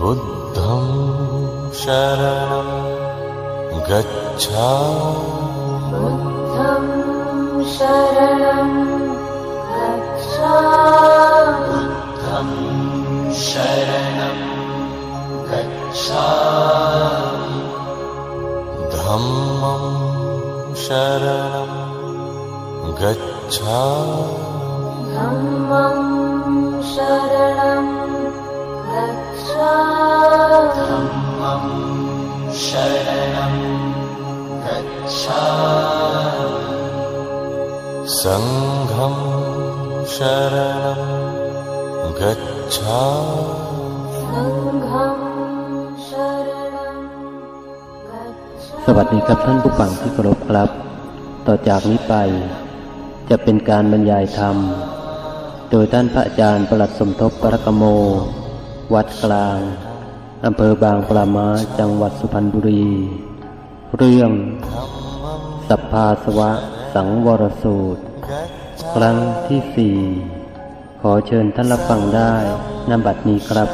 बुद्धं शरणं गच्छामि। बुद्धं शरणं गच्छामि। बुद्धं शरणं गच्छामि। धम्मं शरणं गच्छामि। धम्मं शरणं सङ्घं शरणं गच्छामि सङ्घं शरणं สวัสดีครับท่านผู้ฟังที่เคารพครับ ต่อจากนี้ไป จะเป็นการบรรยายธรรม โดยท่านพระอาจารย์ประหลัดสมทบปรกโม วัดกลาง อำเภอบางปลามาจังหวัดสุพรรณบุรี เรื่อง สัพพาสวะสังวรสูตร ครั้งที่สี่ ขอเชิญท่านรับฟังได้นำบัดนี้ครับ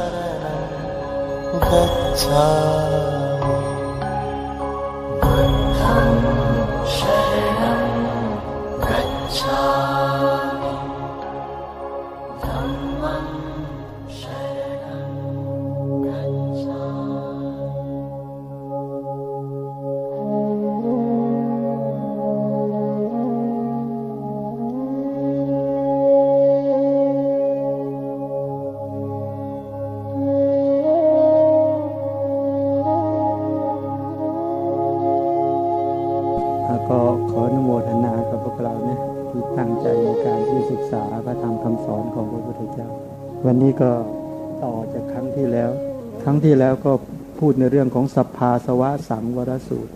ที่แล้วก็พูดในเรื่องของสัพพาสวะสังวรสูตร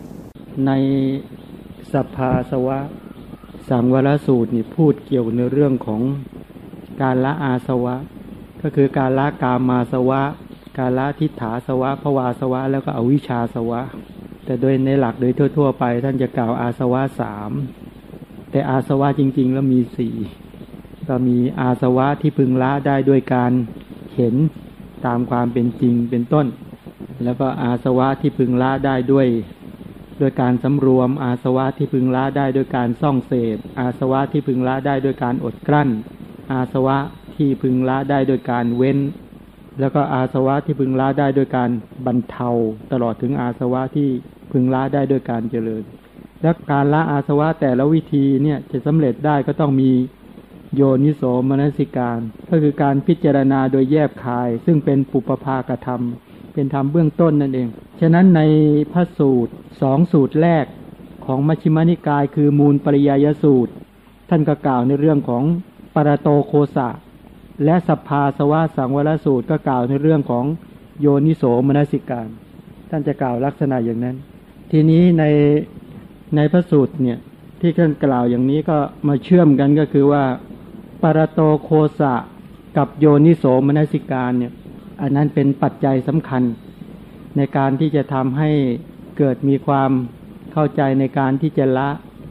ในสัพพาสวะสังวรสูตรนี่พูดเกี่ยวในเรื่องของการละอาสวะ ก็คือการละกามาสวะ การละทิฏฐาสวะภวาสวะ แล้วก็อวิชชาสวะ แต่โดยในหลักโดยทั่ว ๆ ไป ท่านจะกล่าวอาสวะสามแต่อาสวะจริง ๆ แล้วมีสี่ก็มีอาสวะที่พึงละได้ด้วยการเห็น ตามความเป็นจริงเป็นต้น แล้วก็อาสวะที่พึงละได้ด้วยด้วยการสำรวม อาสวะที่พึงละได้ด้วยการซ่องเสพ อาสวะที่พึงละได้ด้วยการอดกลั้น อาสวะที่พึงละได้ด้วยการเว้น แล้วก็อาสวะที่พึงละได้ด้วยการบรรเทา ตลอดถึงอาสวะที่พึงละได้ด้วยการเจริญ และการละอาสวะแต่ละวิธีเนี่ยจะสำเร็จได้ก็ต้องมี โยนิโสมนสิการ ก็คือการพิจารณาโดยแยบคาย ซึ่งเป็นปุปภากธรรม เป็นธรรมเบื้องต้นนั่นเอง ฉะนั้นในพระสูตรสองสูตรแรกของมัชฌิมานิกายคือมูลปริยายสูตร ท่านก็กล่าวในเรื่องของปรโตโคสะ และสัพพาสวะสังวรสูตรก็กล่าวในเรื่องของโยนิโสมนสิการ ท่านจะกล่าวลักษณะอย่างนั้น ทีนี้ในในพระสูตรเนี่ยที่ท่านกล่าวอย่างนี้ก็มาเชื่อมกันก็คือว่า ปรโตโคสะกับโยนิโสมนสิการเนี่ย อันนั้นเป็นปัจจัยสำคัญ ในการที่จะทำให้เกิดมีความเข้าใจในการที่จะละ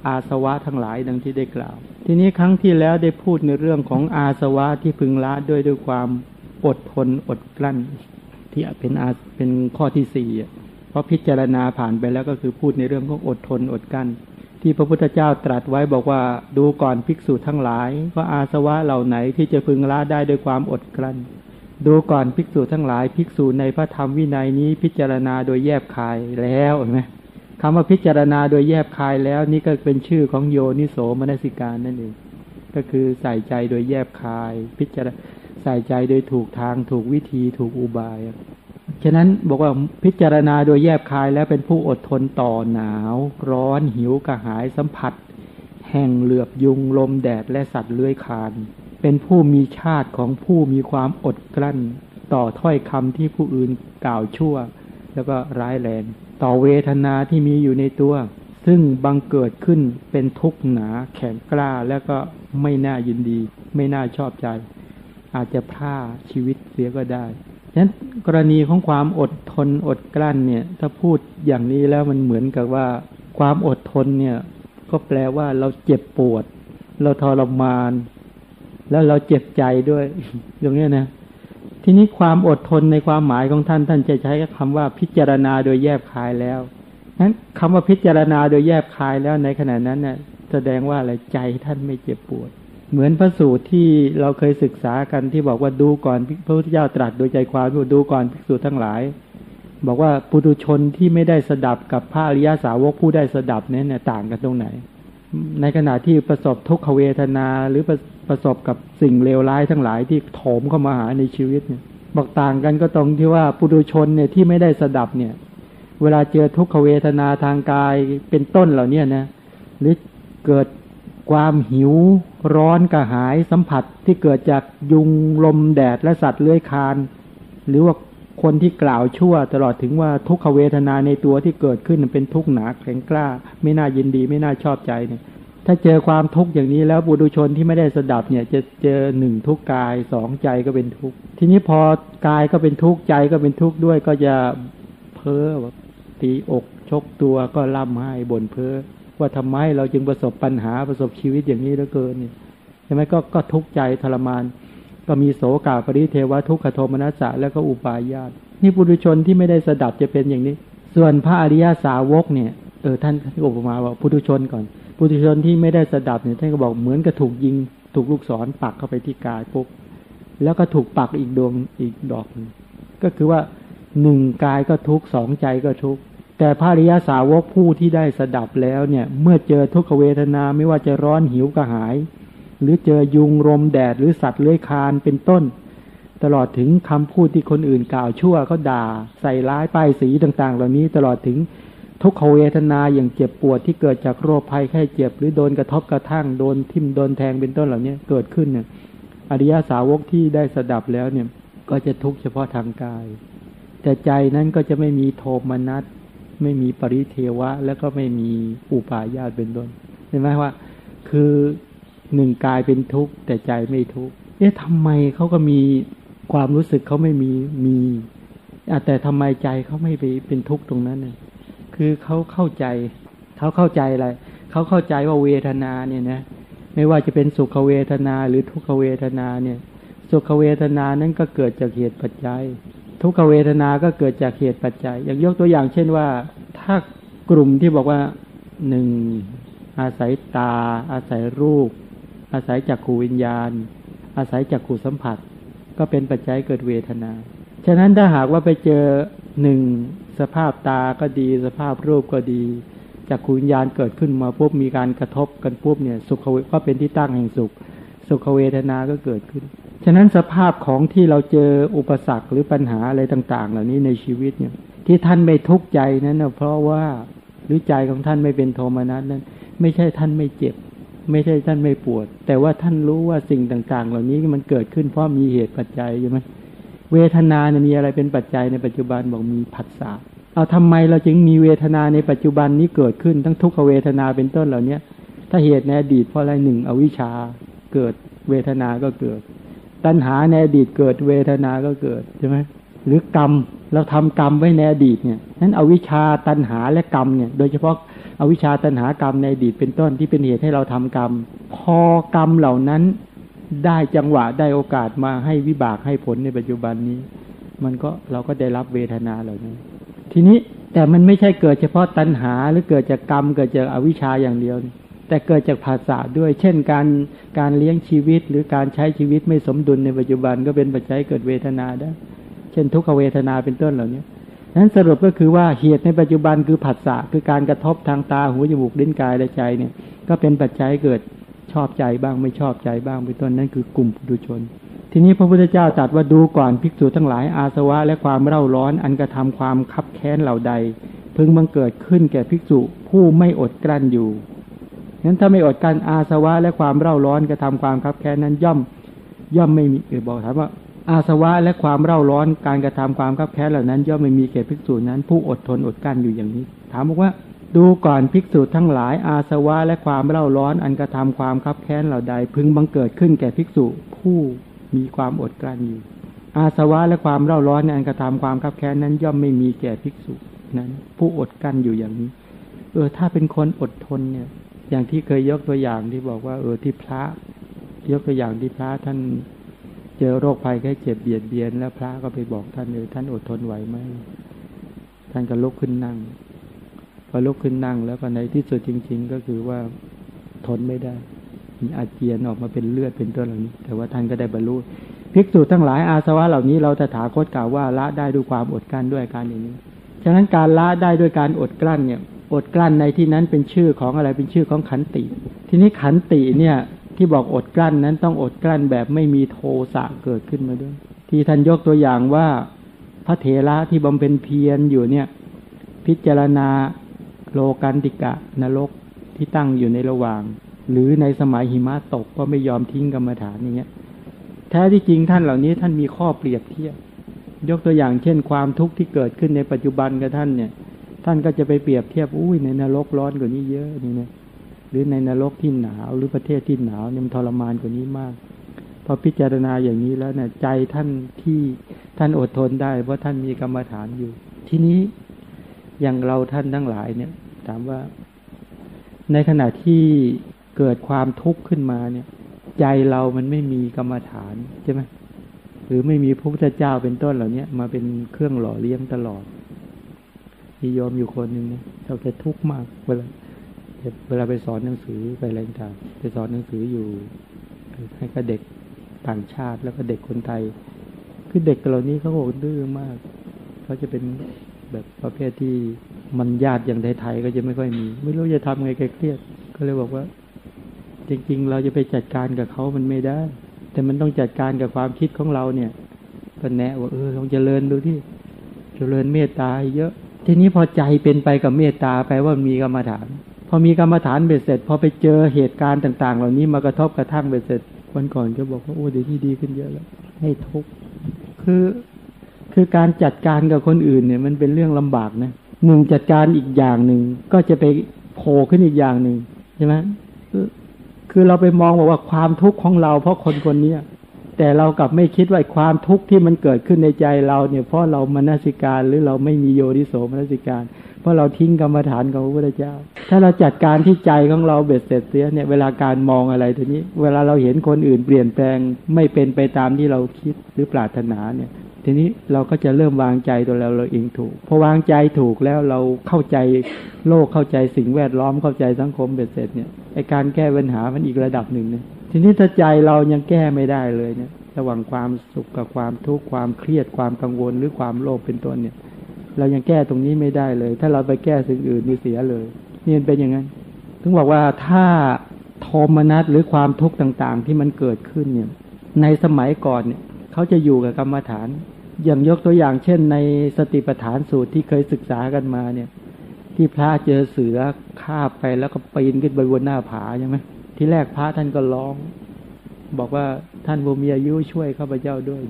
อาสวะทั้งหลายดังที่ได้กล่าว ทีนี้ครั้งที่แล้วได้พูดในเรื่องของอาสวะที่พึงละด้วยด้วยความอดทนอดกลั้น ที่เป็นอาเป็นข้อที่สี่เพราะพิจารณาผ่านไปแล้วก็คือพูดในเรื่องของอดทนอดกลั้น ที่พระพุทธเจ้าตรัสไว้บอกว่าดูก่อนภิกษุทั้งหลายว่าอาสวะเหล่าไหนที่จะพึงละได้ด้วยความอดกลั้น ดูก่อนภิกษุทั้งหลาย ภิกษุในพระธรรมวินัยนี้พิจารณาโดยแยบคายแล้วเห็นไหมคำว่าพิจารณาโดยแยบคายแล้วนี่ก็เป็นชื่อของโยนิโสมนสิการนั่นเองก็คือใส่ใจโดยแยบคาย พิจารใส่ใจโดยถูกทางถูกวิธีถูกอุบาย ฉะนั้นบอกว่าพิจารณาโดยแยบคายแล้วเป็นผู้อดทนต่อหนาว ร้อนหิวกระหายสัมผัส แห่งเหลือบยุงลมแดดและสัตว์เลื้อยคลาน เป็นผู้มีชาติของผู้มีความอดกลั้น ต่อถ้อยคำที่ผู้อื่นกล่าวชั่ว แล้วก็ร้ายแรง ต่อเวทนาที่มีอยู่ในตัว ซึ่งบังเกิดขึ้นเป็นทุกข์หนาแข็งกล้าแล้วก็ไม่น่ายินดี ไม่น่าชอบใจ อาจจะพลาดชีวิตเสียก็ได้ ฉะนั้นกรณีของความอดทนอดกลั้นเนี่ย ถ้าพูดอย่างนี้แล้วมันเหมือนกับว่า ความอดทนเนี่ย ก็แปลว่าเราเจ็บปวด เราทรมาน แล้วเราเจ็บใจด้วย อย่างนี้นะทีนี้ความอดทนในความหมายของท่านท่านจะใช้คำว่าพิจารณาโดยแยบคายแล้วนั้นคำว่าพิจารณาโดยแยบคายแล้วในขณะนั้นน่ะแสดงว่าอะไรใจท่านไม่เจ็บปวด เหมือนพระสูตรที่เราเคยศึกษากันที่บอกว่าดูก่อนพระพุทธเจ้าตรัสโดยใจความว่าดูก่อนภิกษุทั้งหลาย บอกว่าปุถุชนที่ไม่ได้สดับกับพระอริยสาวกผู้ได้สดับเนี่ยเนี่ยต่างกันตรงไหน ในขณะที่ประสบทุกขเวทนาหรือประประสบกับสิ่งเลวร้ายทั้งหลายที่โถมเข้ามาหาในชีวิตเนี่ยบอกต่างกันก็ตรงที่ว่าปุถุชนเนี่ยที่ไม่ได้สดับเนี่ย เวลาเจอทุกขเวทนาทางกายเป็นต้นเหล่านี้นะหรือเกิด ความหิวร้อนกระหายสัมผัสที่เกิดจากยุงลมแดดและสัตว์เลื้อยคลานหรือว่าคนที่กล่าวชั่วตลอดถึงว่าทุกขเวทนาในตัวที่เกิดขึ้นเป็นทุกข์หนาแข็งกล้า ไม่น่ายินดีไม่น่าชอบใจเนี่ยถ้าเจอความทุกข์อย่างนี้แล้วบุรุชนที่ไม่ได้สดับเนี่ย จะเจอหนึ่งทุกข์กายสองใจก็เป็นทุกข์ทีนี้พอกายก็เป็นทุกข์ใจก็เป็นทุกข์ด้วยก็จะเพ้อตีอกชกตัวก็ล่ำไห้บ่นเพ้อ ว่าทำไมเราจึงประสบปัญหาประสบชีวิตอย่างนี้เหลือเกินเนี่ยใช่ไหมก็ก็ทุกข์ใจทรมาน ก็มีโสกาปริเทวะทุกขโทมนัสสะแล้วก็อุปาญาตนี่ปุถุชนที่ไม่ได้สดับจะเป็นอย่างนี้ ส่วนพระอริยาสาวกเนี่ยเออท่านท่อุปมาว่าปุถุชนก่อนปุถุชนที่ไม่ได้สดับเนี่ยท่านก็บอกเหมือนกับถูกยิง ถูกลูกศรปักเข้าไปที่กายปุ๊บแล้วก็ถูกปักอีกดวงอีกดอกนึงก็คือว่าหนึ่งกายก็ทุกสองใจก็ทุก แต่พระริยาสาวกผู้ที่ได้สดับแล้วเนี่ย เมื่อเจอทุกขเวทนาไม่ว่าจะร้อนหิวกระหาย หรือเจอยุงรมแดดหรือสัตว์เลื้อยคลานเป็นต้น ตลอดถึงคำพูดที่คนอื่นกล่าวชั่วเขาด่า ใส่ร้ายป้ายสีต่าง ๆ เหล่านี้ตลอดถึงทุกขเวทนาอย่างเจ็บปวดที่เกิดจากโรคภัยไข้เจ็บ หรือโดนกระทบกระทั่งโดนทิ่มโดนแทงเป็นต้นเหล่านี้เกิดขึ้นเนี่ยอริยาสาวกที่ได้สดับแล้วเนี่ย ก็จะทุกข์เฉพาะทางกาย แต่ใจนั้นก็จะไม่มีโทมนัส ไม่มีปริเทวะ แล้วก็ไม่มีอุปาญาตเป็นต้นเห็นไหมว่า คือหนึ่งกายเป็นทุกข์แต่ใจไม่ทุกข์เอ๊ะทำไมเขาก็มีความรู้สึกเขาไม่มีมีแต่ทำไมใจเขาไม่ไปเป็นทุกข์ตรงนั้นเนี่ยคือเขาเข้าใจเขาเข้าใจอะไรเขาเข้าใจว่าเวทนาเนี่ยนะไม่ว่าจะเป็นสุขเวทนาหรือทุกขเวทนาเนี่ย สุขเวทนานั้นก็เกิดจากเหตุปัจจัย ทุกขเวทนาก็เกิดจากเหตุปัจจัย อย่างยกตัวอย่างเช่นว่า ถ้ากลุ่มที่บอกว่าหนึ่งอาศัยตา อาศัยรูป อาศัยจักขูวิญญาณ อาศัยจักขูสัมผัส ก็เป็นปัจจัยเกิดเวทนา ฉะนั้นถ้าหากว่าไปเจอหนึ่งสภาพตาก็ดี สภาพรูปก็ดีจากขูวิญญาณเกิดขึ้นมาปุ๊บมีการกระทบกันปุ๊บเนี่ยสุขเวก็เป็นที่ตั้งแห่งสุข สุขเวทนาก็เกิดขึ้น ฉะนั้นสภาพของที่เราเจออุปสรรคหรือปัญหาอะไรต่าง ๆ เหล่านี้ในชีวิตเนี่ย ที่ท่านไม่ทุกข์ใจนั้นเพราะว่าหรือใจของท่านไม่เป็นโทมนัสนั้น ไม่ใช่ท่านไม่เจ็บ ไม่ใช่ท่านไม่ปวด แต่ว่าท่านรู้ว่าสิ่งต่าง ๆ เหล่านี้มันเกิดขึ้นเพราะมีเหตุปัจจัยใช่ไหมเวทนาเนี่ยมีอะไรเป็นปัจจัยในปัจจุบันบอกมีผัสสะเอาทำไมเราจึงมีเวทนาในปัจจุบันนี้เกิดขึ้นทั้งทุกขเวทนาเป็นต้นเหล่าเนี้ยถ้าเหตุในอดีตเพราะอะไรหนึ่งอวิชชาเกิดเวทนาก็เกิด ตัณหาในอดีตเกิดเวทนาก็เกิดใช่ไหมหรือกรรมเราทำกรรมไว้ในอดีตเนี่ยนั้นอวิชชาตัณหาและกรรมเนี่ย โดยเฉพาะอวิชชาตัณหากรรมในอดีตเป็นต้นที่เป็นเหตุให้เราทำกรรม พอกรรมเหล่านั้นได้จังหวะได้โอกาสมาให้วิบากให้ผลในปัจจุบันนี้ มันก็เราก็ได้รับเวทนาเหล่านี้ทีนี้แต่มันไม่ใช่เกิดเฉพาะตัณหาหรือเกิดจากกรรมเกิดจากอวิชชาอย่างเดียว แต่เกิดจากภาษาด้วย เช่นการการเลี้ยงชีวิต หรือการใช้ชีวิตไม่สมดุลในปัจจุบันก็เป็นปัจจัยเกิดเวทนาได้ เช่นทุกขเวทนาเป็นต้นเหล่านี้นั้นสรุปก็คือว่าเหตุในปัจจุบันคือผัสสะคือการกระทบทางตาหูจมูกลิ้นกายและใจเนี่ย ก็เป็นปัจจัยเกิดชอบใจบ้างไม่ชอบใจบ้างเป็นต้นนั่นคือกลุ่มปุถุชน ทีนี้พระพุทธเจ้าตรัสว่าดูก่อนภิกษุทั้งหลายอาสวะและความเร่าร้อนอันกระทำความคับแค้นเหล่าใด พึงบังเกิดขึ้นแก่ภิกษุผู้ไม่อดกลั้นอยู่ นั้นถ้าไม่อดกลั้นอาสวะและความเร่าร้อนกระทำความคับแค้นนั้นย่อมย่อมไม่มีเออบอกถามว่า อาสวะและความเร่าร้อนการกระทำความคับแค้นเหล่านั้น ย่อมไม่มีแก่ภิกษุนั้น ผู้อดทนอดกั้นอยู่อย่างนี้ ถามบอกว่า ดูก่อนภิกษุทั้งหลาย อาสวะและความเร่าร้อนอันกระทำความคับแค้นเหล่าใด พึงบังเกิดขึ้นแก่ภิกษุผู้มีความอดกลั้นอยู่ อาสวะและความเร่าร้อนในอันกระทำความคับแค้นนั้น ย่อมไม่มีแก่ภิกษุนั้น ผู้อดกลั้นอยู่อย่างนี้ เออถ้าเป็นคนอดทนเนี่ย อย่างที่เคยยกตัวอย่างที่บอกว่า เออที่พระ ยกตัวอย่างที่พระท่านเจอโรคภัยแค่เจ็บเบียดเบียน แล้วพระก็ไปบอกท่านเลยท่านอดทนไหวไหมท่านก็ลุกขึ้นนั่งพอลุกขึ้นนั่งแล้วก็ในที่สุดจริง ๆ ก็คือว่าทนไม่ได้มีอาเจียนออกมาเป็นเลือดเป็นตัวเหล่านี้ แต่ว่าท่านก็ได้บรรลุภิกษุทั้งหลายอาสวะเหล่านี้เราตถาคตกล่าวว่าละได้ด้วยความอดกลั้นด้วยการอย่างนี้ ฉะนั้นการละได้ด้วยการอดกลั้นเนี่ย อดกลั้นในที่นั้นเป็นชื่อของอะไรเป็นชื่อของขันติ ทีนี้ขันติเนี่ยที่บอกอดกลั้นนั้นต้องอดกลั้นแบบไม่มีโทสะเกิดขึ้นมาด้วย ที่ท่านยกตัวอย่างว่าพระเถระที่บำเพ็ญเพียรอยู่เนี่ย พิจารณาโลกันติกะนรกที่ตั้งอยู่ในระหว่าง หรือในสมัยหิมะตกก็ไม่ยอมทิ้งกรรมฐานอย่างเงี้ยแท้ที่จริงท่านเหล่านี้ท่านมีข้อเปรียบเทียบยกตัวอย่างเช่นความทุกข์ที่เกิดขึ้นในปัจจุบันกับท่านเนี่ย ท่านก็จะไปเปรียบเทียบอุ้ยในนรกร้อนกว่านี้เยอะนี่นะหรือในนรกที่หนาวหรือประเทศที่หนาวเนี่ยมันทรมานกว่านี้มากพอพิจารณาอย่างนี้แล้วเนี่ยใจท่านที่ท่านอดทนได้ เพราะท่านมีกรรมฐานอยู่ ทีนี้อย่างเราท่านทั้งหลายเนี่ย ถามว่า ในขณะที่เกิดความทุกข์ขึ้นมาเนี่ย ใจเรามันไม่มีกรรมฐานใช่ไหมหรือไม่มีพระพุทธเจ้าเป็นต้นเหล่านี้มาเป็นเครื่องหล่อเลี้ยงตลอด มีโยมอยู่คนหนึ่งเนี่ยเขาจะทุกข์มากเวลาเวลาไปสอนหนังสือไปอะไรต่างไปสอนหนังสืออยู่ให้กับเด็กต่างชาติแล้วก็เด็กคนไทย คือเด็กเหล่านี้เขาโหดดื้อมากเขาจะเป็นแบบประเภทที่มันญาติอย่างไทยๆก็จะไม่ค่อยมี ไม่รู้จะทำไงแกเครียด ก็เลยบอกว่า จริง ๆ เราจะไปจัดการกับเขามันไม่ได้ แต่มันต้องจัดการกับความคิดของเราเนี่ยก็แนะว่าเออลองเจริญดูที่เจริญเมตตาเยอะ ทีนี้พอใจเป็นไปกับเมตตาแปลว่ามีกรรมฐาน พอมีกรรมฐานเบ็ดเสร็จ พอไปเจอเหตุการณ์ต่าง ๆ เหล่านี้มากระทบกระทั่งเบ็ดเสร็จ วันก่อนก็บอกว่าโอ้เดี๋ยวที่ดีขึ้นเยอะแล้ว ให้ทุกข์คือคือการจัดการกับคนอื่นเนี่ย มันเป็นเรื่องลำบากนะหนึ่งจัดการอีกอย่างหนึ่งก็จะไปโผล่ขึ้นอีกอย่างหนึ่งใช่ไหมคือเราไปมองบอกว่าความทุกข์ของเรา เพราะคนคนนี้ แต่เรากลับไม่คิดว่าความทุกข์ที่มันเกิดขึ้นในใจเราเนี่ยเพราะเรามนสิการหรือเราไม่มีโยนิโสมนสิการ เพราะเราทิ้งกรรมฐานของพระพุทธเจ้า ถ้าเราจัดการที่ใจของเราเบ็ดเสร็จเสียเนี่ยเวลาการมองอะไรทีนี้ เวลาเราเห็นคนอื่นเปลี่ยนแปลงไม่เป็นไปตามที่เราคิดหรือปรารถนาเนี่ยทีนี้เราก็จะเริ่มวางใจตัวเราเราเองถูกพอวางใจถูกแล้วเราเข้าใจโลกเข้าใจสิ่งแวดล้อมเข้าใจสังคมเบ็ดเสร็จเนี่ยไอการแก้ปัญหามันอีกระดับหนึ่งเนี่ย ทีนี้ถ้าใจเรายังแก้ไม่ได้เลยเนี่ย ระหว่างความสุขกับความทุกข์ความเครียดความกังวลหรือความโลภเป็นต้นเนี่ย เรายังแก้ตรงนี้ไม่ได้เลย ถ้าเราไปแก้สิ่งอื่นนี่เสียเลยนี่เป็นอย่างนั้นถึงบอกว่าถ้าโทมนัสหรือความทุกข์ต่างๆ ที่มันเกิดขึ้นเนี่ย ในสมัยก่อนเนี่ยเขาจะอยู่กับกรรมฐาน อย่างยกตัวอย่างเช่น ในสติปัฏฐานสูตรที่เคยศึกษากันมาเนี่ย ที่พระเจอเสือคาบไปแล้วก็ปีนขึ้นไปบนหน้าผาใช่ไหม ที่แรกพระท่านก็ร้อง บอกว่าท่านบูมีอายุช่วยข้าพเจ้าด้วย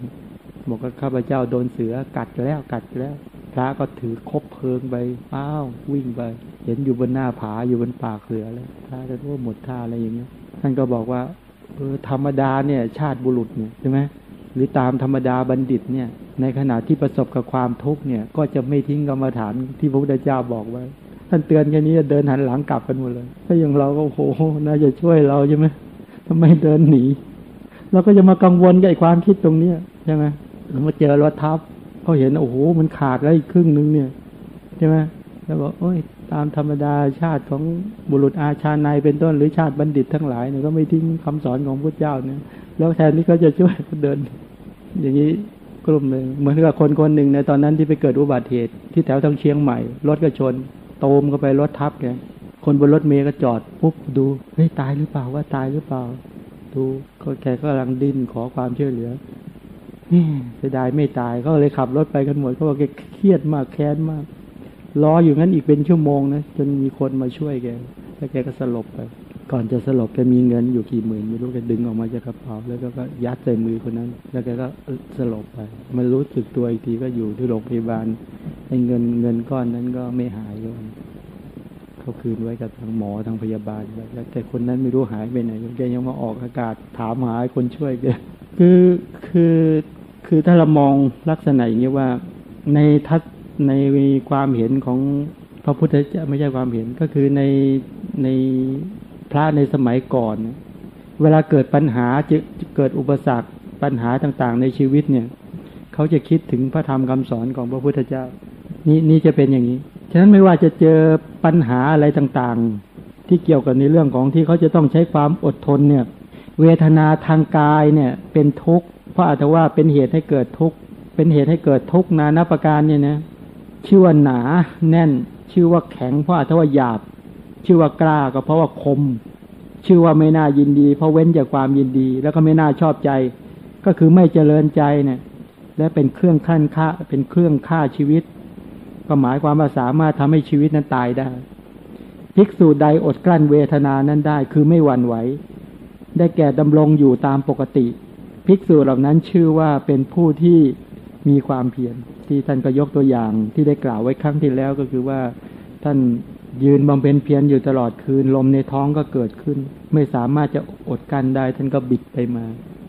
บอกว่าข้าพเจ้าโดนเสือกัดแล้วกัดแล้ว พระก็ถือคบเพลิงไปอ้าววิ่งไป เห็นอยู่บนหน้าผาอยู่บนปากเสือแล้วพระจะว่าหมดท่าอะไรอย่างเงี้ยท่านก็บอกว่าเออธรรมดาเนี่ย ชาติบุรุษเนี่ยใช่ไหมหรือตามธรรมดาบัณฑิตเนี่ย ในขณะที่ประสบกับความทุกข์เนี่ย ก็จะไม่ทิ้งกรรมฐานที่พระพุทธเจ้าบอกไว้ ท่านเตือนแค่นี้เดินหันหลังกลับกันหมดเลย ถ้าอย่างเราก็โอ้โหน่าจะช่วยเราใช่ไหมทำไมเดินหนีเราก็จะมากังวลกับความคิดตรงเนี้ยใช่ไหมเรามาเจอรถทับเขาเห็นโอ้โหมันขาดแล้วอีกครึ่งนึงเนี่ยใช่ไหมแล้วบอกโอ้ยตามธรรมดาชาติของบุรุษอาชาในเป็นต้นหรือชาติบัณฑิตทั้งหลายเนี่ยก็ไม่ทิ้งคำสอนของพระเจ้าเนี่ยแล้วแทนที่เขาจะช่วยเดิน อย่างนี้กลุ่มหนึ่งเหมือนกับคนคนหนึ่งในตอนนั้นที่ไปเกิดอุบัติเหตุที่แถวทางเชียงใหม่รถก็ชน ตมก็ไปรถทับแกคนบนรถเมย์ก็จอดปุ๊บดูเฮ้ยตายหรือเปล่าว่าตายหรือเปล่า ดูก็แกก็กำลังดิ้นขอความช่วยเหลือเสียดายไม่ตายก็เลยขับรถไปกันหมดเขาบอกแกเครียดมากแค้นมากรออยู่งั้นอีกเป็นชั่วโมงนะจนมีคนมาช่วยแกแล้วแกก็สลบไป ก่อนจะสลบแกมีเงินอยู่กี่หมื่นไม่รู้แกดึงออกมาจากกระเป๋าแล้วก็ยัดใส่มือคนนั้น แล้วแกก็สลบไปมันรู้สึกตัวอีกทีก็อยู่ที่โรงพยาบาลไอ้เงินเงินก้อนนั้นก็ไม่หายเลยเขาคืนไว้กับทางหมอทางพยาบาลแล้วแต่คนนั้นไม่รู้หายไปไหนแกยังมาออกอากาศถามหาคนช่วยแกคือคือคือถ้าเรามองลักษณะอย่างนี้ว่าในทัศในความเห็นของพระพุทธเจ้าไม่ใช่ความเห็นก็คือในใน พระในสมัยก่อน เวลาเกิดปัญหาจะเกิดอุปสรรคปัญหาต่างๆ ในชีวิตเนี่ย เขาจะคิดถึงพระธรรมคำสอนของพระพุทธเจ้า นี่นี่จะเป็นอย่างนี้ ฉะนั้นไม่ว่าจะเจอปัญหาอะไรต่างๆ ที่เกี่ยวกับในเรื่องของที่เขาจะต้องใช้ความอดทนเนี่ย เวทนาทางกายเนี่ย เป็นทุกข์เพราะอาจจะว่าเป็นเหตุให้เกิดทุกข์เป็นเหตุให้เกิดทุกข์นานาประการเนี่ยนะชื่อว่าหนาแน่นชื่อว่าแข็งเพราะอาจจะว่าหยาบ ชื่อว่ากล้าก็เพราะว่าคม ชื่อว่าไม่น่ายินดี เพราะเว้นจากความยินดี แล้วก็ไม่น่าชอบใจ ก็คือไม่เจริญใจเนี่ย และเป็นเครื่องขั้นค่าเป็นเครื่องฆ่าชีวิต ก็หมายความว่าสามารถทำให้ชีวิตนั้นตายได้ภิกษุใดอดกลั้นเวทนานั้นได้ คือไม่หวั่นไหว ได้แก่ดำรงอยู่ตามปกติ ภิกษุเหล่านั้นชื่อว่าเป็นผู้ที่มีความเพียรที่ท่านก็ยกตัวอย่างที่ได้กล่าวไว้ครั้งที่แล้วก็คือว่าท่าน ยืนบำเพ็ญเพียรอยู่ตลอดคืน ลมในท้องก็เกิดขึ้น ไม่สามารถจะอดกันได้ท่านก็บิดไปมา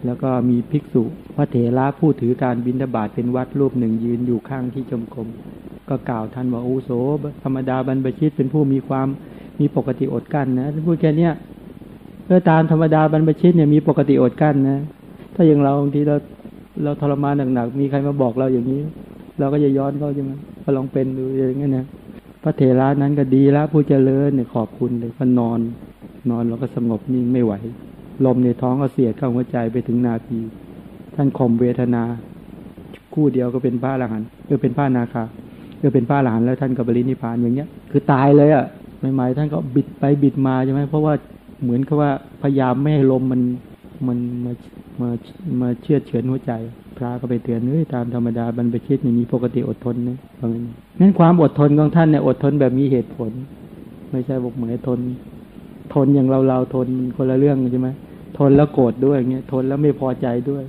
แล้วก็มีภิกษุ พระเถระผู้ถือการบิณฑบาตเป็นวัดรูปหนึ่งยืนอยู่ข้างที่จมกรมก็กล่าวท่านว่าอุโสธรรมดาบรรพชิตเป็นผู้มีความมีปกติอดกั้นนะท่านพูดแค่นี้เพื่อตามธรรมดาบรรพชิตเนี่ยมีปกติอดกั้นนะ ถ้าอย่างเราบางทีเราเราทรมานหนักๆมีใครมาบอกเราอย่างนี้ เราก็จะย้อนเขาใช่ไหมก็ลองเป็นดูอย่างนี้นะ ระเถระนั้นก็ดีแล้วผู้เจริญเนี่ยขอบคุณเลยก็นอน นอนแล้วก็สงบนิ่งไม่ไหว ลมในท้องก็เสียดเข้าหัวใจไปถึงนาที ท่านข่มเวทนา คู่เดียวก็เป็นพระอรหันต์ก็เป็นพระนาคาก็เป็นพระอรหันต์แล้วท่านก็บริณิพานอย่างเงี้ย คือตายเลยอะใหม่ๆท่านก็บิดไปบิดมาใช่ไหมเพราะว่าเหมือนกับว่าพยายามไม่ให้ลมมันมันมามามาเชื่อเฉือนหัวใจ พระก็ไปเตือนเฮ้ยตามธรรมดาบรรพชิตนี่มีปกติอดทนนะเพราะงั้นนั้นความอดทนของท่านเนี่ยอดทนแบบมีเหตุผล ไม่ใช่บอกเหมือนทน ทนอย่างเราเราทนคนละเรื่องใช่ไหมทนแล้วโกรธด้วยเงี้ยทนแล้วไม่พอใจด้วย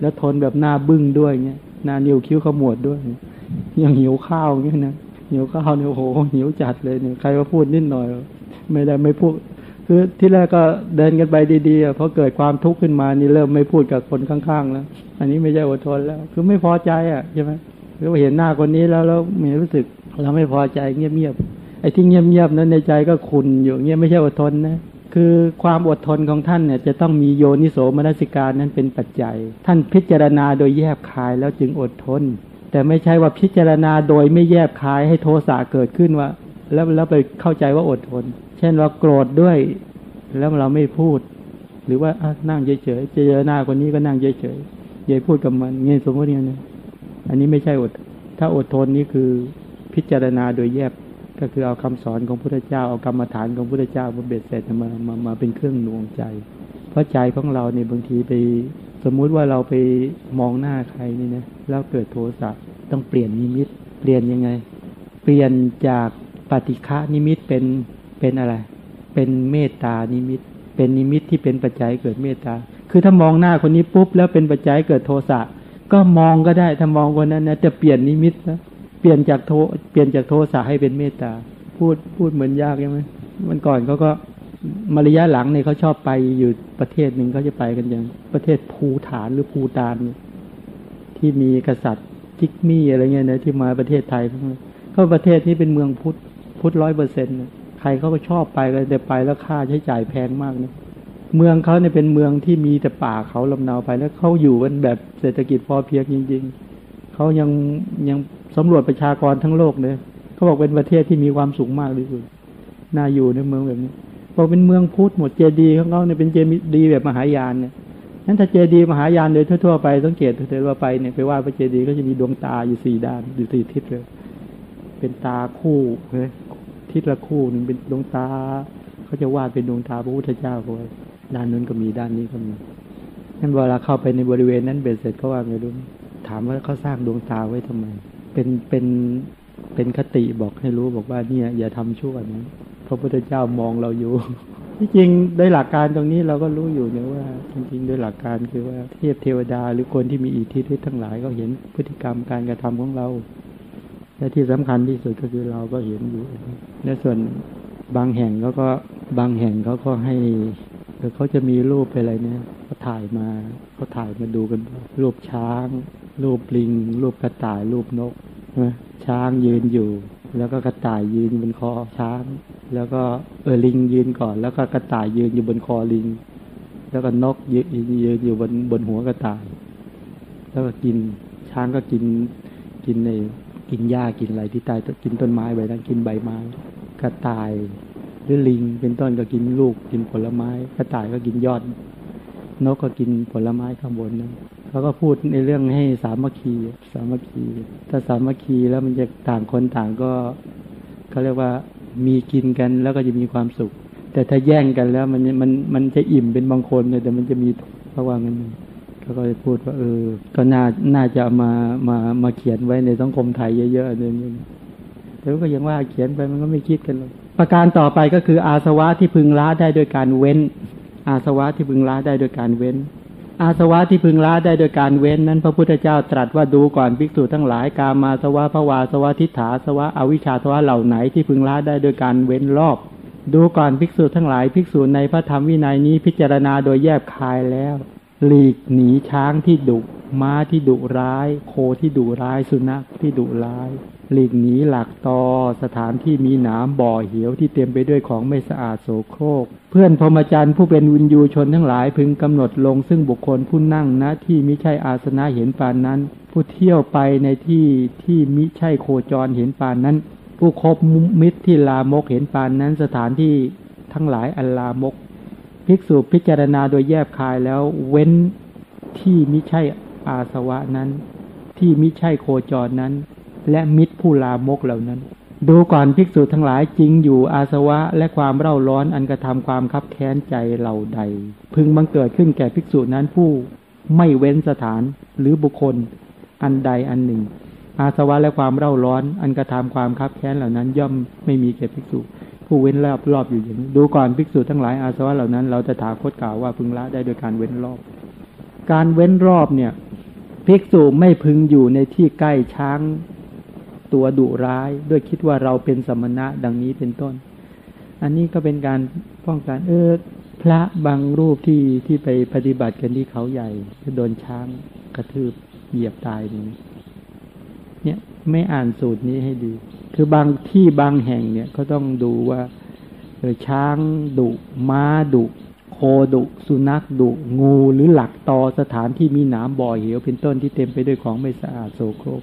แล้วทนแบบหน้าบึ้งด้วยเงี้ยหน้านิ้วคิ้วขมวดด้วยยังหิวข้าวเงี้ยนะหิวข้าวเนี่ยโอ้โหหิวจัดเลยเนี่ยใครก็พูดนิดหน่อย ไม่ได้ไม่พูด คือที่แรกก็เดินกันไปดีๆพอเกิดความทุกข์ขึ้นมานี่เริ่มไม่พูดกับคนข้างๆแล้ว อันนี้ไม่ใช่อดทนแล้ว คือไม่พอใจอะใช่ไหมหรือว่าเห็นหน้าคนนี้แล้วแล้วมีรู้สึกเราไม่พอใจเงียบๆไอ้ที่เงียบๆนั้นในใจก็ขุนอยู่เงียบไม่ใช่อดทนนะคือความอดทนของท่านเนี่ยจะต้องมีโยนิโสมนสิการนั้นเป็นปัจจัย ท่านพิจารณาโดยแยบคายแล้วจึงอดทน แต่ไม่ใช่ว่าพิจารณาโดยไม่แยบคายให้โทสะเกิดขึ้นว่า แล้วแล้วไปเข้าใจว่าอดทน ช่นเราโกรธด้วย แล้วเราไม่พูด หรือว่านั่งเฉยๆเจอหน้าคนนี้ก็นั่งเฉยๆอย่าพูดกับมันเงี้ยสมมติเนี่ยนะอันนี้ไม่ใช่อด ถ้าอดทนนี่คือพิจารณาโดยแยบก็คือเอาคำสอนของพระพุทธเจ้าเอากรรมฐานของพระพุทธเจ้ามาเบ็ดเสร็จมามามาเป็นเครื่องหน่วงใจ เพราะใจของเราเนี่ยบางทีไปสมมุติว่าเราไปมองหน้าใครนี่นะแล้วเกิดโทสะต้องเปลี่ยนนิมิต เปลี่ยนยังไง เปลี่ยนจากปฏิฆะนิมิตเป็น เป็นอะไร เป็นเมตตานิมิต เป็นนิมิตที่เป็นปัจจัยเกิดเมตตา คือถ้ามองหน้าคนนี้ปุ๊บแล้วเป็นปัจจัยเกิดโทสะ ก็มองก็ได้ถ้ามองคนนั้นนะจะเปลี่ยนนิมิตนะเปลี่ยนจากโทเปลี่ยนจากโทสะให้เป็นเมตตา พูดพูดเหมือนยากใช่ไหมมันก่อนเขาก็มาระยะหลังเนี่ยเขาชอบไปอยู่ประเทศหนึ่งเขาจะไปกันอย่างประเทศภูฐานหรือภูตานที่มีกษัตริย์จิกมี่อะไรเงี้ยนะที่มาประเทศไทยเขาประเทศที่เป็นเมืองพุทธพุทธร้อยเปอร์เซ็นต์ ใครเขาก็ชอบไปกันแต่ไปแล้วค่าใช้จ่ายแพงมากนะเมืองเขาเนี่ยเป็นเมืองที่มีแต่ป่าเขาลำนาไปแล้วเขาอยู่กันแบบเศรษฐกิจพอเพียงจริง ๆเขายังยังสำรวจประชากรทั้งโลกเลยเขาบอกเป็นประเทศที่มีความสูงมากที่สุดน่าอยู่ในเมืองแบบนี้บอกเป็นเมืองพุทธหมดเจดีย์ของเขาเนี่ยเป็นเจดีย์แบบมหายานเนี่ยนั้นถ้าเจดีย์มหายานโดยทั่วๆไปสังเกตเถอะว่าไปเนี่ยไปว่าพระเจดีย์ก็จะมีดวงตาอยู่สี่ด้านอยู่สี่ทิศเลย เป็นตาคู่เลย ทิศละคู่หนึ่งเป็นดวงตาเขาจะวาดเป็นดวงตาพระพุทธเจ้าไว้ด้านนู้นก็มีด้านนี้ก็มีนั่นเวลาเข้าไปในบริเวณนั้นเบ็ดเสร็จเขาว่าไงรู้ถามว่าเขาสร้างดวงตาไว้ทำไม เป็นเป็นเป็นคติบอกให้รู้บอกว่าเนี่ย อย่าทำชั่วนะพระพุทธเจ้ามองเราอยู่ที่จริงโดยหลักการตรงนี้เราก็รู้อยู่นะว่า จริงๆโดยหลักการคือว่าเทพเทวดา หรือคนที่มีอิทธิฤทธิ์ทั้งหลายก็เห็นพฤติกรรมการกระทำของเรา และที่สำคัญที่สุดก็คือเราก็เห็นอยู่และส่วนบางแห่งเขาก็บางแห่งเขาก็ให้เขาจะมีรูปอะไรเนี่ยเขาถ่ายมาเขาถ่ายมาดูกัน รูปช้าง รูปลิง รูปกระต่าย รูปนกช้างยืนอยู่ แล้วก็กระต่ายยืนบนคอช้าง แล้วก็เออลิงยืนก่อน แล้วก็กระต่ายยืนอยู่บนคอลิง แล้วก็นกยืนยืนอยู่บนบนหัวกระต่าย แล้วก็กินช้างก็กินกินใน กินหญ้ากินอะไรที่ตายกินต้นไม้ใบนั้นกินใบไม้กระต่าย หรือลิงเป็นต้นก็กินลูกกินผลไม้ กระต่ายก็กินยอด นกก็กินผลไม้ข้างบนนั้นเขาก็พูดในเรื่องให้สามัคคีสามัคคี ถ้าสามัคคีแล้วมันจะต่างคนต่างก็เขาเรียกว่ามีกินกันแล้วก็จะมีความสุข แต่ถ้าแย่งกันแล้วมันมันมันจะอิ่มเป็นบางคนเลยแต่มันจะมีเพราะว่างั้น เขาก็จะพูดว่าเออ ก็น่าน่าจะมามามาเขียนไว้ในสังคมไทยเยอะๆเนี่ยแต่ก็ยังว่าเขียนไปมันก็ไม่คิดกันหรอกประการต่อไปก็คืออาสวะที่พึงละได้โดยการเว้น อาสวะที่พึงละได้โดยการเว้น อาสวะที่พึงละได้โดยการเว้น นั้น พระพุทธเจ้าตรัสว่าดูก่อนภิกษุทั้งหลายกามาสวะภวาสวะทิฏฐาสวะอวิชชาสวะเหล่าไหนที่พึงละได้โดยการเว้นรอบ ดูก่อนภิกษุทั้งหลายภิกษุในพระธรรมวินัยนี้พิจารณาโดยแยบคายแล้ว หลีกหนีช้างที่ดุม้าที่ดุร้าย โคที่ดุร้ายสุนัขที่ดุร้าย หลีกหนีหลักตอ สถานที่มีหนามบ่อเหียวที่เต็มไปด้วยของไม่สะอาดโสโครก เพื่อนพรหมจรรย์ผู้เป็นวินยูชนทั้งหลายพึงกำหนดลงซึ่งบุคคลผู้นั่งณที่มิใช่อาสนะเห็นปานนั้น ผู้เที่ยวไปในที่ที่มิใช่โคจรเห็นปานนั้น ผู้คบมิตรที่ลามกเห็นปานนั้นสถานที่ทั้งหลายอันลามก ภิกษุพิจารณาโดยแยบคายแล้วเว้นที่มิใช่อาสวะนั้น ที่มิใช่โคจรนั้น และมิตรผู้ลามกเหล่านั้น ดูก่อนภิกษุทั้งหลายจริงอยู่อาสวะและความเร่าร้อนอันกระทำความคับแค้นใจเหล่าใด พึงบังเกิดขึ้นแก่ภิกษุนั้นผู้ไม่เว้นสถานหรือบุคคลอันใดอันหนึ่ง อาสวะและความเร่าร้อน อันกระทำความคับแค้นเหล่านั้น ย่อมไม่มีแก่ภิกษุ ผู้เว้นรอบรอบอยู่อย่างนี้ดูก่อนภิกษุทั้งหลายอาสวะเหล่านั้น เราจะถาคตกล่าวว่าพึงละได้โดยการเว้นรอบ การเว้นรอบเนี่ยภิกษุไม่พึงอยู่ในที่ใกล้ช้างตัวดุร้ายด้วยคิดว่าเราเป็นสมณะดังนี้เป็นต้น อันนี้ก็เป็นการป้องกันเออพระบางรูปที่ที่ไปปฏิบัติกันที่เขาใหญ่จะโดนช้างกระทืบเหยียบตายนี่เนี่ย ไม่อ่านสูตรนี้ให้ดี คือบางที่บางแห่งเนี่ยก็ต้องดูว่าเออช้างดุม้าดุโคดุสุนัขดุงูหรือหลักตอสถานที่มีหนามบ่อเหวเป็นต้นที่เต็มไปด้วยของไม่สะอาดโสโครก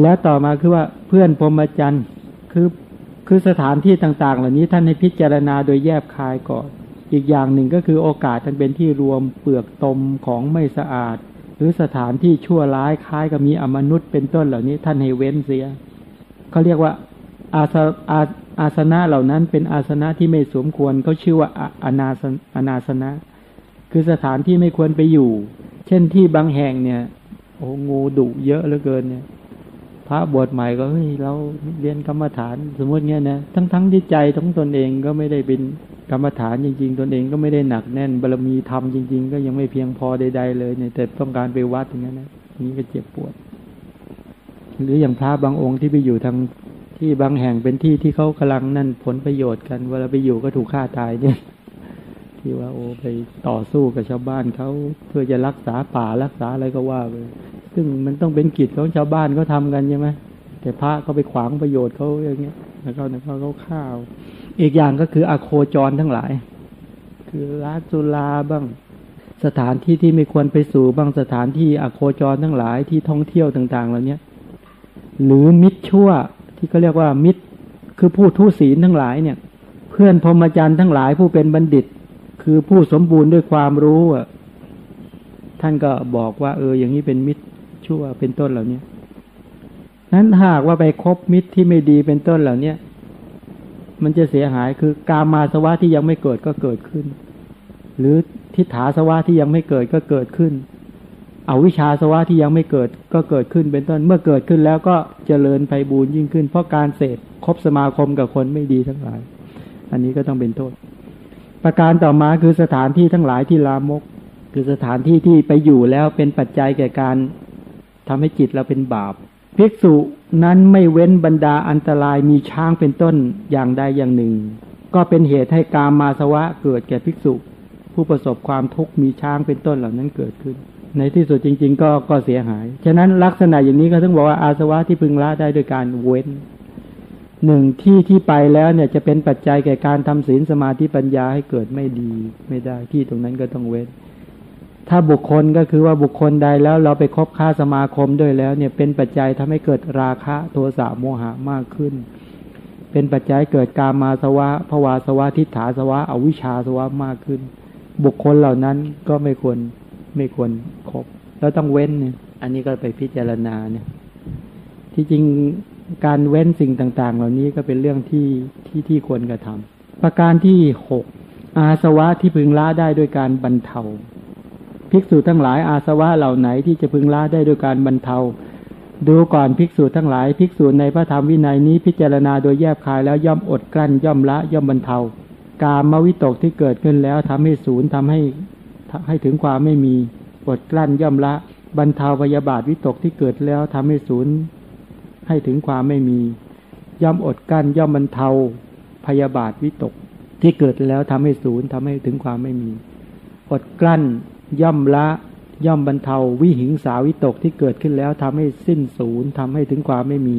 แล้วต่อมาคือว่าเพื่อนพรหมจรรย์คือคือสถานที่ต่าง ๆ เหล่านี้ท่านให้พิจารณาโดยแยบคายก่อน อีกอย่างหนึ่งก็คือโอกาสท่านเป็นที่รวมเปลือกตมของไม่สะอาด รือสถานที่ชั่วร้ายคล้ายกับมีอมนุษย์เป็นต้นเหล่านี้ท่านให้เว้นเสียเขาเรียกว่าอาสอาอาสนะเหล่านั้นเป็นอาสนะที่ไม่สมควรเขาชื่อว่าอนาสอนาสนะ คือสถานที่ไม่ควรไปอยู่ เช่นที่บางแห่งเนี่ย โอ้งูดุเยอะเหลือเกินเนี่ย พระบวชใหม่ก็เฮ้ยเราเรียนกรรมฐานสมมติเงี้ยนะทั้งทั้งที่ใจของตนเองก็ไม่ได้เป็น กรรมฐานจริง ๆ ตนเองก็ไม่ได้หนักแน่นบารมีธรรมจริง ๆ ก็ยังไม่เพียงพอใด ๆ เลยเนี่ยแต่ต้องการไปวัดอย่างนี้นนะนี่ก็เจ็บปวด หรืออย่างพระบางองค์ที่ไปอยู่ทางที่บางแห่งเป็นที่ที่เขากำลังนั่นผลประโยชน์กัน เวลาไปอยู่ก็ถูกฆ่าตายเนี่ยที่ว่าโอ้ไปต่อสู้กับชาวบ้านเขาเพื่อจะรักษาป่ารักษาอะไรก็ว่าไปซึ่งมันต้องเป็นกิจของชาวบ้านเขาทากันใช่ไหมแต่พระก็ไปขวางประโยชน์เขาอย่างเงี้ยแล้วก็เขาเขาข้าว อีกอย่างก็คืออโคจรทั้งหลาย คือลาจุลาบ้างสถานที่ที่ไม่ควรไปสู่บ้างสถานที่อโคจรทั้งหลายที่ท่องเที่ยวต่าง ๆ เหล่านี้หรือมิตรชั่วที่เขาเรียกว่ามิตร คือผู้ทุศีลทั้งหลายเนี่ย เพื่อนพรหมจรรย์ทั้งหลายผู้เป็นบัณฑิต คือผู้สมบูรณ์ด้วยความรู้อะท่านก็บอกว่า เออ อย่างนี้เป็นมิตรชั่วเป็นต้นเหล่านี้นั้นหากว่าไปคบมิตรที่ไม่ดีเป็นต้นเหล่านี้ มันจะเสียหายคือกามาสวะที่ยังไม่เกิดก็เกิดขึ้น หรือทิฏฐาสวะที่ยังไม่เกิดก็เกิดขึ้นเอาวิชาสวะที่ยังไม่เกิดก็เกิดขึ้นเป็นต้นเมื่อเกิดขึ้นแล้วก็เจริญไปบูญยิ่งขึ้น เพราะการเสพคบสมาคมกับคนไม่ดีทั้งหลาย อันนี้ก็ต้องเป็นโทษ ประการต่อมาคือสถานที่ทั้งหลายที่ลามก คือสถานที่ที่ไปอยู่แล้วเป็นปัจจัยแก่การทำให้จิตเราเป็นบาป ภิกษุนั้นไม่เว้นบรรดาอันตรายมีช้างเป็นต้นอย่างใดอย่างหนึ่ง ก็เป็นเหตุให้กามมาสวะเกิดแก่ภิกษุ ผู้ประสบความทุกข์มีช้างเป็นต้นเหล่านั้นเกิดขึ้น ในที่สุดจริง ๆ ก็ก็เสียหาย ฉะนั้นลักษณะอย่างนี้ก็ต้องบอกว่าอาสวะที่พึงละได้โดยการเว้นหนึ่งที่ที่ไปแล้วเนี่ยจะเป็นปัจจัยแก่การทำศีลสมาธิปัญญาให้เกิดไม่ดีไม่ได้ที่ตรงนั้นก็ต้องเว้น ถ้าบุคคลก็คือว่าบุคคลใดแล้วเราไปคบค้าสมาคมด้วยแล้ว เนี่ยเป็นปัจจัยทำให้เกิดราคะโทสะโมหะมากขึ้น เป็นปัจจัยเกิดกามาสวะภวาสวะทิฏฐาสวะอวิชชาสวะมากขึ้น บุคคลเหล่านั้นก็ไม่ควรไม่ควรครบแล้วต้องเว้นเนี่ยอันนี้ก็ไปพิจารณาเนี่ย ที่จริงการเว้นสิ่งต่าง ๆ เหล่านี้ก็เป็นเรื่องที่ที่ที่ควรกระทำประการที่หกอาสวะที่พึงละได้ด้วยการบรรเทา ภิกษุทั้งหลายอาสวะเหล่าไหนที่จะพึงละได้ด้วยการบรรเทา ดูก่อนภิกษุทั้งหลายภิกษุในพระธรรมวินัยนี้พิจารณาโดยแยบคายแล้วย่อมอดกลั้นย่อมละย่อมบรรเทากามวิตกที่เกิดขึ้นแล้วทำให้ศูนย์ทำให้ให้ถึงความไม่มีอดกลั้นย่อมละ บรรเทาพยาบาทวิตกที่เกิดแล้วทำให้ศูนย์ให้ถึงความไม่มี ย่อมอดกลั้นย่อมบรรเทาพยาบาทวิตกที่เกิดแล้วทำให้ศูนย์ทำให้ถึงความไม่มี อดกลั้น ย่อมละย่อมบรรเทาวิหิงสาวิตกที่เกิดขึ้นแล้วทำให้สิ้นศูนย์ทำให้ถึงความไม่มี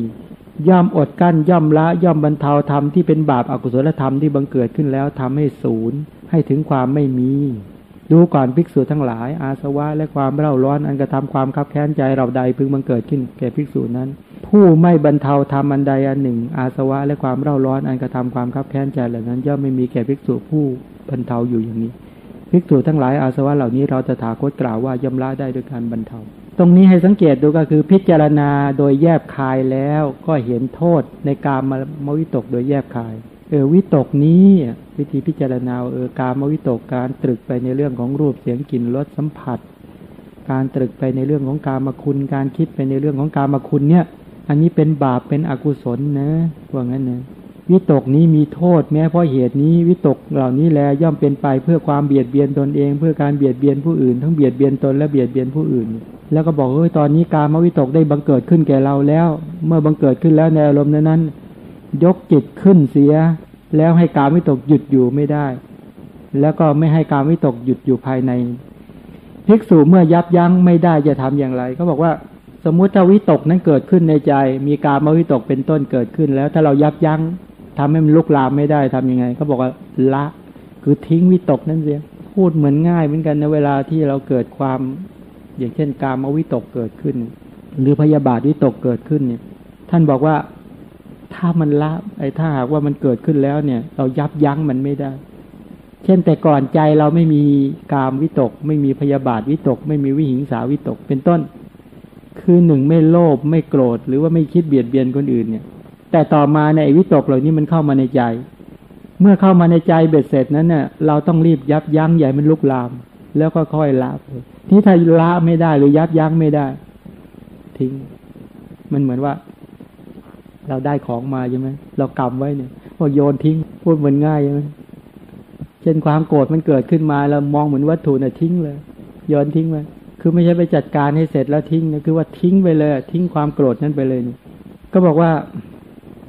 ย่อมอดกั้นย่อมละย่อมบรรเทาธรรมที่เป็นบาปอากุศลธรรมที่บังเกิดขึ้นแล้วทำให้ศูนย์ให้ถึงความไม่มี ดูก่อนภิกษุทั้งหลาย อาสวะและความเร่าร้อนอันกระทำความคับแค้นใจเราใดพึงบังเกิดขึ้นแก่ภิกษุนั้น ผู้ไม่บรรเทาธรรมอันใดอันหนึ่ง อาสวะและความเร่าร้อนอันกระทำความคับแค้นใจเหล่านั้น ย่อมไม่มีแก่ภิกษุผู้บรรเทาอยู่อย่างนี้ ภิกษุทั้งหลายอาสวะเหล่านี้เราจะถาคตกล่าวว่าย่อมละได้ด้วยการบรรเทา ตรงนี้ให้สังเกตดูก็คือพิจารณาโดยแยบคายแล้วก็เห็นโทษในการมวิตกโดยแยบคายเออวิตกนี้วิธีพิจารณาเออการมวิตกการตรึกไปในเรื่องของรูปเสียงกลิ่นรสสัมผัส การตรึกไปในเรื่องของการมาคุณการคิดไปในเรื่องของการมาคุณเนี่ย อันนี้เป็นบาปเป็นอกุศลนะว่างั้นนะ วิตกนี้มีโทษแม้เพราะเหตุนี้วิตกเหล่านี้แลย่อมเป็นไปเพื่อความเบียดเบียนตนเอง เพื่อการเบียดเบียนผู้อื่น ทั้งเบียดเบียนตนและเบียดเบียนผู้อื่น แล้วก็บอกเฮ้ยตอนนี้การมวิตกได้บังเกิดขึ้นแก่เราแล้ว เมื่อบังเกิดขึ้นแล้วในอารมณ์นั้น ยกจิตขึ้นเสีย แล้วให้การวิตกหยุดอยู่ไม่ได้ แล้วก็ไม่ให้การวิตกหยุดอยู่ภายในภิกษุเมื่อยับยั้งไม่ได้จะทำอย่างไรเขาบอกว่าสมมุติถ้าวิตกนั้นเกิดขึ้นในใจ มีการมวิตกเป็นต้นเกิดขึ้นแล้ว ถ้าเรายับยั้ง ทำให้มันลุกลามไม่ได้ทํำยังไงเขาบอกว่าละ คือทิ้งวิตกนั่นเสียพูดเหมือนง่ายเหมือนกันในเวลาที่เราเกิดความ อย่างเช่น การมวิตกเกิดขึ้น หรือพยาบาทวิตกเกิดขึ้นเนี่ย ท่านบอกว่าถ้ามันละไอ้ถ้าหากว่ามันเกิดขึ้นแล้วเนี่ย เรายับยั้งมันไม่ได้ เช่นแต่ก่อนใจเราไม่มีกามวิตก ไม่มีพยาบาทวิตก ไม่มีวิหิงสาวิตก เป็นต้น คือหนึ่งไม่โลภไม่โกรธหรือว่าไม่คิดเบียดเบียนคนอื่นเนี่ย แต่ต่อมาในวิตกเหล่านี้มันเข้ามาในใจ เมื่อเข้ามาในใจเบ็ดเสร็จนั้นเนี่ยเราต้องรีบยับยั้งใหญ่มันลุกลาม แล้วก็ค่อยละไปที่ถ้าละไม่ได้หรือยับยั้งไม่ได้ ทิ้ง มันเหมือนว่า เราได้ของมาใช่ไหมเรากำไว้เนี่ยพอโยนทิ้งพูดเหมือนง่ายใช่ไหมเช่นความโกรธมันเกิดขึ้นมาเรามองเหมือนวัตถุน่ะทิ้งเลยโยนทิ้งไปคือไม่ใช่ไปจัดการให้เสร็จแล้วทิ้งนะคือว่าทิ้งไปเลย ทิ้งความโกรธนั้นไปเลยเนี่ยก็บอกว่า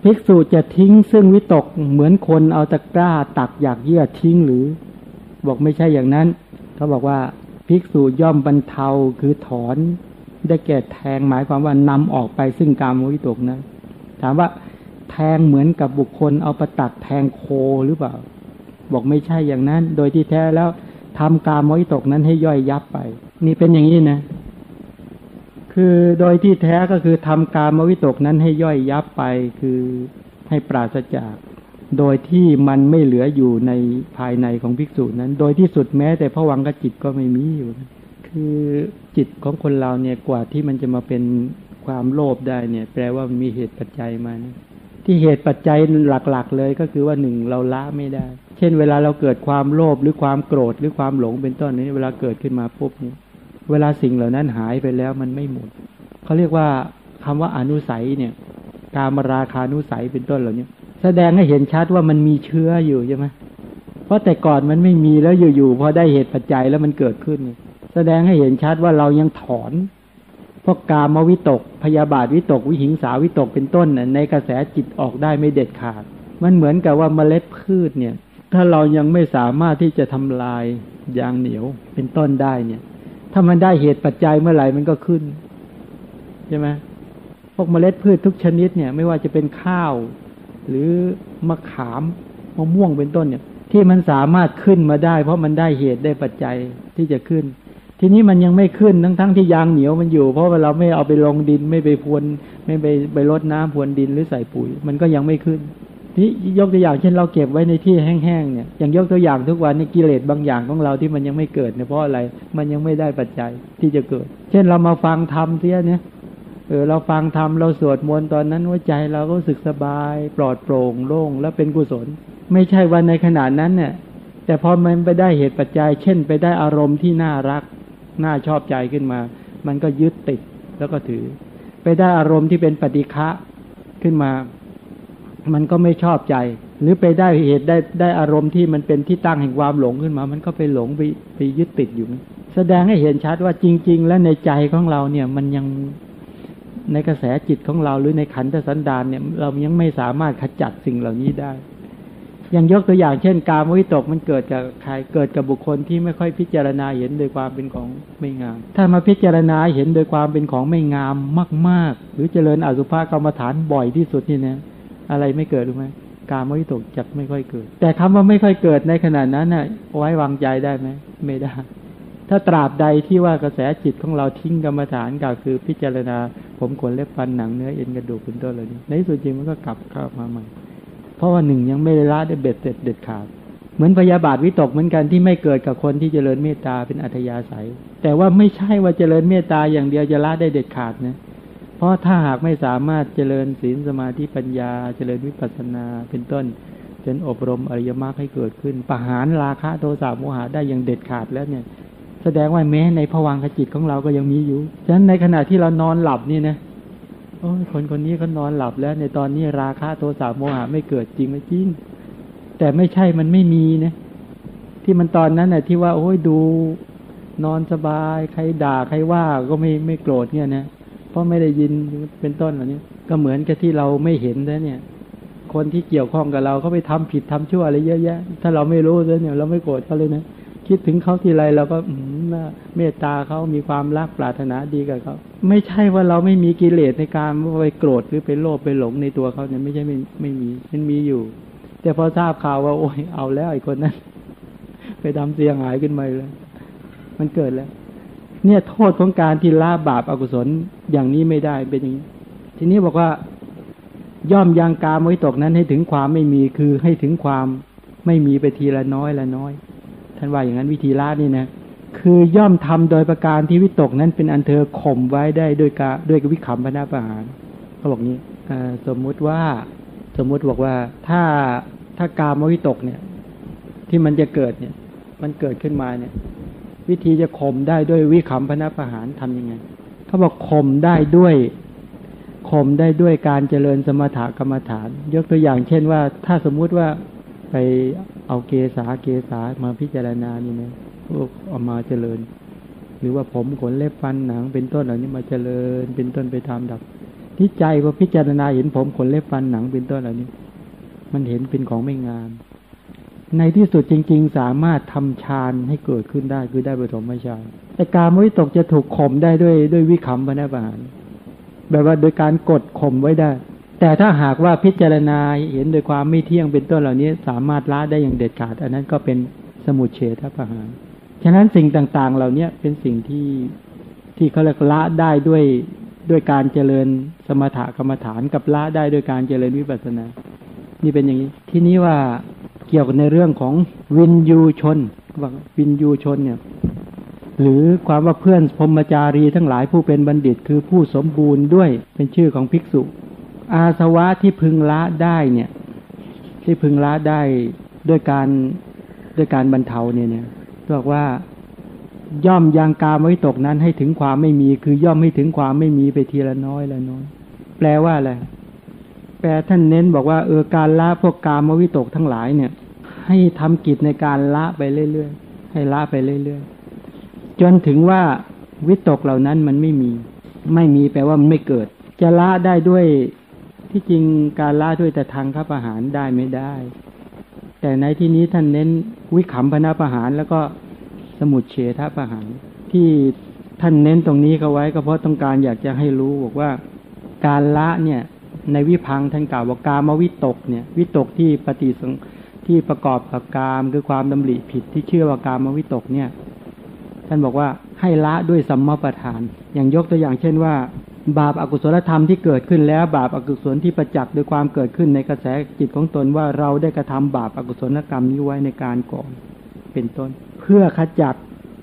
ภิกษุจะทิ้งซึ่งวิตกเหมือนคนเอาตะกร้าตักอยากเยื่อทิ้งหรือ บอกไม่ใช่อย่างนั้น เขาบอกว่าภิกษุย่อมบรรเทาคือถอน ได้แก่แทงหมายความว่านำออกไปซึ่งการวิตกนะถามว่าแทงเหมือนกับบุคคลเอาประตักแทงโคหรือเปล่า บอกไม่ใช่อย่างนั้น โดยที่แท้แล้วทำการวิตกนั้นให้ย่อยยับไป นี่เป็นอย่างนี้นะ คือโดยที่แท้ก็คือทำการมวิตกนั้นให้ย่อยยับไปคือให้ปราศจาก โดยที่มันไม่เหลืออยู่ในภายในของภิกษุนั้น โดยที่สุดแม้แต่พะวังกจิตก็ไม่มีอยู่ คือจิตของคนเราเนี่ยกว่าที่มันจะมาเป็นความโลภได้เนี่ย แปลว่ามันมีเหตุปัจจัยมานะที่เหตุปัจจัยหลักๆ เลยก็คือว่าหนึ่งเราละไม่ได้ เช่น เวลาเราเกิดความโลภหรือความโกรธหรือความหลงเป็นต้นนี้เวลาเกิดขึ้นมาปุ๊บเนี่ย เวลาสิ่งเหล่านั้นหายไปแล้วมันไม่หมดเขาเรียกว่าคำว่าอนุสัยเนี่ย การมราคานุสัยเป็นต้นเหล่านี้แสดงให้เห็นชัดว่ามันมีเชื้ออยู่ใช่ไหมเพราะแต่ก่อนมันไม่มีแล้วอยู่ๆพอได้เหตุปัจจัยแล้วมันเกิดขึ้น แสดงให้เห็นชัดว่าเรายังถอนพวกกามวิตก พยาบาทวิตก วิหิงสาวิตกเป็นต้นในกระแสจิตออกได้ไม่เด็ดขาด มันเหมือนกับว่าเมล็ดพืชเนี่ย ถ้าเรายังไม่สามารถที่จะทำลายยางเหนียวเป็นต้นได้เนี่ย ถ้ามันได้เหตุปัจจัยเมื่อไหร่มันก็ขึ้นใช่ไหมพวกเมล็ดพืชทุกชนิดเนี่ย ไม่ว่าจะเป็นข้าว หรือมะขามมะม่วงเป็นต้นเนี่ย ที่มันสามารถขึ้นมาได้ เพราะมันได้เหตุได้ปัจจัยที่จะขึ้น ทีนี้มันยังไม่ขึ้นทั้งๆทที่ยางเหนียวมันอยู่ เพราะว่าเราไม่เอาไปลงดินไม่ไปพรวนไม่ไปไปรดน้ำพรวนดินหรือใส่ปุ๋ย มันก็ยังไม่ขึ้น นี่ยกตัวอย่างเช่นเราเก็บไว้ในที่แห้งๆเนี่ยอย่างยกตัวอย่างทุกวันในกิเลสบางอย่างของเราที่มันยังไม่เกิดเนี่ยเพราะอะไรมันยังไม่ได้ปัจจัยที่จะเกิด เช่นเรามาฟังธรรมเสียเนี่ยเออเราฟังธรรมเราสวดมนต์ตอนนั้นหัวใจเราก็รู้สึกสบาย ปลอดโปร่งโล่งและเป็นกุศล ไม่ใช่วันในขนาดนั้นเนี่ยแต่พอมันไปได้เหตุปัจจัย เช่น ไปได้อารมณ์ที่น่ารักน่าชอบใจขึ้นมา มันก็ยึดติดแล้วก็ถือ ไปได้อารมณ์ที่เป็นปฏิฆะขึ้นมา มันก็ไม่ชอบใจ หรือไปได้เหตุได้ได้อารมณ์ที่มันเป็นที่ตั้งแห่งความหลงขึ้นมา มันก็ไปหลงไปไปยึดติดอยู่ แสดงให้เห็นชัดว่าจริง ๆ และในใจของเราเนี่ย มันยังในกระแสจิตของเราหรือในขันธสันดานเนี่ย เรายังไม่สามารถขจัดสิ่งเหล่านี้ได้อย่างยกตัวอย่างเช่น การมวิตกมันเกิดจากใครเกิดกับบุคคลที่ไม่ค่อยพิจารณาเห็นโดยความเป็นของไม่งาม ถ้ามาพิจารณาเห็นโดยความเป็นของไม่งามมาก ๆ หรือเจริญอสุภะกรรมฐานบ่อยที่สุดนี่นะ อะไรไม่เกิดรู้ไหมการมวิตกจักไม่ค่อยเกิด แต่คำว่าไม่ค่อยเกิดในขณะนั้นน่ะไว้วางใจได้ไหมไม่ได้ ถ้าตราบใดที่ว่ากระแสจิตของเราทิ้งกรรมฐานก็คือพิจารณา ผมขนเล็บฟันหนังเนื้อเอ็นกระดูกเป็นต้นเหล่านี้ในที่สุดจริงมันก็กลับเข้ามาใหม่เพราะว่าหนึ่งยังไม่ได้ละได้เบ็ดเสร็จเด็ดขาดเหมือนพยาบาทวิตกเหมือนกันที่ไม่เกิดกับคนที่เจริญเมตตาเป็นอัธยาศัย แต่ว่าไม่ใช่ว่าเจริญเมตตาอย่างเดียวจะละได้เด็ดขาดนะ เพราะถ้าหากไม่สามารถเจริญศีลสมาธิปัญญา เจริญวิปัสสนาเป็นต้นจนอบรมอริยมรรคให้เกิดขึ้น ประหารราคะโทสะโมหะได้อย่างเด็ดขาดแล้วเนี่ย แสดงว่าแม้ในภวังคจิตของเราก็ยังมีอยู่ ฉะนั้นในขณะที่เรานอนหลับนี่นะโอ้คนคนนี้เขานอนหลับแล้ว ในตอนนี้ราคะโทสะโมหะไม่เกิดจริงไหมจริง แต่ไม่ใช่มันไม่มีนะ ที่มันตอนนั้นน่ะที่ว่า โอ้ยดู นอนสบาย ใครด่าใครว่าก็ไม่ไม่โกรธเนี่ยนะ เพราะไม่ได้ยินเป็นต้นเหล่านี้ ก็เหมือนกับที่เราไม่เห็นแล้วเนี่ย คนที่เกี่ยวข้องกับเราเขาไปทำผิดทำชั่วอะไรเยอะแยะ ถ้าเราไม่รู้แล้วเนี่ยเราไม่โกรธเขาเลยนะคิดถึงเขาทีไรเราก็อืมเมตตาเขามีความรักปรารถนาดีกับเขาไม่ใช่ว่าเราไม่มีกิเลสในการไปโกรธหรือไปโลภไปหลงในตัวเขาเนี่ยไม่ใช่ไม่ไม่มีมันมีอยู่ แต่พอทราบข่าวว่าโอ้ยเอาแล้วไอ้คนนั้น ไปทำเสียหายขึ้นมาเลยมันเกิดแล้ว เนี่ยโทษของการที่ละบาปอกุศลอย่างนี้ไม่ได้เป็นอย่างนี้ ทีนี้บอกว่าย่อมยังกามไว้ตกนั้นให้ถึงความไม่มีคือให้ถึงความไม่มีไปทีละน้อยละน้อย ท่านว่าอย่างนั้นวิธีละนี่นะคือย่อมทำโดยประการที่วิตกนั้นเป็นอันเธอข่มไว้ได้ด้วยกาด้วยวิขำพนาประหารเขาบอกนี้สมมุติว่าสมมุติบอกว่าถ้าถ้ากามวิตกเนี่ย ที่มันจะเกิดเนี่ย มันเกิดขึ้นมาเนี่ย วิธีจะข่มได้ด้วยวิขำพนาประหารทํำยังไงเขาบอกข่มได้ด้วยข่มได้ด้วยการเจริญสมถกรรมฐาน ยกตัวอย่างเช่นว่า ถ้าสมมุติว่าไปเอาเกสาเกสามาพิจารณานี่นะพวกเอามาเจริญ หรือว่าผมขนเล็บฟันหนัง เป็นต้นเหล่านี้มาเจริญ เป็นต้นไปทำดับ ที่ใจพอพิจารณาเห็นผมขนเล็บฟันหนังเป็นต้นเหล่านี้ มันเห็นเป็นของไม่งาม ในที่สุดจริง ๆ สามารถทำฌานให้เกิดขึ้นได้คือได้ปฐมฌานแต่การมวิตกจะถูกข่มได้ด้วยด้วยวิคัมพนาบาลแบบว่าโดยการกดข่มไว้ได้ แต่ถ้าหากว่าพิจารณาเห็นโดยความไม่เที่ยงเป็นต้นเหล่านี้ สามารถละได้อย่างเด็ดขาด อันนั้นก็เป็นสมุเฉทประหารฉะนั้นสิ่งต่างๆ เหล่านี้เป็นสิ่งที่ที่เขาเรียกละได้ด้วยด้วยการเจริญสมถกรรมฐานกับละได้ด้วยการเจริญวิปัสสนา นี่เป็นอย่างนี้ ที่นี้ว่า เกี่ยวกับในเรื่องของวินยูชนว่าวินยูชนเนี่ย หรือความว่าเพื่อนพรมจารีทั้งหลายผู้เป็นบัณฑิต คือผู้สมบูรณ์ด้วยเป็นชื่อของภิกษุ อาสวะที่พึงละได้เนี่ย ที่พึงละได้ด้วยการด้วยการบรรเทาเนี่ยเนี่ยบอกว่าย่อมยังกามไว้ตกนั้นให้ถึงความไม่มี คือย่อมให้ถึงความไม่มีไปทีละน้อยละน้อย แปลว่าอะไรแปลท่านเน้นบอกว่าเออการละพวกกามวิตกทั้งหลายเนี่ย ให้ทำกิจในการละไปเรื่อยๆ ให้ละไปเรื่อยๆ จนถึงว่าวิตกเหล่านั้นมันไม่มี ไม่มีแปลว่ามันไม่เกิด จะละได้ด้วยที่จริงการละด้วยแต่ทางข้าประหารได้ไม่ได้ แต่ในที่นี้ท่านเน้นวิขำพนาประหารแล้วก็สมุดเฉทประหารที่ท่านเน้นตรงนี้เขาไว้ก็เพราะต้องการอยากจะให้รู้บอกว่าการละเนี่ยในวิพังท่านกล่าวว่ากามวิตกเนี่ย วิตกที่ปฏิสัง ที่ประกอบกับกามคือความดำริผิดที่เชื่อว่ากามวิตกเนี่ย ท่านบอกว่าให้ละด้วยสัมมาประธาน อย่างยกตัวอย่างเช่นว่า บาปอากุศลธรรมที่เกิดขึ้นแล้ว บาปอากุศลที่ประจักษ์โดยความเกิดขึ้นในกระแสจิตของตนว่าเราได้กระทำบาปอากุศลกรรมนี้ไว้ในการก่อนเป็นต้น เพื่อขจัด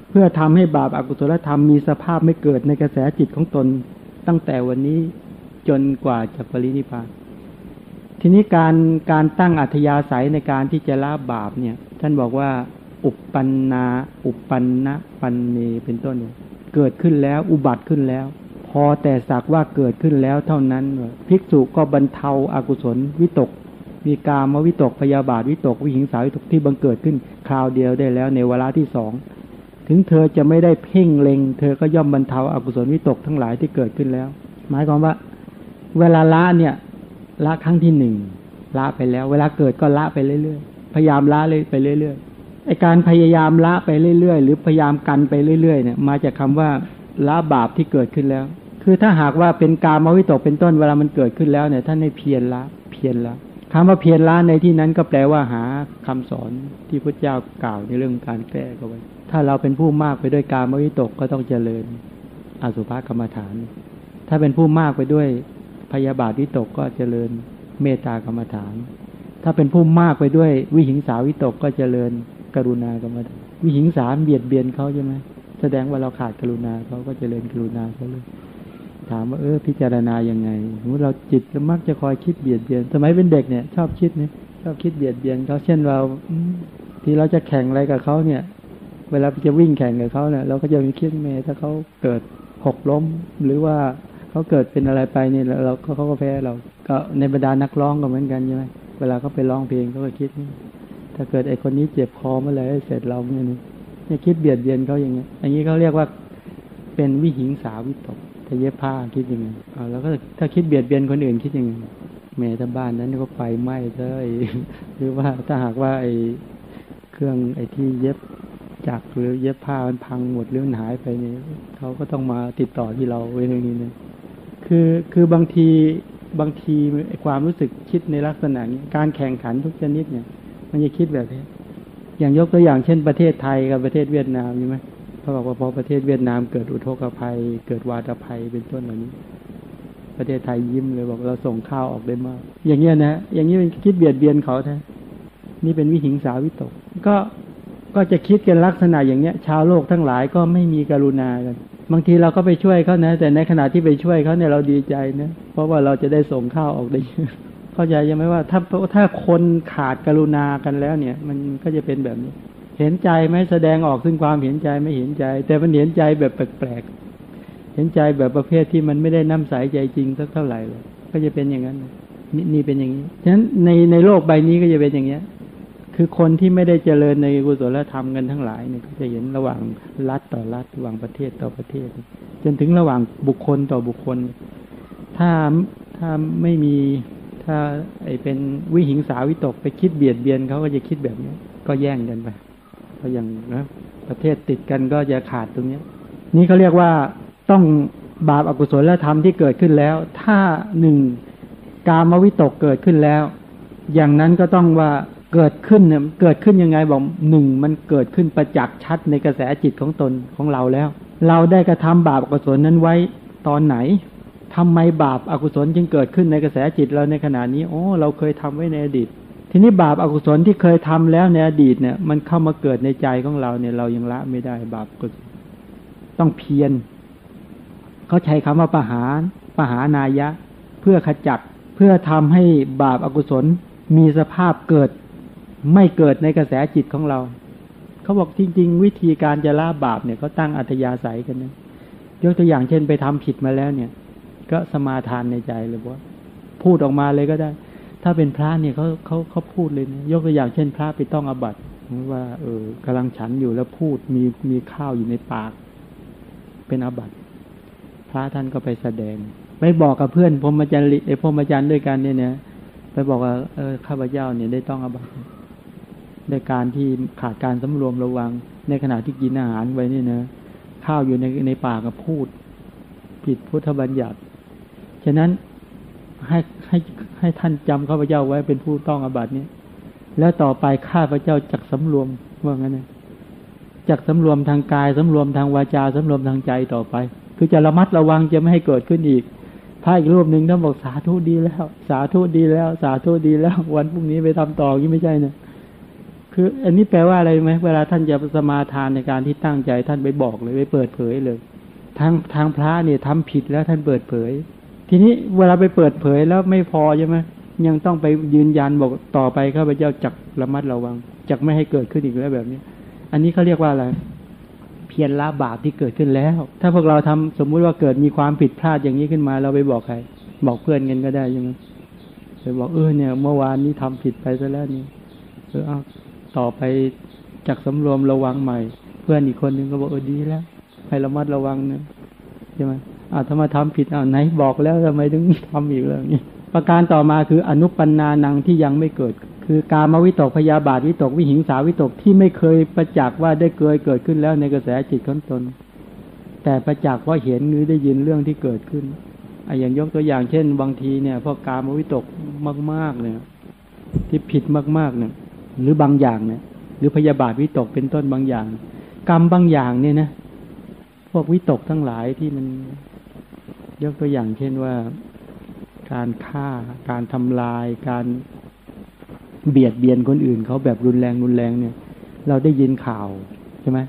เพื่อทำให้บาปอากุศลธรรมมีสภาพไม่เกิดในกระแสจิตของตน ตั้งแต่วันนี้จนกว่าจะปรินิพพาน ทีนี้การการตั้งอัธยาศัยในการที่จะละบาปเนี่ย ท่านบอกว่า อุปปันนา อุปปันนะปันเนเป็นต้นเนี่ยเกิดขึ้นแล้วอุบัติขึ้นแล้ว พอแต่สักว่าเกิดขึ้นแล้วเท่านั้นภิกษุก็บรรเทาอากุศลวิตก มีกามวิตกพยาบาทวิตกวิหิงสาวิตกที่บังเกิดขึ้นคราวเดียวได้แล้วในเวลาที่สองถึงเธอจะไม่ได้เพ่งเล็ง เธอก็ย่อมบรรเทาอากุศลวิตกทั้งหลายที่เกิดขึ้นแล้ว หมายความว่า เวลาละเนี่ย ละครั้งที่หนึ่งละไปแล้ว เวลาเกิดก็ละไปเรื่อยๆพยายามละเลยไปเรื่อยๆไอการพยายามละไปเรื่อยๆ หรือพยายามกันไปเรื่อยๆเนี่ย มาจากคาว่าละบาปที่เกิดขึ้นแล้ว คือถ้าหากว่าเป็นกามวิตกเป็นต้นเวลามันเกิดขึ้นแล้วเนี่ยท่านให้เพียรละเพียรละคำว่าเพียรละในที่นั้นก็แปลว่าหาคำสอนที่พระเจ้ากล่าวในเรื่องการแก้ก็ไว้ ถ้าเราเป็นผู้มากไปด้วยกามวิตกก็ต้องเจริญอสุภกรรมฐาน ถ้าเป็นผู้มากไปด้วย พยาบาทวิตกก็เจริญเมตตากรรมฐาน ถ้าเป็นผู้มากไปด้วยวิหิงสาวิตกก็เจริญกรุณากรรมฐานวิหิงสาเบียดเบียนเขาใช่ไหมแสดงว่าเราขาดกรุณาเขาก็เจริญกรุณาเขาเลยถามว่าเออพิจารณายังไงสมมติเราจิตมักจะคอยคิดเบียดเบียน สมัยเป็นเด็กเนี่ยชอบคิดเนี่ยชอบคิดเบียดเบียนเขาเช่นเราที่เราจะแข่งอะไรกับเขาเนี่ย เวลาจะวิ่งแข่งกับเขาเนี่ยเราก็จะมีคิดเมถ้าเขาเกิดหกล้มหรือว่า เขาเกิดเป็นอะไรไปเนี่ยเราเขาก็แพ้เราก็ในบรรดานักร้องก็เหมือนกันใช่ไหมเวลาเขาไปร้องเพลงเขาก็คิดนี่ถ้าเกิดไอคนนี้เจ็บคอเมื่อไหร่เสร็จเราเนี่ยนี่คิดเบียดเบียนเขาอย่างเงี้ยอย่างนี้เขาเรียกว่าเป็นวิหิงสาวิตกถ้าเย็บผ้าคิดยังไงเอาแล้วก็ถ้าคิดเบียดเบียนคนอื่นคิดยังไงแม่ถ้าบ้านนั้นก็ไฟไหม้เลยหรือว่าถ้าหากว่าไอเครื่องไอที่เย็บจักหรือเย็บผ้ามันพังหมดหรือมันหายไปเนี่ยเขาก็ต้องมาติดต่อที่เราไว้ในนี้เนี่ย คือคือบางทีบางทีความรู้สึกคิดในลักษณะนี้การแข่งขันทุกชนิดเนี่ย มันจะคิดแบบนี้อย่างยกตัวอย่างเช่นประเทศไทยกับประเทศเวียดนามใช่ไหมเขาบอกว่าพอประเทศเวียดนามเกิดอุทกภัย เกิดวาตภัยเป็นต้นเหล่านี้ ประเทศไทยยิ้มเลยบอกเราส่งข้าวออกได้มาก อย่างเงี้ยนะอย่างนี้เป็นคิดเบียดเบียนเขาแท้นี่เป็นวิหิงสาวิตก ก็ก็จะคิดกันลักษณะอย่างเนี้ย ชาวโลกทั้งหลายก็ไม่มีกรุณากัน บางทีเราก็ไปช่วยเขานะ แต่ในขณะที่ไปช่วยเขาเนี่ยเราดีใจนะ เพราะว่าเราจะได้ส่งข้าวออกได้เยอะเข้าใจยังไหมว่า ถ้าถ้าคนขาดกรุณากันแล้วเนี่ย มันก็จะเป็นแบบนี้ เห็นใจไหมแสดงออกซึ่งความเห็นใจไม่เห็นใจ แต่มันเห็นใจแบบแปลกๆเห็นใจแบบประเภทที่มันไม่ได้น้ำใสใจจริงสักเท่าไหร่เลยก็จะเป็นอย่างนั้นนี่นี่เป็นอย่างนี้ฉะนั้นในในโลกใบนี้ก็จะเป็นอย่างเนี้ย คือคนที่ไม่ได้เจริญในกุศลธรรมกันทั้งหลายเนี่ยก็จะเห็นระหว่างรัฐต่อรัฐระหว่างประเทศต่อประเทศ จนถึงระหว่างบุคคลต่อบุคคล ถ้าถ้าไม่มีถ้าไอเป็นวิหิงสาวิตกไปคิดเบียดเบียนเขาก็จะคิดแบบนี้ก็แย่งกันไปก็อย่างนะประเทศติดกันก็จะขาดตรงนี้นี่เขาเรียกว่าต้องบาปอากุศลธรรมที่เกิดขึ้นแล้ว ถ้าหนึ่งกามวิตกเกิดขึ้นแล้ว อย่างนั้นก็ต้องว่า เกิดขึ้นเนี่ยเกิดขึ้นยังไงบอกหนึ่งมันเกิดขึ้นประจักษ์ชัดในกระแสจิตของตนของเราแล้ว เราได้กระทำบาปอกุศลนั้นไว้ตอนไหนทำไมบาปอากุศลจึงเกิดขึ้นในกระแสจิตเราในขณะนี้โอ้เราเคยทำไว้ในอดีต ทีนี้บาปอากุศลที่เคยทำแล้วในอดีตเนี่ย มันเข้ามาเกิดในใจของเราเนี่ย เรายังละไม่ได้บาปกุศลต้องเพียรเขาใช้คำว่าปหารปหานายะ เพื่อขจัดเพื่อทำให้บาปอากุศลมีสภาพเกิด ไม่เกิดในกระแสจิตของเรา เขาบอกจริง ๆ วิธีการจะละบาปเนี่ยเขาตั้งอัธยาศัยกันนะยกตัวอย่างเช่นไปทำผิดมาแล้วเนี่ย ก็สมาทานในใจเลยว่าพูดออกมาเลยก็ได้ ถ้าเป็นพระเนี่ยเขาเขาเขาพูดเลยนะยกตัวอย่างเช่น พระไปต้องอบัตว่าเออกำลังฉันอยู่แล้วพูดมีมีข้าวอยู่ในปาก เป็นอบัตพระท่านก็ไปแสดงไปบอกกับเพื่อนพรหมจรรย์ไอ้พรหมจรรย์ด้วยกันเนี่ยเนี่ยไปบอกว่าเออข้าพเจ้าเนี่ยได้ต้องอบัต ในการที่ขาดการสำรวมระวัง ในขณะที่กินอาหารไว้นี่นะข้าวอยู่ในในปากกับพูด ผิดพุทธบัญญัติ ฉะนั้นให้ให้ให้ท่านจำข้าพเจ้าไว้เป็นผู้ต้องอบัตินี้แล้วต่อไปข้าพเจ้าจักสำรวมว่างั้นนะจักสำรวมทางกายสำรวมทางวาจาสำรวมทางใจต่อไป คือจะระมัดระวังจะไม่ให้เกิดขึ้นอีกพระอีกรูปหนึ่งท่านบอกสาธุดีแล้ว สาธุดีแล้ว สาธุดีแล้ว วันพรุ่งนี้ไปทำต่อยี่ไม่ใช่นะ คือ อันนี้แปลว่าอะไรไหมเวลาท่านจะสมาทานในการที่ตั้งใจท่านไปบอกเลยไปเปิดเผยเลย ทางทางพระเนี่ยทำผิดแล้วท่านเปิดเผย ทีนี้เวลาไปเปิดเผยแล้วไม่พอใช่ไหมยังต้องไปยืนยันบอกต่อไปข้าพเจ้าจักระมัดระวังจักไม่ให้เกิดขึ้นอีกแล้วแบบนี้อันนี้เขาเรียกว่าอะไร เพียรละบาปที่เกิดขึ้นแล้ว ถ้าพวกเราทำสมมุติว่าเกิดมีความผิดพลาดอย่างนี้ขึ้นมา เราไปบอกใคร บอกเพื่อนกันก็ได้ใช่ไหมไปบอกเออเนี่ย เมื่อวานนี้ทำผิดไปซะแล้วนี่เออเอา ต่อไปจักสำรวมระวังใหม่ เพื่อนอีกคนหนึ่งก็บอกเออดีแล้วให้ระมัดระวังนะใช่ไหมอ้าวถ้ามาทำผิดอ้าวไหนบอกแล้วทำไมถึงทำอีกแล้วนี่ประการต่อมาคืออนุปันนานังที่ยังไม่เกิด คือการมวิตกพยาบาทวิตกวิหิงสาวิตกที่ไม่เคยประจักษ์ว่าได้เกิดเกิดขึ้นแล้วในกระแสจิตของตน แต่ประจักษ์ว่าเห็นหรือได้ยินเรื่องที่เกิดขึ้นออย่างยกตัวอย่างเช่น บางทีเนี่ยพอการมาวิตกมากๆเนี่ยที่ผิดมากๆเนี่ย หรือบางอย่างเนี่ยหรือพยาบาทวิตกเป็นต้นบางอย่าง กรรมบางอย่างเนี่ยนะพวกวิตกทั้งหลายที่มันยกตัวอย่างเช่นว่าการฆ่าการทำลาย การเบียดเบียนคนอื่นเขาแบบรุนแรงรุนแรงเนี่ย เราได้ยินข่าวใช่ไหม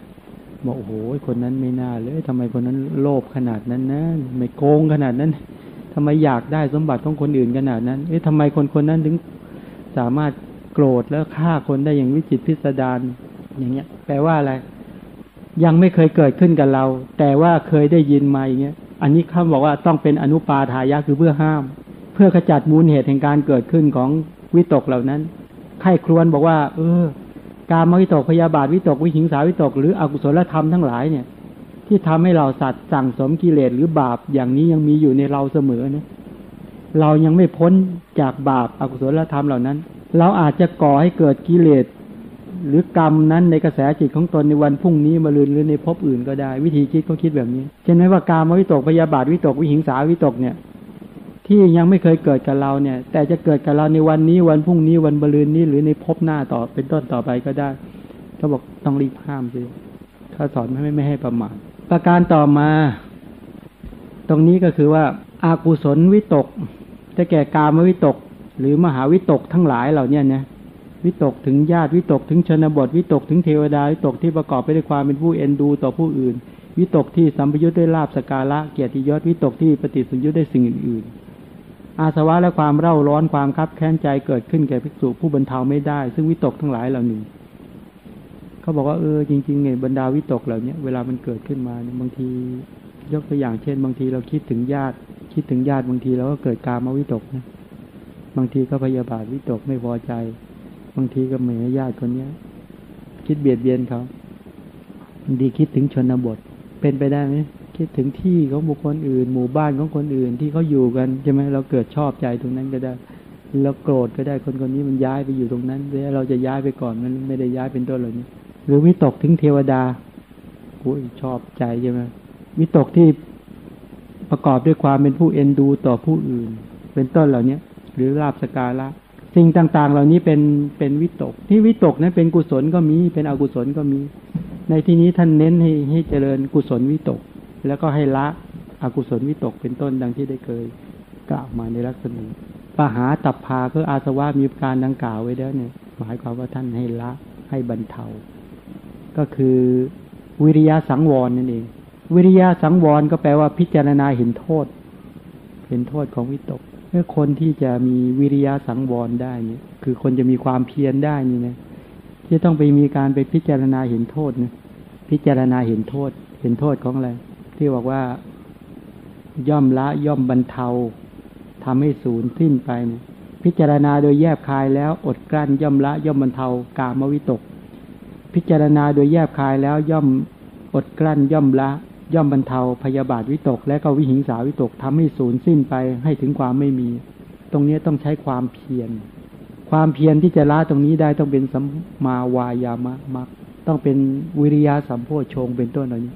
บอกโอ้โหคนนั้นไม่น่าเลยทำไมคนนั้นโลภขนาดนั้นนะไม่โกงขนาดนั้นทำไมอยากได้สมบัติของคนอื่นขนาดนั้น เอ๊ะทำไมคนคนนั้นถึงสามารถ โกรธแล้วฆ่าคนได้อย่างวิจิตพิสดารอย่างเงี้ย แปลว่าอะไร ยังไม่เคยเกิดขึ้นกับเรา แต่ว่าเคยได้ยินมาอย่างเงี้ย อันนี้เขาบอกว่าต้องเป็นอนุปาทายะคือเพื่อห้าม เพื่อขจัดมูลเหตุแห่งการเกิดขึ้นของวิตกเหล่านั้นไข้ครวนบอกว่า เออ การมวิตกพยาบาทวิตกวิหิงสาวิตก หรืออกุศลธรรมทั้งหลายเนี่ย ที่ทำให้เราสัตว์สั่งสมกิเลสหรือบาปอย่างนี้ยังมีอยู่ในเราเสมอนะเรายังไม่พ้นจากบาปอากุศลธรรมเหล่านั้น เราอาจจะก่อให้เกิดกิเลสหรือกรรมนั้นในกระแสจิตของตนในวันพรุ่งนี้มาลืนหรือในภพอื่นก็ได้ วิธีคิดเขาคิดแบบนี้เช่นไหมว่าการมวิตกพยาบาทวิตกวิหิงสาวิตกเนี่ยที่ยังไม่เคยเกิดกับเราเนี่ย แต่จะเกิดกับเราในวันนี้วันพรุ่งนี้วันบรืนนี้หรือในภพหน้าต่อเป็นต้นต่อไปก็ได้เขาบอกต้องรีบห้ามสิเขาสอนไม่ไม่ให้ประมาทประการต่อมา ตรงนี้ก็คือว่าอากุศลวิตกจะแก่กามวิตก หรือมหาวิตกทั้งหลายเหล่านี้นะวิตกถึงญาติวิตกถึงชนบท วิตกถึงเทวดาวิตกที่ประกอบไปด้วยความเป็นผู้เอ็นดูต่อผู้อื่น วิตกที่สัมปยุทธ์ด้วยลาบสการะเกียรติยศวิตกที่ปฏิสัมยุทธ์ด้วยสิ่งอื่นๆ อาสวะและความเร่าร้อนความคับแค้นใจเกิดขึ้นแก่ภิกษุผู้บรรเทาไม่ได้ ซึ่งวิตกทั้งหลายเหล่านี้เขาบอกว่าเออจริงๆเนี่ยบรรดาวิตกเหล่านี้เวลามันเกิดขึ้นมาเนี่ยบางทียกตัวอย่างเช่น บางทีเราคิดถึงญาติ คิดถึงญาติบางทีเราก็เกิดการมาวิตกนะ บางทีก็พยาบาทวิตกไม่พอใจ บางทีก็เหมยญาติคนเนี้ย คิดเบียดเบียนเขาบางทีคิดถึงชนบท เป็นไปได้ไหมคิดถึงที่ของบุคคลอื่น หมู่บ้านของคนอื่นที่เขาอยู่กันใช่ไหมเราเกิดชอบใจตรงนั้นก็ได้เราโกรธก็ได้คนคนนี้มันย้ายไปอยู่ตรงนั้นแล้วเราจะย้ายไปก่อนมันไม่ได้ย้ายเป็นต้นเหล่านี้หรือวิตกถึงเทวดาโอ้ยชอบใจใช่ไหมวิตกที่ประกอบด้วยความเป็นผู้เอ็นดูต่อผู้อื่น เป็นต้นเหล่านี้ หรือลาบสการะสิ่งต่าง ๆ เหล่านี้เป็นเป็นวิตก ที่วิตกนั้นเป็นกุศลก็มีเป็นอกุศลก็มี ในที่นี้ท่านเน้นให้ให้เจริญกุศลวิตก แล้วก็ให้ละอกุศลวิตกเป็นต้นดังที่ได้เคยกล่าวมาในลักษณะปหาตับพาคืออาสวะมีการดังกล่าวไว้แล้วเนี่ย หมายความว่าท่านให้ละให้บรรเทา ก็คือวิริยะสังวรนั่นเอง วิริยะสังวรก็แปลว่าพิจารณาเห็นโทษ เห็นโทษของวิตก เมื่อคนที่จะมีวิริยะสังวรได้เนี่ย คือคนจะมีความเพียรได้นี่นะที่ต้องไปมีการไปพิจารณาเห็นโทษนะพิจารณาเห็นโทษ เห็นโทษของอะไรที่บอกว่าย่อมละย่อมบรรเทาทำให้สูญสิ้นไปเนี่ยพิจารณาโดยแยบคายแล้วอดกลั้น ย่อมละย่อมบรรเทากามวิตก พิจารณาโดยแยบคายแล้วย่อมอดกลั้นย่อมละ ย่อมบรรเทาพยาบาทวิตก และก็วิหิงสาวิตกทำให้สูญสิ้นไปให้ถึงความไม่มี ตรงนี้ต้องใช้ความเพียร ความเพียรที่จะละตรงนี้ได้ต้องเป็นสัมมาวายามะมักต้องเป็นวิริยะสัมโพชงเป็นต้นเหล่านี้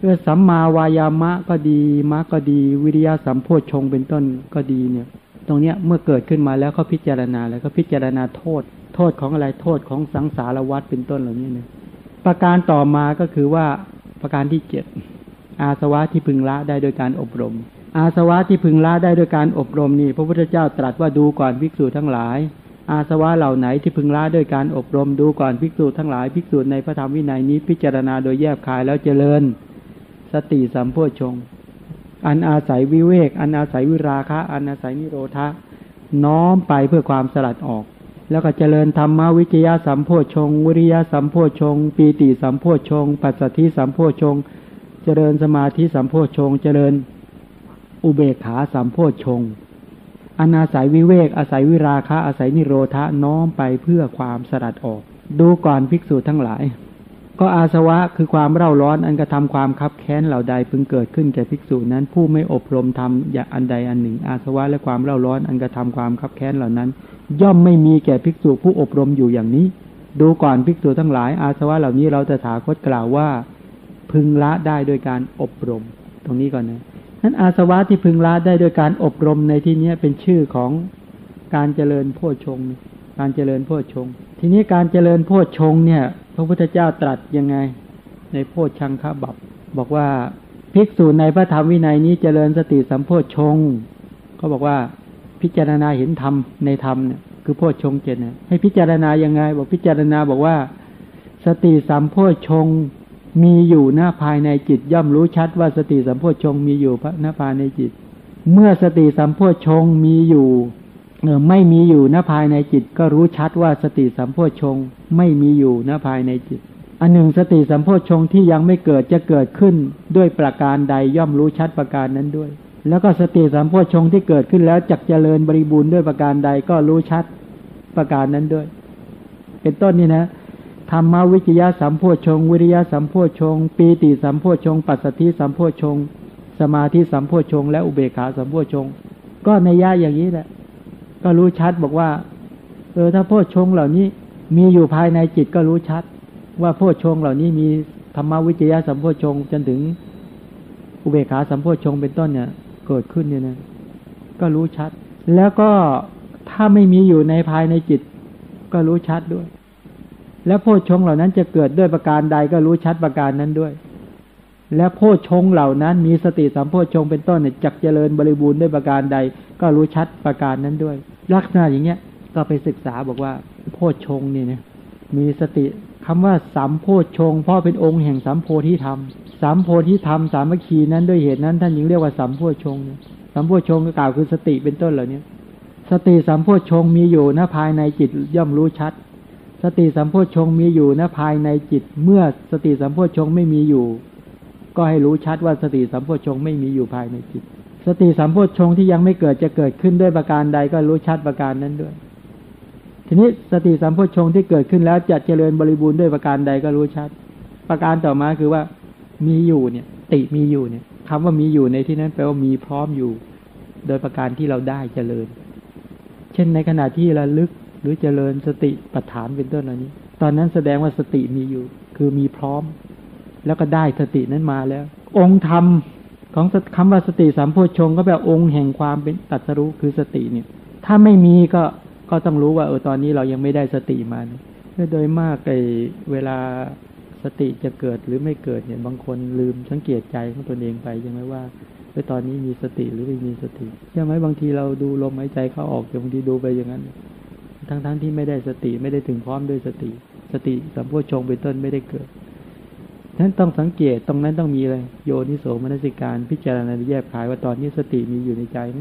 เออสัมมาวายามะก็ดีมะก็ดี วิริยะสัมโพชงเป็นต้นก็ดีเนี่ย ตรงเนี้ยเมื่อเกิดขึ้นมาแล้วเขาพิจารณาแล้วก็พิจารณาโทษ โทษของอะไรโทษของสังสารวัฏเป็นต้นเหล่านี้เนี่ยประการต่อมาก็คือว่าประการที่เจ็ด อาสวะที่พึงละได้โดยการอบรม อาสวะที่พึงละได้โดยการอบรมนี่ พระพุทธเจ้าตรัสว่าดูก่อนภิกษุทั้งหลาย อาสวะเหล่าไหนที่พึงละด้วยการอบรม ดูก่อนภิกษุทั้งหลายภิกษุในพระธรรมวินัยนี้พิจารณาโดยแยบคายแล้วเจริญ สติสัมโพชงอันอาศัยวิเวก อันอาศัยวิราคะ อันอาศัยนิโรธะน้อมไปเพื่อความสลัดออก แล้วก็เจริญธรรมวิจยะสัมโพชง วิริยะสัมโพชง ปีติสัมโพชง ปัสสธิสัมโพชง เจริญสมาธิสัมโพชฌงเจริญอุเบกขาสัมโพชฌงอนาศัยวิเวกอาศัยวิราคะอาศัยนิโรธะน้อมไปเพื่อความสลัดออก ดูก่อนภิกษุทั้งหลาย ก็อาสวะคือความเร่าร้อนอันกระทำความคับแค้นเหล่าใดพึงเกิดขึ้นแก่ภิกษุนั้น ผู้ไม่อบรมทำอย่างอันใดอันหนึ่ง อาสวะและความเร่าร้อนอันกระทำความคับแค้นเหล่านั้น ย่อมไม่มีแก่ภิกษุผู้อบรมอยู่อย่างนี้ ดูก่อนภิกษุทั้งหลาย อาสวะเหล่านี้เราจะถาคตกล่าวว่า พึงละได้โดยการอบรม ตรงนี้ก่อนนะนั้นอาสวะที่พึงละได้โดยการอบรมในที่นี้เป็นชื่อของการเจริญโพชง การเจริญโพชง ทีนี้การเจริญโพชงเนี่ย พระพุทธเจ้าตรัสยังไง ในโพชชังคบับบอกว่าภิกษุในพระธรรมวินัยนี้เจริญสติสัมโพชงเขาบอกว่าพิจารณาเห็นธรรมในธรรมเนี่ยคือโพชงเจ็ดเนี่ยให้พิจารณายังไง บอกพิจารณาบอกว่า สติสัมโพชง มีอยู่หน้าภายในจิตย่อมรู้ชัดว่าสติสัมโพชฌงมีอยู่หน้าภายในจิต เมื่อสติสัมโพชฌงมีอยู่เออไม่มีอยู่ณภายในจิต ก็รู้ชัดว่าสติสัมโพชฌงไม่มีอยู่ณภายในจิตอันหนึ่งสติสัมโพชฌงที่ยังไม่เกิดจะเกิดขึ้นด้วยประการใดย่อมรู้ชัดประการนั้นด้วย แล้วก็สติสัมโพชฌงที่เกิดขึ้นแล้วจักเจริญบริบูรณ์ด้วยประการใดก็รู้ชัดประการนั้นด้วย เป็นต้นนี่นะ ธรรมวิจยะสัมโพชง วิริยะสัมโพชง ปีติสัมโพชง ปัสสติสัมโพชง สมาธิสัมโพชง และอุเบกขาสัมโพชง ก็ในยะอย่างนี้แหละ ก็รู้ชัดบอกว่า เออถ้าโพชงเหล่านี้มีอยู่ภายในจิตก็รู้ชัด ว่าโพชงเหล่านี้มีธรรมวิจยะสัมโพชงจนถึง อุเบกขาสัมโพชงเป็นต้นเนี่ย เกิดขึ้นเนี่ยนะก็รู้ชัด แล้วก็ถ้าไม่มีอยู่ในภายในจิต ก็รู้ชัดด้วย และโพชฌงเหล่านั้นจะเกิดด้วยประการใดก็รู้ชัดประการนั้นด้วย และโพชฌงเหล่านั้นมีสติสัมโพชฌงเป็นต้นเนี่ยจักเจริญบริบูรณ์ด้วยประการใด ก็รู้ชัดประการนั้นด้วย ลักษณะอย่างเงี้ยก็ไปศึกษาบอกว่า โพชฌงค์เนี่ยมีสติคำว่าสัมโพชฌงพราะเป็นองค์แห่งสัมโพธิธรรมสัมโพธิธรรมสามัคคีนั้นด้วยเหตุนั้นท่านยังเรียกว่าสัมโพชฌงสัมโพชฌงก็กล่าวคือสติเป็นต้นเหล่านี้สติสัมโพชฌงมีอยู่ณภายในจิตย่อมรู้ชัด สติสัมโพชงมีอยู่ณภายในจิต เมื่อสติสัมโพชงไม่มีอยู่ ก็ให้รู้ชัดว่าสติสัมโพชงไม่มีอยู่ภายในจิต สติสัมโพชงที่ยังไม่เกิดจะเกิดขึ้นด้วยประการใดก็รู้ชัดประการนั้นด้วย ทีนี้สติสัมโพชงที่เกิดขึ้นแล้วจะเจริญบริบูรณ์ด้วยประการใดก็รู้ชัด ประการต่อมาคือว่ามีอยู่เนี่ย ติมีอยู่เนี่ยคำว่ามีอยู่ในที่นั้นแปลว่ามีพร้อมอยู่ โดยประการที่เราได้เจริญ เช่นในขณะที่ระลึก หรือเจริญสติปัฏฐานเป็นต้นเหล่านี้ ตอนนั้นแสดงว่าสติมีอยู่ คือมีพร้อม แล้วก็ได้สตินั้นมาแล้ว องค์ธรรมของคำว่าสติสัมโพชฌงก็แปลองค์แห่งความเป็นตัสรู้คือสติเนี่ย ถ้าไม่มีก็ก็ต้องรู้ว่าเออตอนนี้เรายังไม่ได้สติมานะโดยมากไอเวลาสติจะเกิดหรือไม่เกิดเนี่ยบางคนลืมสังเกตใจของตนเองไปใช่ไหมว่าเออตอนนี้มีสติหรือไม่มีสติใช่ไหมบางทีเราดูลมหายใจเข้าออกบางทีดูไปอย่างนั้น ทั้งๆทที่ไม่ได้สติไม่ได้ถึงพร้อมด้วยสติ สติสัมโพชงเป็นต้นไม่ได้เกิดนั้นต้องสังเกตตรงนั้นต้องมีเลยโยนิโสมนสิการพิจารณาแยบขายว่าตอนนี้สติมีอยู่ในใจไหม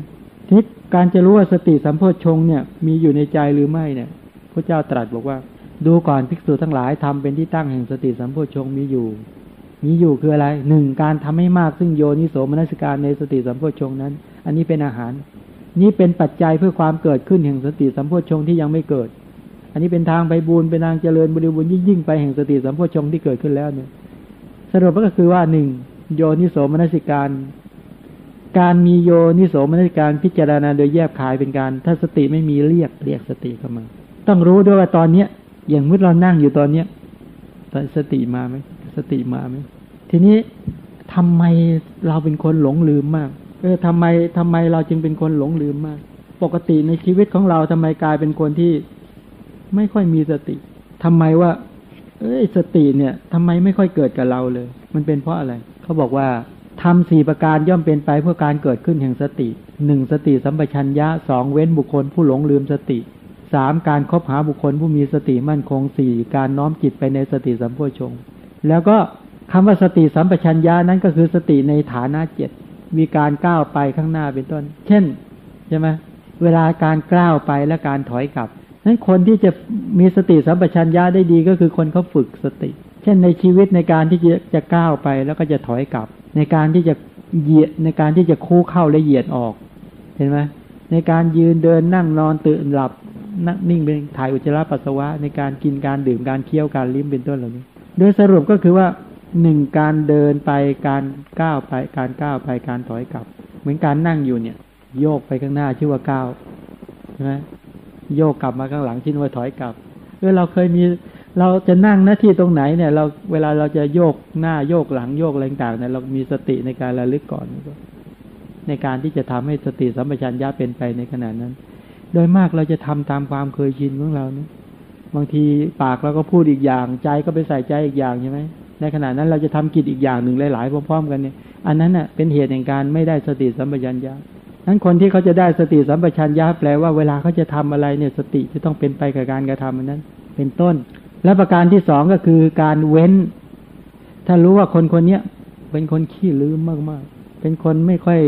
ทีการจะรู้ว่าสติสัมโพชงเนี่ยมีอยู่ในใจหรือไม่เนี่ยพระเจ้าตรัสบอกว่า ดูก่อนภิกษุทั้งหลายทำเป็นที่ตั้งแห่งสติสัมโพชงมีอยู่ มีอยู่คืออะไรหนึ่งการทำให้มากซึ่งโยนิโสมนสิการในสติสัมโพชงนั้น อันนี้เป็นอาหาร นี่เป็นปัจจัยเพื่อความเกิดขึ้นแห่งสติสัมโพชฌงค์ที่ยังไม่เกิด อันนี้เป็นทางไปบูรเป็นทางเจริญบริบูรณ์ยิ่งไปแห่งสติสัมโพชฌงค์ที่เกิดขึ้นแล้วเนี่ยสรุปก็คือว่าหนึ่งโยนิโสมนสิการ การมีโยนิโสมนสิการพิจารณาโดยแยบขายเป็นการ ถ้าสติไม่มีเรียกเรียกสติเข้ามา ต้องรู้ด้วยว่าตอนเนี้ย อย่างเมื่อเรานั่งอยู่ตอนเนี้ยสติมาไหมสติมาไหมทีนี้ทำไมเราเป็นคนหลงลืมมาก เออทำไมทำไมเราจึงเป็นคนหลงลืมมาก ปกติในชีวิตของเราทำไมกลายเป็นคนที่ไม่ค่อยมีสติทำไมว่า เอ้ยสติเนี่ยทำไมไม่ค่อยเกิดกับเราเลย มันเป็นเพราะอะไรเขาบอกว่าทำสี่ประการย่อมเป็นไปเพื่อการเกิดขึ้นแห่งสติหนึ่งสติสัมปชัญญะสองเว้นบุคคลผู้หลงลืมสติสามการคบหาบุคคลผู้มีสติมั่นคงสี่การน้อมจิตไปในสติสัมโพชงแล้วก็คำว่าสติสัมปชัญญะนั้นก็คือสติในฐานะเจ็ด มีการก้าวไปข้างหน้าเป็นต้น เช่นใช่ไหมเวลาการก้าวไปและการถอยกลับนั้นคนที่จะมีสติสัมปชัญญะได้ดีก็คือคนเขาฝึกสติ เช่นในชีวิตในการที่จะจะก้าวไปแล้วก็จะถอยกลับ ในการที่จะเหยียดในการที่จะคู่เข้าและเหยียดออก เห็นไหมในการยืนเดินนั่งนอนตื่นหลับนั่งนิ่งเป็นถ่ายอุจจาระปัสสาวะในการกินการดื่มการเคี้ยวการลิ้มเป็นต้นเหล่านี้ โดยสรุปก็คือว่า หนึ่งการเดินไปการก้าวไปการก้าวไปการถอยกลับ เหมือนการนั่งอยู่เนี่ย โยกไปข้างหน้าชื่อว่าก้าวใช่ไหมโยกกลับมาข้างหลังชื่อว่าถอยกลับเออเราเคยมีเราจะนั่งหน้าที่ตรงไหนเนี่ย เราเวลาเราจะโยกหน้าโยกหลังโยกอะไรต่างๆเนี่ยเรามีสติในการระลึกก่อน ในการที่จะทำให้สติสัมปชัญญะเป็นไปในขณะนั้น โดยมากเราจะทำตามความเคยชินของเราเนี่ยบางทีปากเราก็พูดอีกอย่าง ใจก็ไปใส่ใจอีกอย่างใช่ไหม ในขณะนั้นเราจะทำกิจอีกอย่างหนึ่งหลายๆพร้อมๆกันเนี่ยอันนั้นน่ะเป็นเหตุแห่งการไม่ได้สติสัมปชัญญะนั้นคนที่เขาจะได้สติสัมปชัญญะแปลว่าเวลาเขาจะทำอะไรเนี่ยสติจะต้องเป็นไปกับการกระทำนั้น เป็นต้น และประการที่สองก็คือการเว้น ถ้ารู้ว่าคนคนเนี้ยเป็นคนขี้ลืมมากๆ เป็นคนไม่ค่อย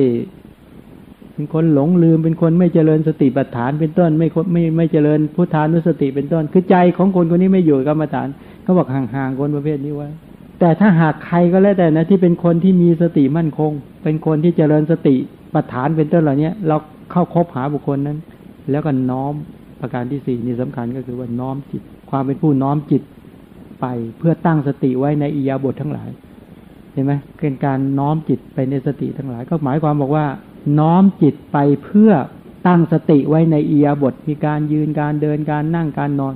เป็นคนหลงลืม เป็นคนไม่เจริญสติปัฏฐานเป็นต้น ไม่ไม่ไม่เจริญพุทธานุสติเป็นต้น คือใจของคนคนนี้ไม่อยู่กับกรรมฐานเขาบอกห่างๆคนประเภทนี้ไว้ แต่ถ้าหากใครก็แล้วแต่นะที่เป็นคนที่มีสติมั่นคง เป็นคนที่เจริญสติปัฏฐานเป็นต้นเหล่านี้เราเข้าคบหาบุคคลนั้น แล้วก็น้อมประการที่สี่นี่สำคัญก็คือว่าน้อมจิต ความเป็นผู้น้อมจิตไปเพื่อตั้งสติไว้ในอิยาบททั้งหลายเห็นไหมเป็นการน้อมจิตไปในสติทั้งหลาย ก็หมายความบอกว่า น้อมจิตไปเพื่อตั้งสติไว้ในอิยาบทมีการยืนการเดินการนั่งการนอน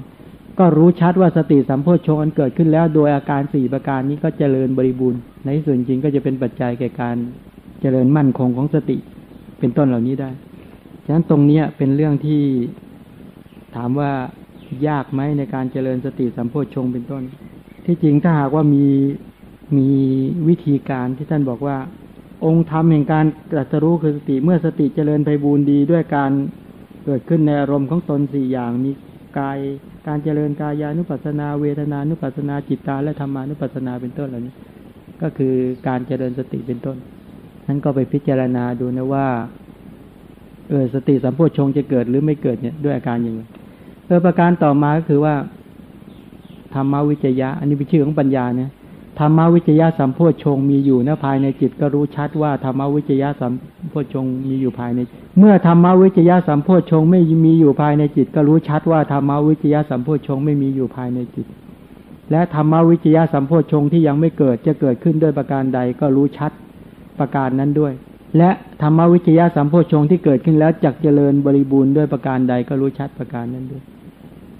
ก็รู้ชัดว่าสติสัมโพชฌงค์อันเกิดขึ้นแล้ว โดยอาการสี่ประการนี้ก็เจริญบริบูรณ์ในส่วนจริงก็จะเป็นปัจจัยแก่การเจริญมั่นคงของสติ เป็นต้นเหล่านี้ได้ฉะนั้นตรงนี้เป็นเรื่องที่ถามว่ายากไหมในการเจริญสติสัมโพชฌงเป็นต้น ที่จริงถ้าหากว่ามีมีวิธีการที่ท่านบอกว่า องค์ธรรมแห่งการตรัสรู้คือสติเมื่อสติเจริญไปบูรณ์ดีด้วยการเกิดขึ้นในอารมณ์ของตนสี่อย่างมี กาย การเจริญกายานุปัสสนา เวทนานุปัสสนาจิตตาและธรรมานุปัสสนาเป็นต้นเหล่านี้ ก็คือการเจริญสติเป็นต้นนั้นก็ไปพิจารณาดูนะว่าเออสติสัมโพชงจะเกิดหรือไม่เกิดเนี่ยด้วยอาการอย่างไรเออประการต่อมาก็คือว่าธรรมวิจยะ อันนี้เป็นชื่อของปัญญาเนี่ย ธรรมวิจยะสัมโพชงมีอยู่นะภายในจิตก็รู้ชัดว่าธรรมวิจยะสัมโพชงมีอยู่ภายใน เมื่อธรรมวิจยะสัมโพชงไม่มีอยู่ภายในจิต ก็รู้ชัดว่าธรรมวิจยะสัมโพชงไม่มีอยู่ภายในจิต และธรรมวิจยะสัมโพชงที่ยังไม่เกิดจะเกิดขึ้นด้วยประการใดก็รู้ชัดประการนั้นด้วย และธรรมวิจยะสัมโพชงที่เกิดขึ้นแล้วจักเจริญบริบูรณ์ด้วยประการใดก็รู้ชัดประการนั้นด้วย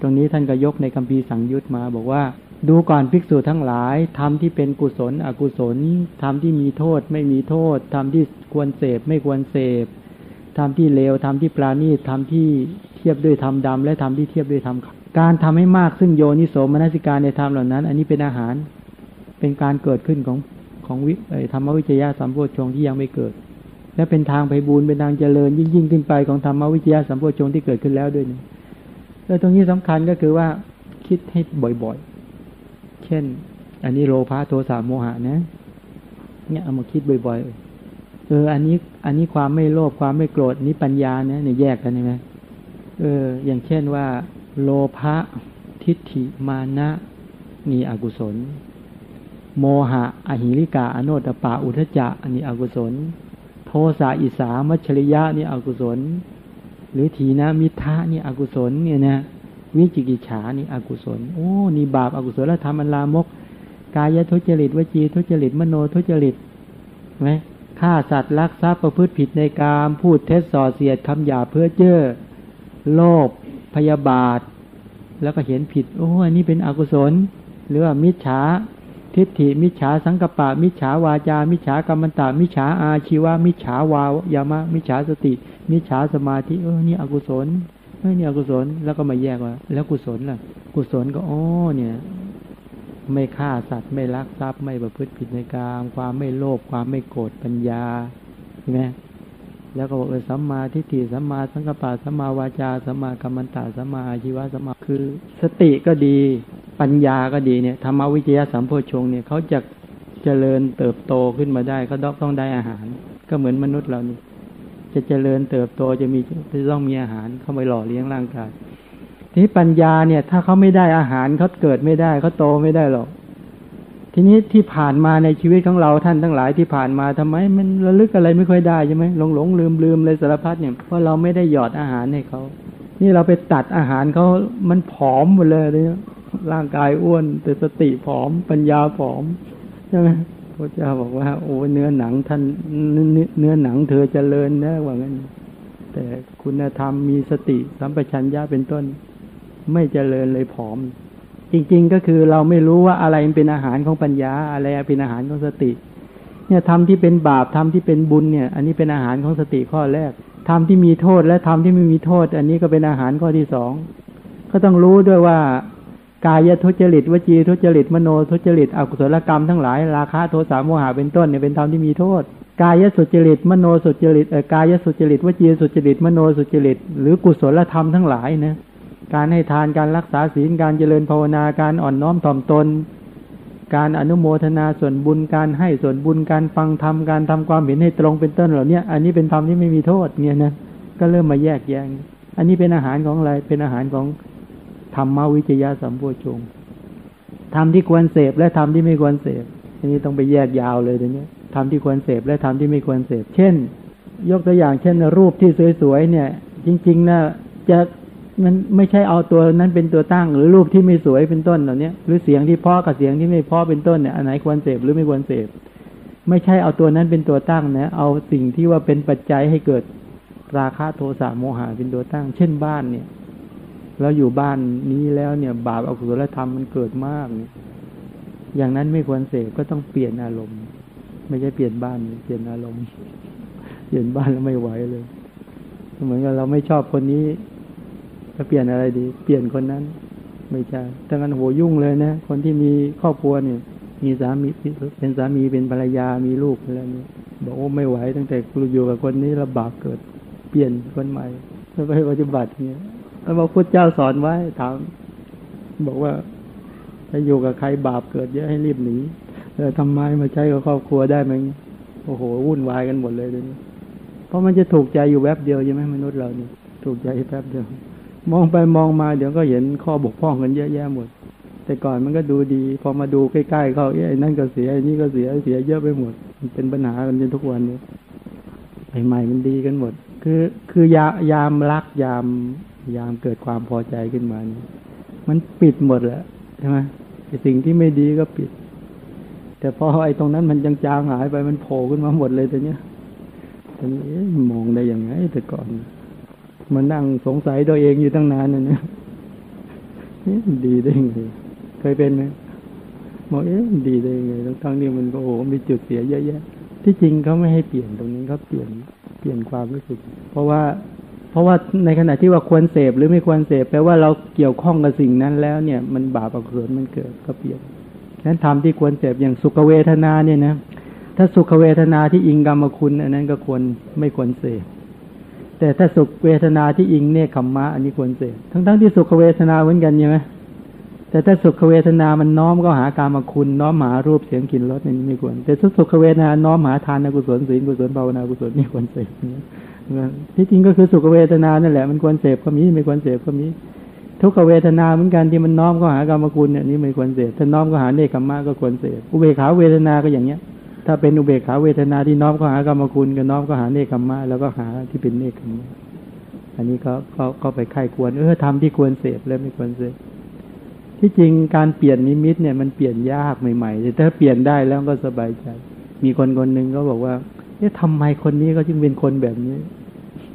ตรงนี้ท่านก็ยกในคัมภีสังยุตมาบอกว่า ดูก่อนภิกษุทั้งหลายทำที่เป็นกุศล อกุศลทำที่มีโทษ ไม่มีโทษทำที่ควรเสพ ไม่ควรเสพทำที่เลวทำที่ปราณีตทำที่เทียบด้วยธรรมดำและทำที่เทียบด้วยธรรมการทำให้มากซึ่งโยนิโสมนสิการในธรรมเหล่านั้น อันนี้เป็นอาหาร เป็นการเกิดขึ้นของของวิธรรมวิจยะสัมโพชงที่ยังไม่เกิด และเป็นทางไปบูรเป็นทางเจริญยิ่งยิ่งขึ้นไปของธรรมวิจยะสัมโพชงที่เกิดขึ้นแล้วด้วยนี่แล้วตรงนี้สำคัญก็คือว่าคิดให้บ่อยๆ เช่น อันนี้โลภะโทสะโมหะนะ เนี่ยเอามาคิดบ่อยๆ เออ อันนี้ อันนี้ความไม่โลภความไม่โกรธนี้ปัญญาเนี่ยเนี่ยแยกกันใช่ไหมเออ อย่างเช่นว่า โลภะทิฏฐิมานะนี่อกุศล โมหะ อหิริกา อโนตปาอุทจะอันนี้อกุศล โทสะอิสามัชริยะนี่อกุศล หรือทีนะมิทะนี่อกุศลเนี่ยนะ วิจิกิจฉานี่อกุศลโอ้นี่บาปอากุศลธรรมอันลามก กายทุจริตวจีทุจริตมโนทุจริตไหมฆ่าสัตว์ลักทรัพย์ประพฤติผิดในกามพูดเท็จส่อเสียดคำหยาเพื่อเจ้อโลภพยาบาท แล้วก็เห็นผิด โอ้อันนี้เป็นอกุศล หรือว่ามิจฉาทิฏฐิมิจฉาสังกปะ มิจฉาวาจา มิจฉากรรมตามิจฉาอาชีวะมิจฉาวายามะ มิจฉาสติ มิจฉาสมาธิเออนี่อกุศล เออนี่อกุศลแล้วก็มาแยกว่า แล้วกุศลล่ะ กุศลก็อ๋อเนี่ย ไม่ฆ่าสัตว์ไม่ลักทรัพย์ไม่ประพฤติผิดในกามความไม่โลภความไม่โกรธปัญญาใช่ไหมแล้วก็บอกเออสัมมาทิฏฐิสัมมาสังกัปปะสัมมาวาจาสัมมากัมมันตะสัมมาอาชีวะสัมมาคือ สติก็ดี ปัญญาก็ดีเนี่ยธรรมวิจยะสัมโพชงเนี่ยเขาจะเจริญเติบโตขึ้นมาได้ ก็ต้องได้อาหาร ก็เหมือนมนุษย์เรานี่ จะเจริญเติบโตจะมีจะต้องมีอาหารเข้าไปหล่อเลี้ยงร่างกายทีนี้ปัญญาเนี่ย ถ้าเขาไม่ได้อาหารเขาเกิดไม่ได้เขาโตไม่ได้หรอก ทีนี้ที่ผ่านมาในชีวิตของเราท่านทั้งหลายที่ผ่านมาทำไม มันระลึกอะไรไม่ค่อยได้ใช่ไหมหลงหลงลืมลืมเลยสารพัดเนี่ยเพราะเราไม่ได้หยอดอาหารให้เขานี่เราไปตัดอาหารเขามันผอมหมดเลยเนี่ยร่างกายอ้วนแต่สติผอม ปัญญาผอมใช่ไหม ระเจ้าบอกว่า โอ้เนื้อหนังท่านเนื้อหนังเธอเจริญนะว่างั้น แต่คุณธรรมมีสติสัมปชัญญะเป็นต้น ไม่เจริญเลยผอม จริง ๆ ก็คือเราไม่รู้ว่าอะไรเป็นอาหารของปัญญา อะไรเป็นอาหารของสติ เนี่ยทำที่เป็นบาปทำที่เป็นบุญเนี่ย อันนี้เป็นอาหารของสติข้อแรกทำที่มีโทษและทำที่ไม่มีโทษ อันนี้ก็เป็นอาหารข้อที่สองก็ต้องรู้ด้วยว่า กายทุจริตวจีทุจริตมโนทุจริตอกุศลกรรมทั้งหลายราคะโทสะโมหะเป็นต้นเนี่ยเป็นธรรมที่มีโทษ กายสุจริตมโนสุจริตเออกายสุจริตวจีสุจริตมโนสุจริต หรือกุศลธรรมทั้งหลายนะการให้ทานการรักษาศีลการเจริญภาวนาการอ่อนน้อมถ่อมตน การอนุโมทนาส่วนบุญการให้ส่วนบุญการฟังธรรมการทำความเห็นให้ตรงเป็นต้นเหล่านี้อันนี้เป็นธรรมที่ไม่มีโทษเนี่ยนะก็เริ่มมาแยกแยงอันนี้เป็นอาหารของอะไรเป็นอาหารของ ธรรมวิจยะสัมโพชงทำที่ควรเสพและทำที่ไม่ควรเสพอันนี้ต้องไปแยกยาวเลยตรงนี้ทำที่ควรเสพและทำที่ไม่ควรเสพ เช่น ยกตัวอย่างเช่น รูปที่สวยๆเนี่ย จริงๆนะจะมันไม่ใช่เอาตัวนั้นเป็นตัวตั้ง หรือรูปที่ไม่สวยเป็นต้นเหล่านี้หรือเสียงที่เพาะกับเสียงที่ไม่เพาะเป็นต้นเนี่ยอันไหนควรเสพหรือไม่ควรเสพไม่ใช่เอาตัวนั้นเป็นตัวตั้งนะเอาสิ่งที่ว่าเป็นปัจจัยให้เกิดราคะโทสะโมหะเป็นตัวตั้ง เช่นบ้านเนี่ย เราอยู่บ้านนี้แล้วเนี่ย บาปอกุศลธรรมมันเกิดมากเนี่ย อย่างนั้นไม่ควรเสพก็ต้องเปลี่ยนอารมณ์ ไม่ใช่เปลี่ยนบ้านเปลี่ยนอารมณ์ เปลี่ยนบ้านแล้วไม่ไหวเลย เหมือนกับเราไม่ชอบคนนี้จะเปลี่ยนอะไรดี เปลี่ยนคนนั้น ไม่ใช่ถ้างั้นโหยุ่งเลยนะคนที่มีครอบครัวเนี่ย มีสามีเป็นสามีเป็นภรรยามีลูกอะไรนี่บอกว่าไม่ไหวตั้งแต่กูอยู่กับคนนี้ระบาปเกิด เปลี่ยนคนใหม่แล้วไปปฏิบัติเนี่ย แล้วพระพุทธเจ้าสอนไว้ถามบอกว่าถ้าอยู่กับใครบาปเกิดเยอะให้รีบหนีเออทำไมมาใช้กับครอบครัวได้ไหมโอ้โหวุ่นวายกันหมดเลยเลยวนี้เพราะมันจะถูกใจอยู่แวบเดียวใช่ไหมมนุษย์เราเนี่ยถูกใจแป๊บเดียวมองไปมองมาเดี๋ยวก็เห็นข้อบกพร่องกันเยอะแยะหมด แต่ก่อนมันก็ดูดี พอมาดูใกล้ๆเขาเอ้ยนั่นก็เสียไอ้นี่ก็เสียเสียเยอะไปหมด มันเป็นปัญหากันจนทุกวันนี้ใหม่ๆมันดีกันหมด คือคือยายามรักยาม ยามเกิดความพอใจขึ้นมานี่มันปิดหมดแล้วใช่ไหมสิ่งที่ไม่ดีก็ปิด แต่พอไอ้ตรงนั้นมันจางๆหายไปมันโผล่ขึ้นมาหมดเลยตอนนี้ตอนนี้มองได้ยังไงแต่ก่อนมันนั่งสงสัยตัวเองอยู่ตั้งนานนะเนี่ยดีได้ยังไงเคยเป็นไหมบอกเอ๊ะดีได้ยังไงทั้งนี้มันก็โอ้มีจุดเสียเยอะแยะที่จริงเขาไม่ให้เปลี่ยนตรงนี้เขาเปลี่ยนเปลี่ยนความรู้สึก เพราะว่า เพราะว่าในขณะที่ว่าควรเสพหรือไม่ควรเสพแปลว่าเราเกี่ยวข้องกับสิ่งนั้นแล้วเนี่ย มันบาปอกุศลมันเกิดก็เปลี่ยนนั้นทำที่ควรเสพอย่างสุขเวทนาเนี่ยนะถ้าสุขเวทนาที่อิงกรรมคุณอันนั้นก็ควรไม่ควรเสพแต่ถ้าสุขเวทนาที่อิงเนคขมมะอันนี้ควรเสพทั้งๆทที่สุขเวทนาเหมือนกันใช่ไหมแต่ถ้าสุขเวทนามันน้อมก็หาการมาคุณ น้อมหารูปเสียงกลิ่นรสอันนี้ไม่ควร แต่ถ้าสุขเวทนาน้อมหาทานกุศลศีลกุศลภาวนากุศลนี่ควรเสพ ที่จริงก็คือสุขเวทนานั่นแหละมันควรเสพก็มีไม่ควรเสพก็มีทุกขเวทนาเหมือนกันที่มันน้อมก็หากรรมคุณเนี่ยนี่ไม่ควรเสพถ้าน้อมก็หาเนคขมมะก็ควรเสพอุเบกขาเวทนาก็อย่างเนี้ย ถ้าเป็นอุเบกขาเวทนาที่น้อมก็หากรรมคุณก็น้อมก็หาเนคขมมะแล้วก็หาที่เป็นเนคขมมะอันนี้ก็ก็ก็ไปไข้ควรเออทำที่ควรเสพแล้วไม่ควรเสพที่จริงการเปลี่ยนนิมิตเนี่ยมันเปลี่ยนยากใหม่ๆแต่ถ้าเปลี่ยนได้แล้วก็สบายใจ มีคนคนหนึ่งก็บอกว่าเอ๊ะทำไมคนนี้เขาจึงเป็นคนแบบนี้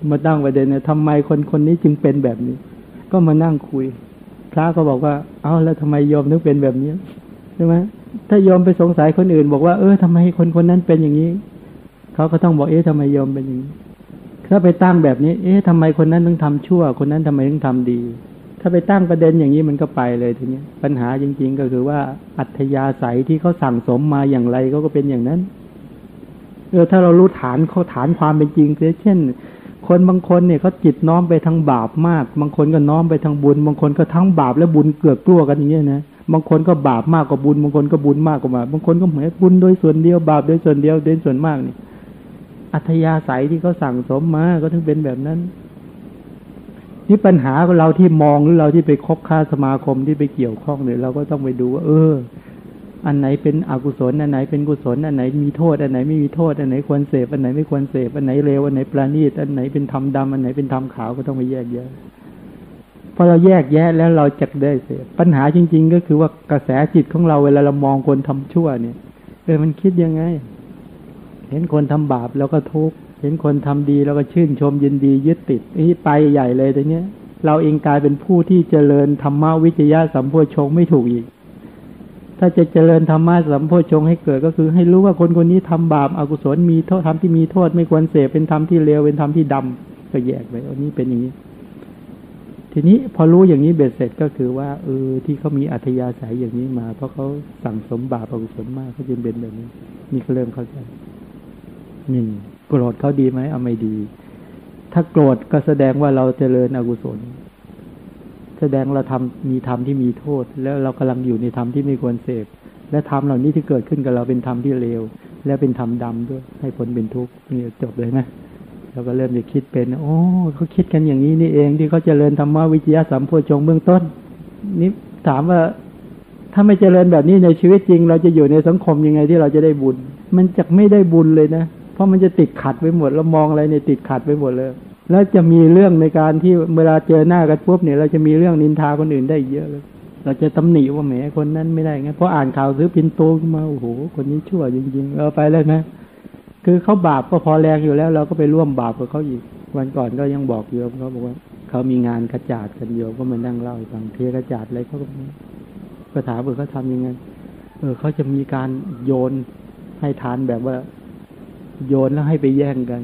มาตั้งประเด็นเนี่ยทำไมคนคนนี้จึงเป็นแบบนี้ ก็มานั่งคุย พระก็บอกว่า เอาแล้วทำไมโยมถึงเป็นแบบนี้ใช่ไหมถ้าโยมไปสงสัยคนอื่น บอกว่าเออทำไมคนคนนั้นเป็นอย่างนี้เขาก็ต้องบอกเอ๊ะทำไมโยมเป็นอย่างนี้ถ้าไปตั้งแบบนี้ เอ๊ะทำไมคนนั้นต้องทำชั่ว คนนั้นทำไมต้องทำดีถถ้าไปตั้งประเด็นอย่างนี้มันก็ไปเลยทีนี้ปัญหาจริง ๆ ก็คือว่าอัธยาศัยที่เขาสั่งสมมาอย่างไรเขาก็เป็นอย่างนั้นเออถ้าเรารู้ฐานเขาฐานความเป็นจริงเช่น คนบางคนเนี่ยเขาจิตน้อมไปทางบาปมาก บางคนก็น้อมไปทางบุญ บางคนก็ทั้งบาปและบุญเกือกกลัวกันอย่างเงี้ยนะบางคนก็บาปมากกว่าบุญ บางคนก็บุญมากกว่าบาปบางคนก็เหมือนบุญโดยส่วนเดียวบาปโดยส่วนเดียวโดยส่วนมากนี่อัธยาศัยที่เขาสั่งสมมาก็ถึงเป็นแบบนั้น นี่ปัญหาของเราที่มองหรือเราที่ไปคบค้าสมาคมที่ไปเกี่ยวข้องเนี่ยเราก็ต้องไปดูว่า เออ อันไหนเป็นอกุศลอันไหนเป็นกุศลอันไหนมีโทษอันไหนไม่มีโทษอันไหนควรเสพอันไหนไม่ควรเสพอันไหนเลวอันไหนประณีตอันไหนเป็นธรรมดำอันไหนเป็นธรรมขาวก็ต้องไปแยกแยะพอเราแยกแยะแล้วเราจะได้เสพปัญหาจริง ๆ ก็คือว่ากระแสจิตของเราเวลาเรามองคนทำชั่วเนี่ยเออมันคิดยังไง เห็นคนทำบาปแล้วก็ทุกข์เห็นคนทำดีแล้วก็ชื่นชมยินดียึดติดนี่ไปใหญ่เลยตรงนี้ยเราเองกลายเป็นผู้ที่เจริญธรรมวิจยะสัมโพชงไม่ถูกอีก ถ้าจะเจริญธรรมะสัมโพชงให้เกิดก็คือ ให้รู้ว่าคนคนนี้ทำบาปอากุศลมีโทษทำที่มีโทษไม่ควรเสพเป็นธรรมที่เลวเป็นธรรมที่ดำก็แยกไปอันนี้เป็นอย่างนี้ ทีนี้พอรู้อย่างนี้เบ็ดเสร็จก็คือว่าเออที่เขามีอัธยาศัยอย่างนี้มา เพราะเขาสั่งสมบาปอกุศลมากเขาจึงเป็นแบบนี้นี่เขาเริ่มเข้าใจหนึ่งโกรธเขาดีไหมเอาไม่ดี ถ้าโกรธก็แสดงว่าเราเจริญอกุศล แสดงเราทำมีธรรมที่มีโทษ แล้วเรากำลังอยู่ในธรรมที่ไม่ควรเสพ และธรรมเหล่านี้ที่เกิดขึ้นกับเราเป็นธรรมที่เลว และเป็นธรรมดำด้วย ให้ผลเป็นทุกข์นี่จบเลยนะเราก็เริ่มจะคิดเป็นโอ้เขาคิดกันอย่างนี้นี่เองที่เขาเจริญธรรมวิจยะสัมโพชงเบื้องต้น นี่ถามว่าถ้าไม่เจริญแบบนี้ในชีวิตจริง เราจะอยู่ในสังคมยังไงที่เราจะได้บุญ มันจะไม่ได้บุญเลยนะ เพราะมันจะติดขัดไปหมดแล้วมองอะไรเนี่ยติดขัดไปหมดเลย แล้วจะมีเรื่องในการที่เวลาเจอหน้ากันปุ๊บเนี่ย เราจะมีเรื่องนินทาคนอื่นได้เยอะเลย เราจะตำหนิว่าแหมคนนั้นไม่ได้ไงเพราะอ่านข่าวซื้อพินโตขึ้นมาโอ้โหคนนี้ชั่วจริงๆเออไปเลยนะคือเขาบาปก็พอแรงอยู่แล้ว เราก็ไปร่วมบาปกับเขาอีก วันก่อนก็ยังบอกโยมเขาบอกว่าเขามีงานกระจาดกันโยมก็มานั่งเล่าฟังเทกระจาดอะไรเขาก็ก็ถามว่าเขาทำยังไงเออเขาจะมีการโยนให้ทานแบบว่า โยนแล้วให้ไปแย่งกัน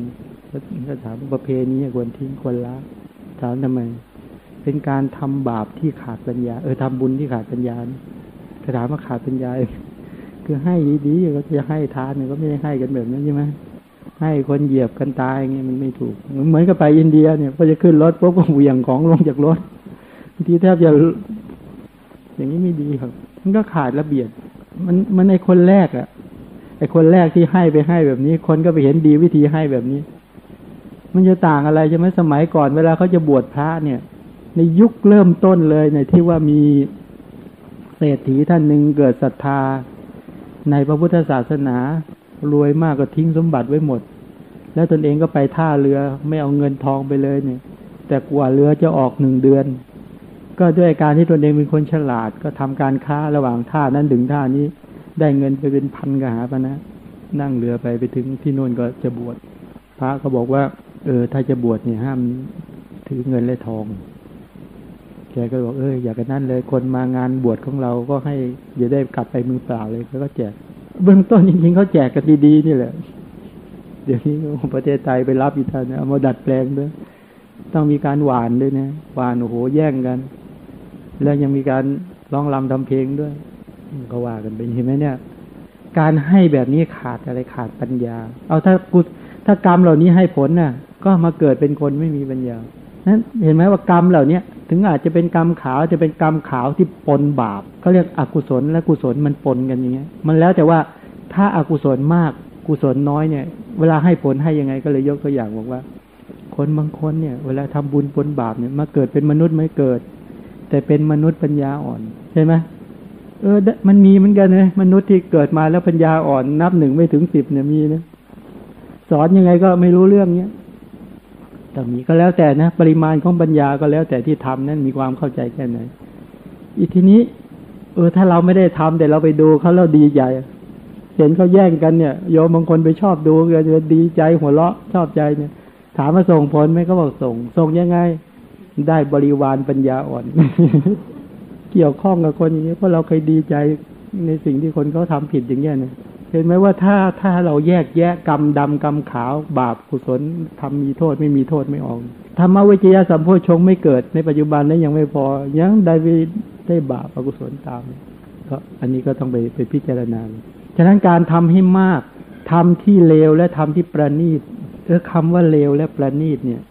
ก็ถามประเพณีควรทิ้งควรละถามทำไม เป็นการทำบาปที่ขาดปัญญา เออทำบุญที่ขาดปัญญาถ้าถามว่าขาดปัญญา คือให้ดีๆก็จะให้ทานเนี่ยก็ไม่ได้ให้กันแบบนั้นใช่ไหมให้คนเหยียบกันตายอย่างเงี้ยมันไม่ถูก เหมือนกับไปอินเดียเนี่ยพอจะขึ้นรถปุ๊บก็เหวี่ยงของลงจากรถทีแทบจะอย่างนี้ไม่ดีครับ มันก็ขาดระเบียบมันมันในคนแรกอะไอคนแรกที่ให้ไปให้แบบนี้ คนก็ไปเห็นดีวิธีให้แบบนี้ มันจะต่างอะไรใช่ไหมสมัยก่อนเวลาเขาจะบวชพระเนี่ย ในยุคเริ่มต้นเลยในที่ว่ามีเศรษฐีท่านหนึ่งเกิดศรัทธา ในพระพุทธศาสนารวยมากก็ทิ้งสมบัติไว้หมด แล้วตนเองก็ไปท่าเรือไม่เอาเงินทองไปเลยเนี่ย แต่กว่าเรือจะออกหนึ่งเดือน ก็ด้วยการที่ตนเองเป็นคนฉลาดก็ทำการค้าระหว่างท่านั้นถึงท่านี้ ได้เงินไปเป็นพันกหาปะนะ นั่งเรือไปไปถึงที่โน่นก็จะบวชพระก็บอกว่า เออ ถ้าจะบวชเนี่ยห้ามถือเงินและทอง แกก็บอกเอออยากกันนั่นเลย คนมางานบวชของเราก็ให้อย่าได้กลับไปมือเปล่าเลยเขาก็แจก เบื้องต้นจริงๆเขาแจกกันดีๆนี่แหละ เดี๋ยวนี้ประเทศไทยไปรับอีกท่านเอามาดัดแปลงด้วยต้องมีการหวานด้วยนะหวานโอ้โหแย่งกัน แล้วยังมีการร้องรำทำเพลงด้วยก็ว่ากันเป็นเห็นไหมเนี่ย การให้แบบนี้ขาดอะไรขาดปัญญา เอาถ้ากุถ้ากรรมเหล่านี้ให้ผลน่ะ ก็มาเกิดเป็นคนไม่มีปัญญานั้นเห็นไหมว่ากรรมเหล่าเนี้ยถึงอาจจะเป็นกรรมขาวจะเป็นกรรมขาวที่ปนบาปเขาเรียกอกุศลและกุศลมันปนกันอย่างเงี้ย มันแล้วแต่ว่าถ้าอากุศลมากกุศลน้อยเนี่ย เวลาให้ผลให้ยังไงก็เลยยกตัวอย่างบอกว่า คนบางคนเนี่ย เวลาทำบุญปนบาปเนี่ยมาเกิดเป็นมนุษย์ไม่เกิด แต่เป็นมนุษย์ปัญญาอ่อนใช่ไหมเออ มันมีเหมือนกันนะมนุษย์ที่เกิดมาแล้วปัญญาอ่อน นับหนึ่งไม่ถึงสิบเนี่ยมีนะสอนยังไงก็ไม่รู้เรื่องเนี้ย แต่มีก็แล้วแต่นะ ปริมาณของปัญญาก็แล้วแต่ที่ทำนั้นมีความเข้าใจแค่ไหนอีกทีนี้ เออถ้าเราไม่ได้ทำแต่เราไปดูเขาแล้วดีใจเห็นเขาแย่งกันเนี่ยโยมบางคนไปชอบดูก็จะดีใจหัวเราะชอบใจเนี่ย ถามมาส่งผลไหมก็บอกส่ง ส่งยังไง ได้บริวารปัญญาอ่อน เกี่ยวข้องกับคนอย่างนี้เพราะเราเคยดีใจในสิ่งที่คนเขาทาผิดอย่างเงี้ยเนี่ย เห็นไหมว่าถ้าถ้าเราแยกแยะกรรมดำกรรมขาว บาปกุศลทำมีโทษไม่มีโทษไม่ออกธรรมวิจยะสัมโพชงไม่เกิดในปัจจุบันนั้นยังไม่พอ ยังได้ไปได้บาปอกุศลตามก็อันนี้ก็ต้องไปไปพิจารณาฉะนั้นการทำให้มากทำที่เลวและทำที่ประณีตเออคำว่าเลวและประณีตเนี่ย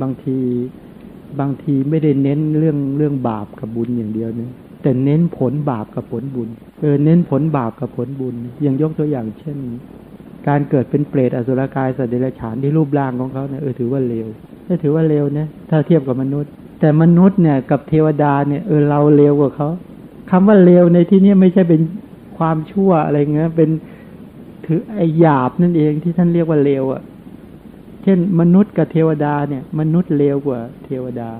บางทีบางทีไม่ได้เน้นเรื่องเรื่องบาปกับบุญอย่างเดียวเนี่ย แต่เน้นผลบาปกับผลบุญเออเน้นผลบาปกับผลบุญย่างยกตัวอย่างเช่น การเกิดเป็นเปรตอสุรกายสัตว์เดรัจฉานที่รูปร่างของเขาเนี่ยเออถือว่าเลวถ้าถือว่าเลวนะถ้าเทียบกับมนุษย์ แต่มนุษย์เนี่ยกับเทวดาเนี่ยเออเราเลวกว่าเขาคำว่าเลวในที่นี้ไม่ใช่เป็นความชั่วอะไรเงี้ยเป็นถือไอหยาบนั่นเองที่ท่านเรียกว่าเลวอะ เช่นมนุษย์กับเทวดาเนี่ย มนุษย์เลวกว่าเทวดา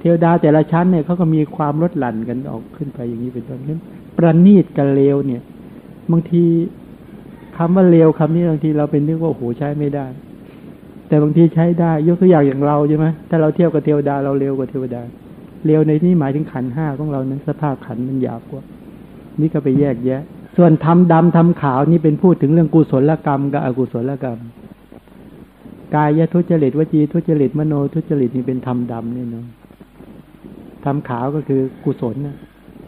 เทวดาแต่ละชั้นเนี่ยเขาก็มีความลดหลั่นกันออกขึ้นไปอย่างนี้เป็นต้นนั้นประณีตกับเลวเนี่ยบางทีคำว่าเลวคำนี้บางทีเราเป็นนึกว่าโอ้โหใช้ไม่ได้ แต่บางทีใช้ได้ ยกตัวอย่างอย่างเราใช่ไหมถ้าเราเทียบกับเทวดาเราเร็วกว่าเทวดาเร็วในที่หมายถึงขันห้าของเรานั้นสภาพขันมันหยาบกว่า นี่ก็ไปแยกแยะ ส่วนทำดำทำขาวนี่เป็นพูดถึงเรื่องกุศลกรรมกับอกุศลกรรม กายทุจริตวจีทุจริตมโนทุจริตนี่เป็นธรรมดำนี่เนาะ ทำขาวก็คือกุศลนะ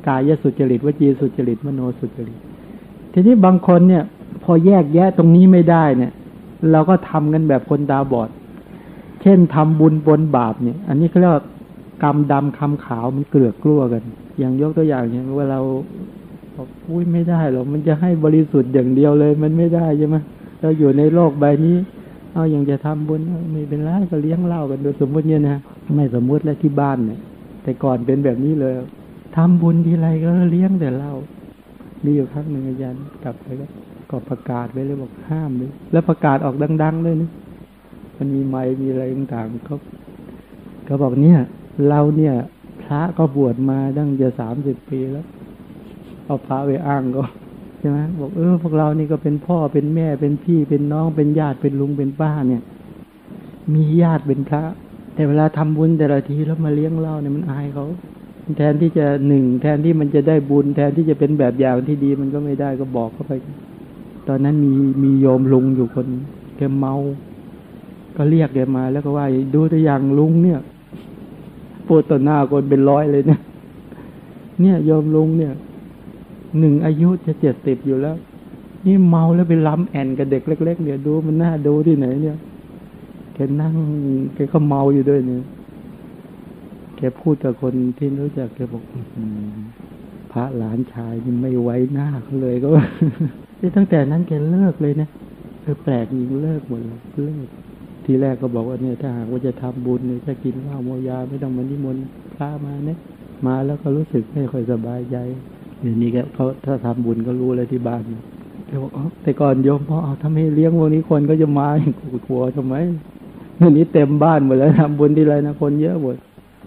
กายสุจริตวจีสุจริตมโนสุจริต ทีนี้บางคนเนี่ย พอแยกแยะตรงนี้ไม่ได้เนี่ย เราก็ทำกันแบบคนตาบอด เช่นทำบุญบนบาปเนี่ย อันนี้เขาเรียกว่ากรรมดำคำขาวมันเกลือกกลัวกัน อย่างยกตัวอย่างอย่างว่าเราบอกอุ้ยไม่ได้หรอกมันจะให้บริสุทธิ์อย่างเดียวเลย มันไม่ได้ใช่ไหมเราอยู่ในโลกใบนี้ เอาอย่างจะทำบุญไม่เป็นไรก็เลี้ยงเล้ากันโดยสมมติเนี่ยนะไม่สมมุติแล้วที่บ้านเนี่ย แต่ก่อนเป็นแบบนี้เลยทำบุญทีไรก็เลี้ยงแต่เหล้ามีอยู่ครั้งหนึ่งอาจารย์กลับไปก็ก็ประกาศไว้เลยบอกห้ามเลยแล้วประกาศออกดัง ๆ เลยนะมันมีไม้มีอะไรต่างๆเขาเขาบอกเนี่ย เราเนี่ย พระก็บวชมาตั้งจะสามสิบปีแล้ว เอาพระไปอ้างก็ใช่ไหมบอกเออพวกเรานี่ก็เป็นพ่อเป็นแม่เป็นพี่เป็นน้องเป็นญาติเป็นลุงเป็นป้าเนี่ย มีญาติเป็นพระ แต่เวลาทำบุญแต่ละทีแล้วมาเลี้ยงเล้าเนี่ยมันอายเขาแทนที่จะหนึ่งแทนที่มันจะได้บุญ แทนที่จะเป็นแบบอย่างที่ดีมันก็ไม่ได้ก็บอกเข้าไป ตอนนั้นมีมีโยมลุงอยู่คนแกเมา ก็เรียกแกมา แล้วก็ว่าดูตัวอย่างลุงเนี่ยพูดต่อหน้าคนเป็นร้อยเลยเนี่ยเนี่ยโยมลุงเนี่ยหนึ่งอายุจะเจ็ดสิบอยู่แล้ว นี่เมาแล้วไปล้ำแอนกับเด็กเล็ก ๆ เนี่ยดูมันน่าดูที่ไหนเนี่ย แกนั่งแกก็เมาอยู่ด้วยเนี่ยแกพูดกับคนที่รู้จักแกบอกพระหลานชายนี่ไม่ไว้หน้าเขาเลยก็ว่าตั้งแต่นั้นแกเลิกเลยนะเออแปลกยิงเลิกหมดเลยเลิกทีแรกก็บอกว่าเนี่ยถ้าหากว่าจะทำบุญเนี่ยถ้ากินเหล้าโมยาไม่ต้องมานิมนต์พระมาเนี่ยมาแล้วก็รู้สึกไม่ค่อยสบายใจเดี๋ยวนี้ก็เขาถ้าทำบุญก็รู้เลยที่บ้านแกบอกอ๋อแต่ก่อนโยมพ่อเอาทำให้เลี้ยงพวกนี้คนก็จะมากูกลัวทำไม เดี๋ยวนี้เต็มบ้านหมดแล้วทำบุญที่ไรนะคนเยอะหมด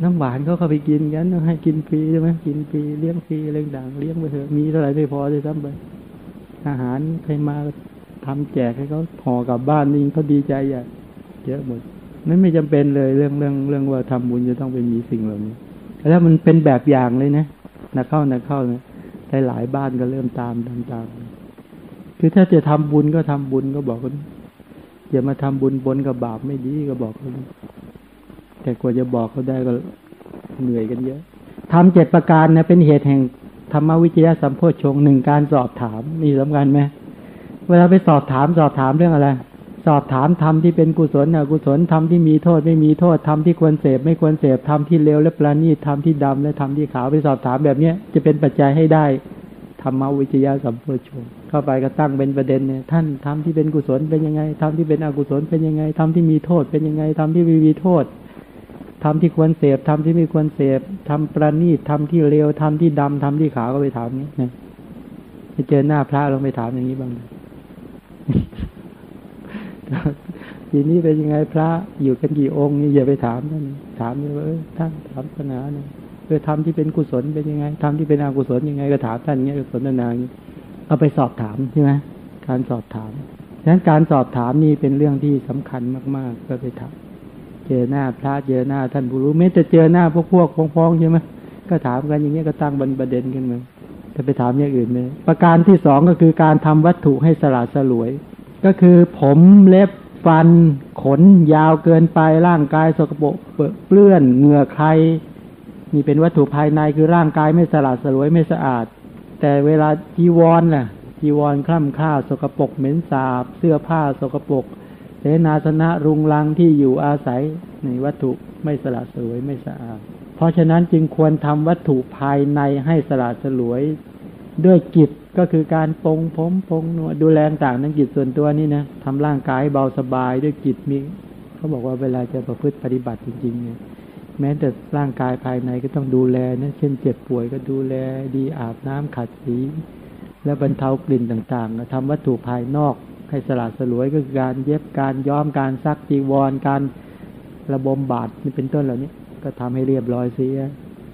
น้ำหวานเขาก็ไปกินกันให้กินฟรีใช่ไหมกินฟรีเลี้ยงฟรีอะไรต่างเลี้ยงไปเถอะมีเท่าไหร่ไม่พอเลยซ้ำไปอาหารใครมาทำแจกให้เขาห่อกลับบ้านนี่เขาดีใจใหญ่เยอะหมดนั่นไม่จำเป็นเลยเรื่องเรื่องเรื่องว่าทำบุญจะต้องไปมีสิ่งเหล่านี้แล้วมันเป็นแบบอย่างเลยนะนักเข้านักเข้านะหลายบ้านก็เริ่มตามตามตามคือถ้าจะทำบุญก็ทำบุญก็บอกกัน อย่ามาทำบุญบนกับบาปไม่ดีก็บอกเขาแต่กว่าจะบอกเขาได้ก็เหนื่อยกันเยอะทำเจ็ดประการนะเป็นเหตุแห่งธรรมวิจยะสัมโพชงหนึ่งการสอบถามนี่สำคัญไหมเวลาไปสอบถามสอบถามเรื่องอะไร สอบถามธรรมที่เป็นกุศลอกุศลธรรมที่มีโทษไม่มีโทษธรรมที่ควรเสพไม่ควรเสพธรรมที่เลวและปราณีตธรรมที่ดำและธรรมที่ขาวไปสอบถามแบบเนี้ยจะเป็นปัจจัยให้ได้ ธรรมวิจยะสัมโพชงเข้าไปก็ตั้งเป็นประเด็นเนี่ยท่านธรรมที่เป็นกุศลเป็นยังไงธรรมที่เป็นอกุศลเป็นยังไงธรรมที่มีโทษเป็นยังไงธรรมที่ไม่มีโทษทำที่ควรเสพทำที่ไม่ควรเสพทำประณีตทำที่เลวทำที่ดำทำที่ขาวก็ไปถามนี้นะไปเจอหน้าพระลองไปถามอย่างนี้บ้างทีนี้เป็นยังไงพระอยู่กันกี่องค์นี่อย่าไปถามท่านถามเลยว่าท่านถามปัญหาเนี่ย เออทำที่เป็นกุศลเป็นยังไงทำที่เป็นอกุศลยังไงก็ถามท่านเงี้ยสนทนาอย่างนี้เอาไปสอบถามใช่ไหมการสอบถามฉะนั้นการสอบถามนี่เป็นเรื่องที่สำคัญมาก ๆ ก็ไปถามเจอหน้าพระเจอหน้าท่านผู้รู้ไม่แต่เจอหน้าพวกพวกพ้องๆใช่ไหมก็ถามกันอย่างเงี้ยก็ตั้งบันประเด็นกันมาจะไปถามอย่างอื่นไหมประการที่สองก็คือการทำวัตถุให้สละสลวย ก็คือผมเล็บฟันขนยาวเกินไปร่างกายสกปรกเปื้อนเหงื่อใคร นี่เป็นวัตถุภายในคือร่างกายไม่สละสลวยไม่สะอาด แต่เวลาจีวรน่ะจีวรคล่ำค่าสกปรกเหม็นสาบ เสื้อผ้าสกปรกเสนาสนะรุงรังที่อยู่อาศัยในวัตถุไม่สละสลวยไม่สะอาด เพราะฉะนั้นจึงควรทำวัตถุภายในให้สละสลวย ด้วยกิจก็คือการปรงผมปรงนวดดูแลต่างนั้นกิจส่วนตัวนี่นะทำร่างกายเบาสบายด้วยกิจมีเขาบอกว่าเวลาจะประพฤติปฏิบัติจริงๆเนี่ย แม้แต่ร่างกายภายในก็ต้องดูแลนะเช่นเจ็บป่วยก็ดูแล ดีอาบน้ำขัดสี และบรรเทากลิ่นต่างๆทำวัตถุภายนอก ให้สละสลวยก็คือการเย็บการย้อมการซักจีวร การระบมบาดนี่เป็นต้นเหล่านี้ ก็ทำให้เรียบร้อยเสีย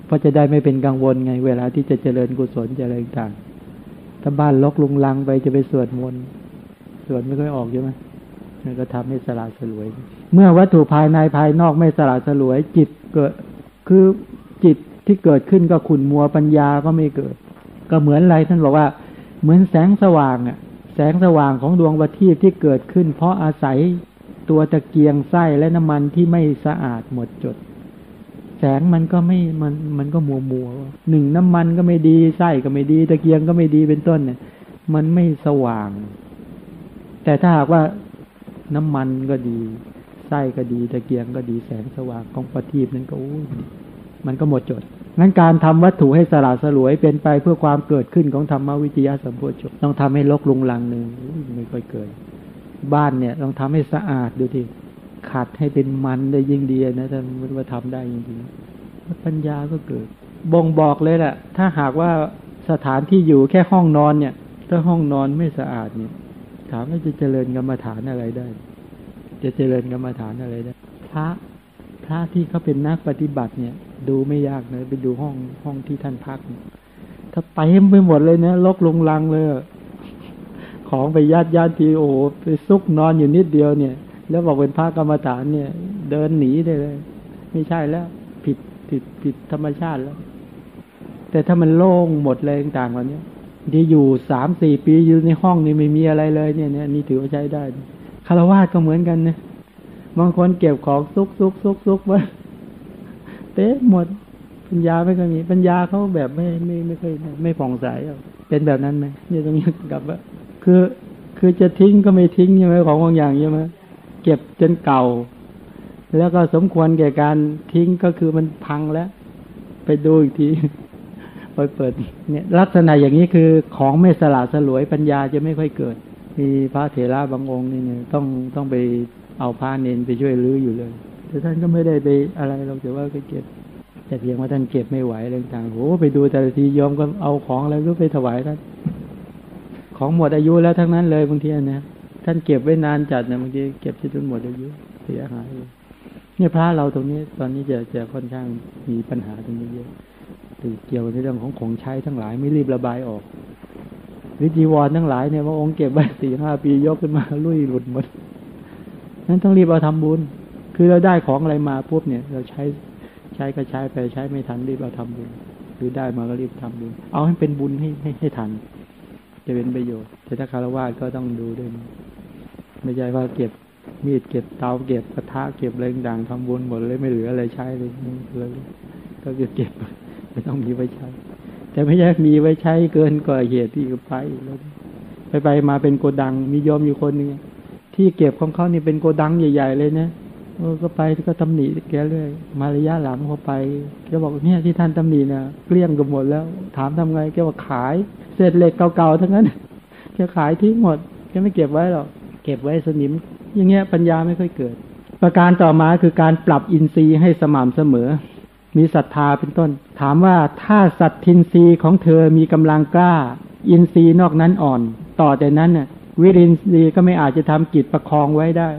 เพราะจะได้ไม่เป็นกังวลไง เวลาที่จะเจริญกุศลเจริญต่างถ้าบ้านลกลุงลังไปจะไปสวดมนต์สวดไม่ค่อยออกใช่ไหม นั่นก็ทำให้สละสลวย เมื่อวัตถุภายในภายนอกไม่สละสลวย จิตเกิดคือจิตที่เกิดขึ้นก็ขุนมัวปัญญาก็ไม่เกิด ก็เหมือนอะไรท่านบอกว่า เหมือนแสงสว่างอะแสงสว่างของดวงประทีปที่เกิดขึ้น เพราะอาศัยตัวตะเกียงไส้และน้ำมันที่ไม่สะอาดหมดจด แสงมันก็ไม่มันมันก็มัวมัวหนึ่งน้ำมันก็ไม่ดีไส้ก็ไม่ดี ตะเกียงก็ไม่ดีเป็นต้นเนี่ย มันไม่สว่าง แต่ถ้าหากว่า น้ำมันก็ดีไส้ก็ดีตะเกียงก็ดีแสงสว่างของประทีปนั้นก็มันก็หมดจดงั้นการทำวัตถุให้สลาสลวยเป็นไปเพื่อความเกิดขึ้นของธรรมวิจยะสัมโพชฌต้องทำให้ลกลุงลังหนึ่งไม่ค่อยเกิด บ้านเนี่ยต้องทำให้สะอาดดูทีขัดให้เป็นมันได้ยิ่งดีนะถ้ามันว่าทำได้จริงๆปัญญาก็เกิด บ่งบอกเลยแหละถ้าหากว่าสถานที่อยู่แค่ห้องนอนเนี่ย ถ้าห้องนอนไม่สะอาดเนี่ย ถามว่าจะเจริญกรรมฐานอะไรได้ จะเจริญกรรมฐานอะไรได้ พระพระที่เขาเป็นนักปฏิบัติเนี่ย ดูไม่ยากเลยไปดูห้องห้องที่ท่านพัก ถ้าไปไปหมดเลยเนะลกลงลังเลย ของไปญาติญาติทีโอ้ไปซุกนอนอยู่นิดเดียวเนี่ย แล้วบอกเป็นพระกรรมฐานเนี่ย เดินหนีได้เลย ไม่ใช่แล้ว ผิดผิดผิดธรรมชาติแล้ว แต่ถ้ามันโล่งหมดเลยต่างๆวันนี้ ที่อยู่สามสี่ปีอยู่ในห้องนี่ไม่มีอะไรเลยเนี่ยเนี่ยนี่ถือว่าใช้ได้คารวะก็เหมือนกันนะบางคนเก็บของซุกซุกซุกซุกไว้เต๊ะหมดปัญญาไม่เคยมีปัญญาเขาแบบไม่ไม่ไม่เคยไม่ผ่องใสเป็นแบบนั้นไหมเนี่ยตรงนี้กลับว่าคือ คือจะทิ้งก็ไม่ทิ้งใช่ไหมของบางอย่างใช่ไหมเก็บจนเก่า แล้วก็สมควรแก่การทิ้งก็คือมันพังแล้ว ไปดูอีกที ไปเปิดเนี่ยลักษณะอย่างนี้คือของไม่สละสลวยปัญญาจะไม่ค่อยเกิด มีพระเถระบางองค์นี่เนี่ยต้องต้องไปเอาพระเนนไปช่วยรื้ออยู่เลย แต่ท่านก็ไม่ได้ไปอะไรเราแต่ว่าก็เก็บ แต่เพียงว่าท่านเก็บไม่ไหวเรื่องต่างโอ้ไปดูแต่ละทียอมก็เอาของอะไรก็ไปถวายท่านของหมดอายุแล้วทั้งนั้นเลยบางทีนะท่านเก็บไว้นานจัดนะบางทีเก็บจนหมดอายุเสียหายเนี่ยพระเราตรงนี้ตอนนี้จะจะค่อนข้างมีปัญหาตรงนี้เยอะ เกี่ยวในเรื่องของของใช้ทั้งหลายไม่รีบระบายออกวิจีวรทั้งหลายเนี่ยพระองค์เก็บไว้สี่ห้าปียกขึ้นมาลุยหลุดหมดนั้นต้องรีบเอาทำบุญ คือเราได้ของอะไรมาปุ๊บเนี่ย เราใช้ใช้ก็ใช้ไปใช้ไม่ทันรีบเอาทำบุญคือได้มาก็รีบทำบุญ เอาให้เป็นบุญให้ให้ให้ทัน จะเป็นประโยชน์ แต่ถ้าคารวะก็ต้องดูด้วย ไม่ใช่ว่าเก็บมีดเก็บเตาเก็บกระทะเก็บอะไรต่างทำบุญหมดเลยไม่เหลืออะไรใช้เลยเลยก็คือเก็บ ไม่ต้องมีไว้ใช้ แต่ไม่ใช่มีไว้ใช้เกินกว่าเหตุที่ไปแล้วไปไปมาเป็นโกดัง มียอมอยู่คนหนึ่งที่เก็บของเขานี่เป็นโกดังใหญ่ ๆ เลยนะเออก็ไปก็ตำหนิแกเรื่อยมาระยะหลังพอไปแกบอกเนี่ยที่ท่านตำหนิเนี่ยเกลี้ยงกันหมดแล้ว ถามทำไงแกว่าขายเศษเหล็กเก่าๆทั้งนั้นแกขายทิ้งหมดแกไม่เก็บไว้หรอกเก็บไว้สนิม อย่างเงี้ยปัญญาไม่ค่อยเกิด ประการต่อมาคือการปรับอินทรีย์ให้สม่ำเสมอ มีศรัทธาเป็นต้น ถามว่าถ้าสัตทินรีของเธอมีกำลังกล้า อินทรีย์นอกนั้นอ่อน ต่อแต่นั้นน่ะวิรินทรีย์ก็ไม่อาจจะทำกิจประคองไว้ได้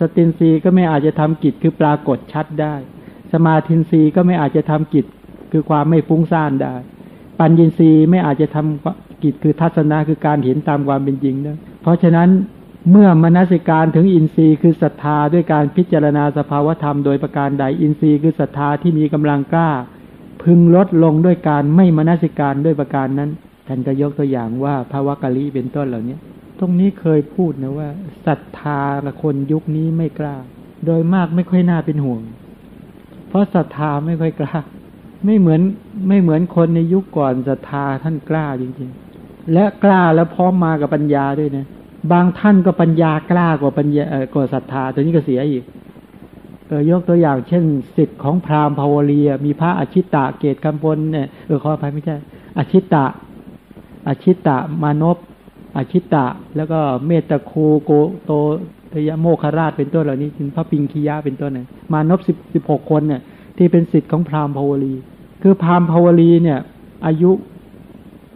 สตินทรีย์ก็ไม่อาจจะทำกิจคือปรากฏชัดได้ สมาธินทรีย์ก็ไม่อาจจะทำกิจคือความไม่ฟุ้งซ่านได้ ปัญญินทรีย์ไม่อาจจะทำกิจคือทัศนะคือการเห็นตามความเป็นจริงได้เพราะฉะนั้น เมื่อมนสิการถึงอินทรีย์คือศรัทธาด้วยการพิจารณาสภาวธรรมโดยประการใดอินทรีย์คือศรัทธาที่มีกำลังกล้า พึงลดลงด้วยการไม่มนสิการด้วยประการนั้นท่านก็ยกตัวอย่างว่าพระวกกะลีเป็นต้นเหล่านี้ตรงนี้เคยพูดนะว่าศรัทธากับคนยุคนี้ไม่กล้า โดยมากไม่ค่อยน่าเป็นห่วง เพราะศรัทธาไม่ค่อยกล้า ไม่เหมือนไม่เหมือนคนในยุคก่อนศรัทธาท่านกล้าจริงๆ และกล้าแล้วพร้อมมากับปัญญาด้วยนะ บางท่านก็ปัญญากล้ากว่าปัญญากว่าศรัทธาตัวนี้ก็เสียอีกเออยกตัวอย่างเช่นสิทธิ์ของพราหมณ์ภาวรีมีพระอชิตะเกตคำพลเนี่ยเออขออภัยไม่ใช่อชิตะอชิตะมานพอชิตะ แล้วก็เมตตาคูโกโตทยโมคราชเป็นต้นเหล่านี้เป็นพระปิงคียะเป็นต้นเนี่ยมานพสิบสิบหกคนเนี่ย ที่เป็นสิทธิ์ของพราหมณ์ภาวรีคือพราหมณ์ภาวรีเนี่ย อายุ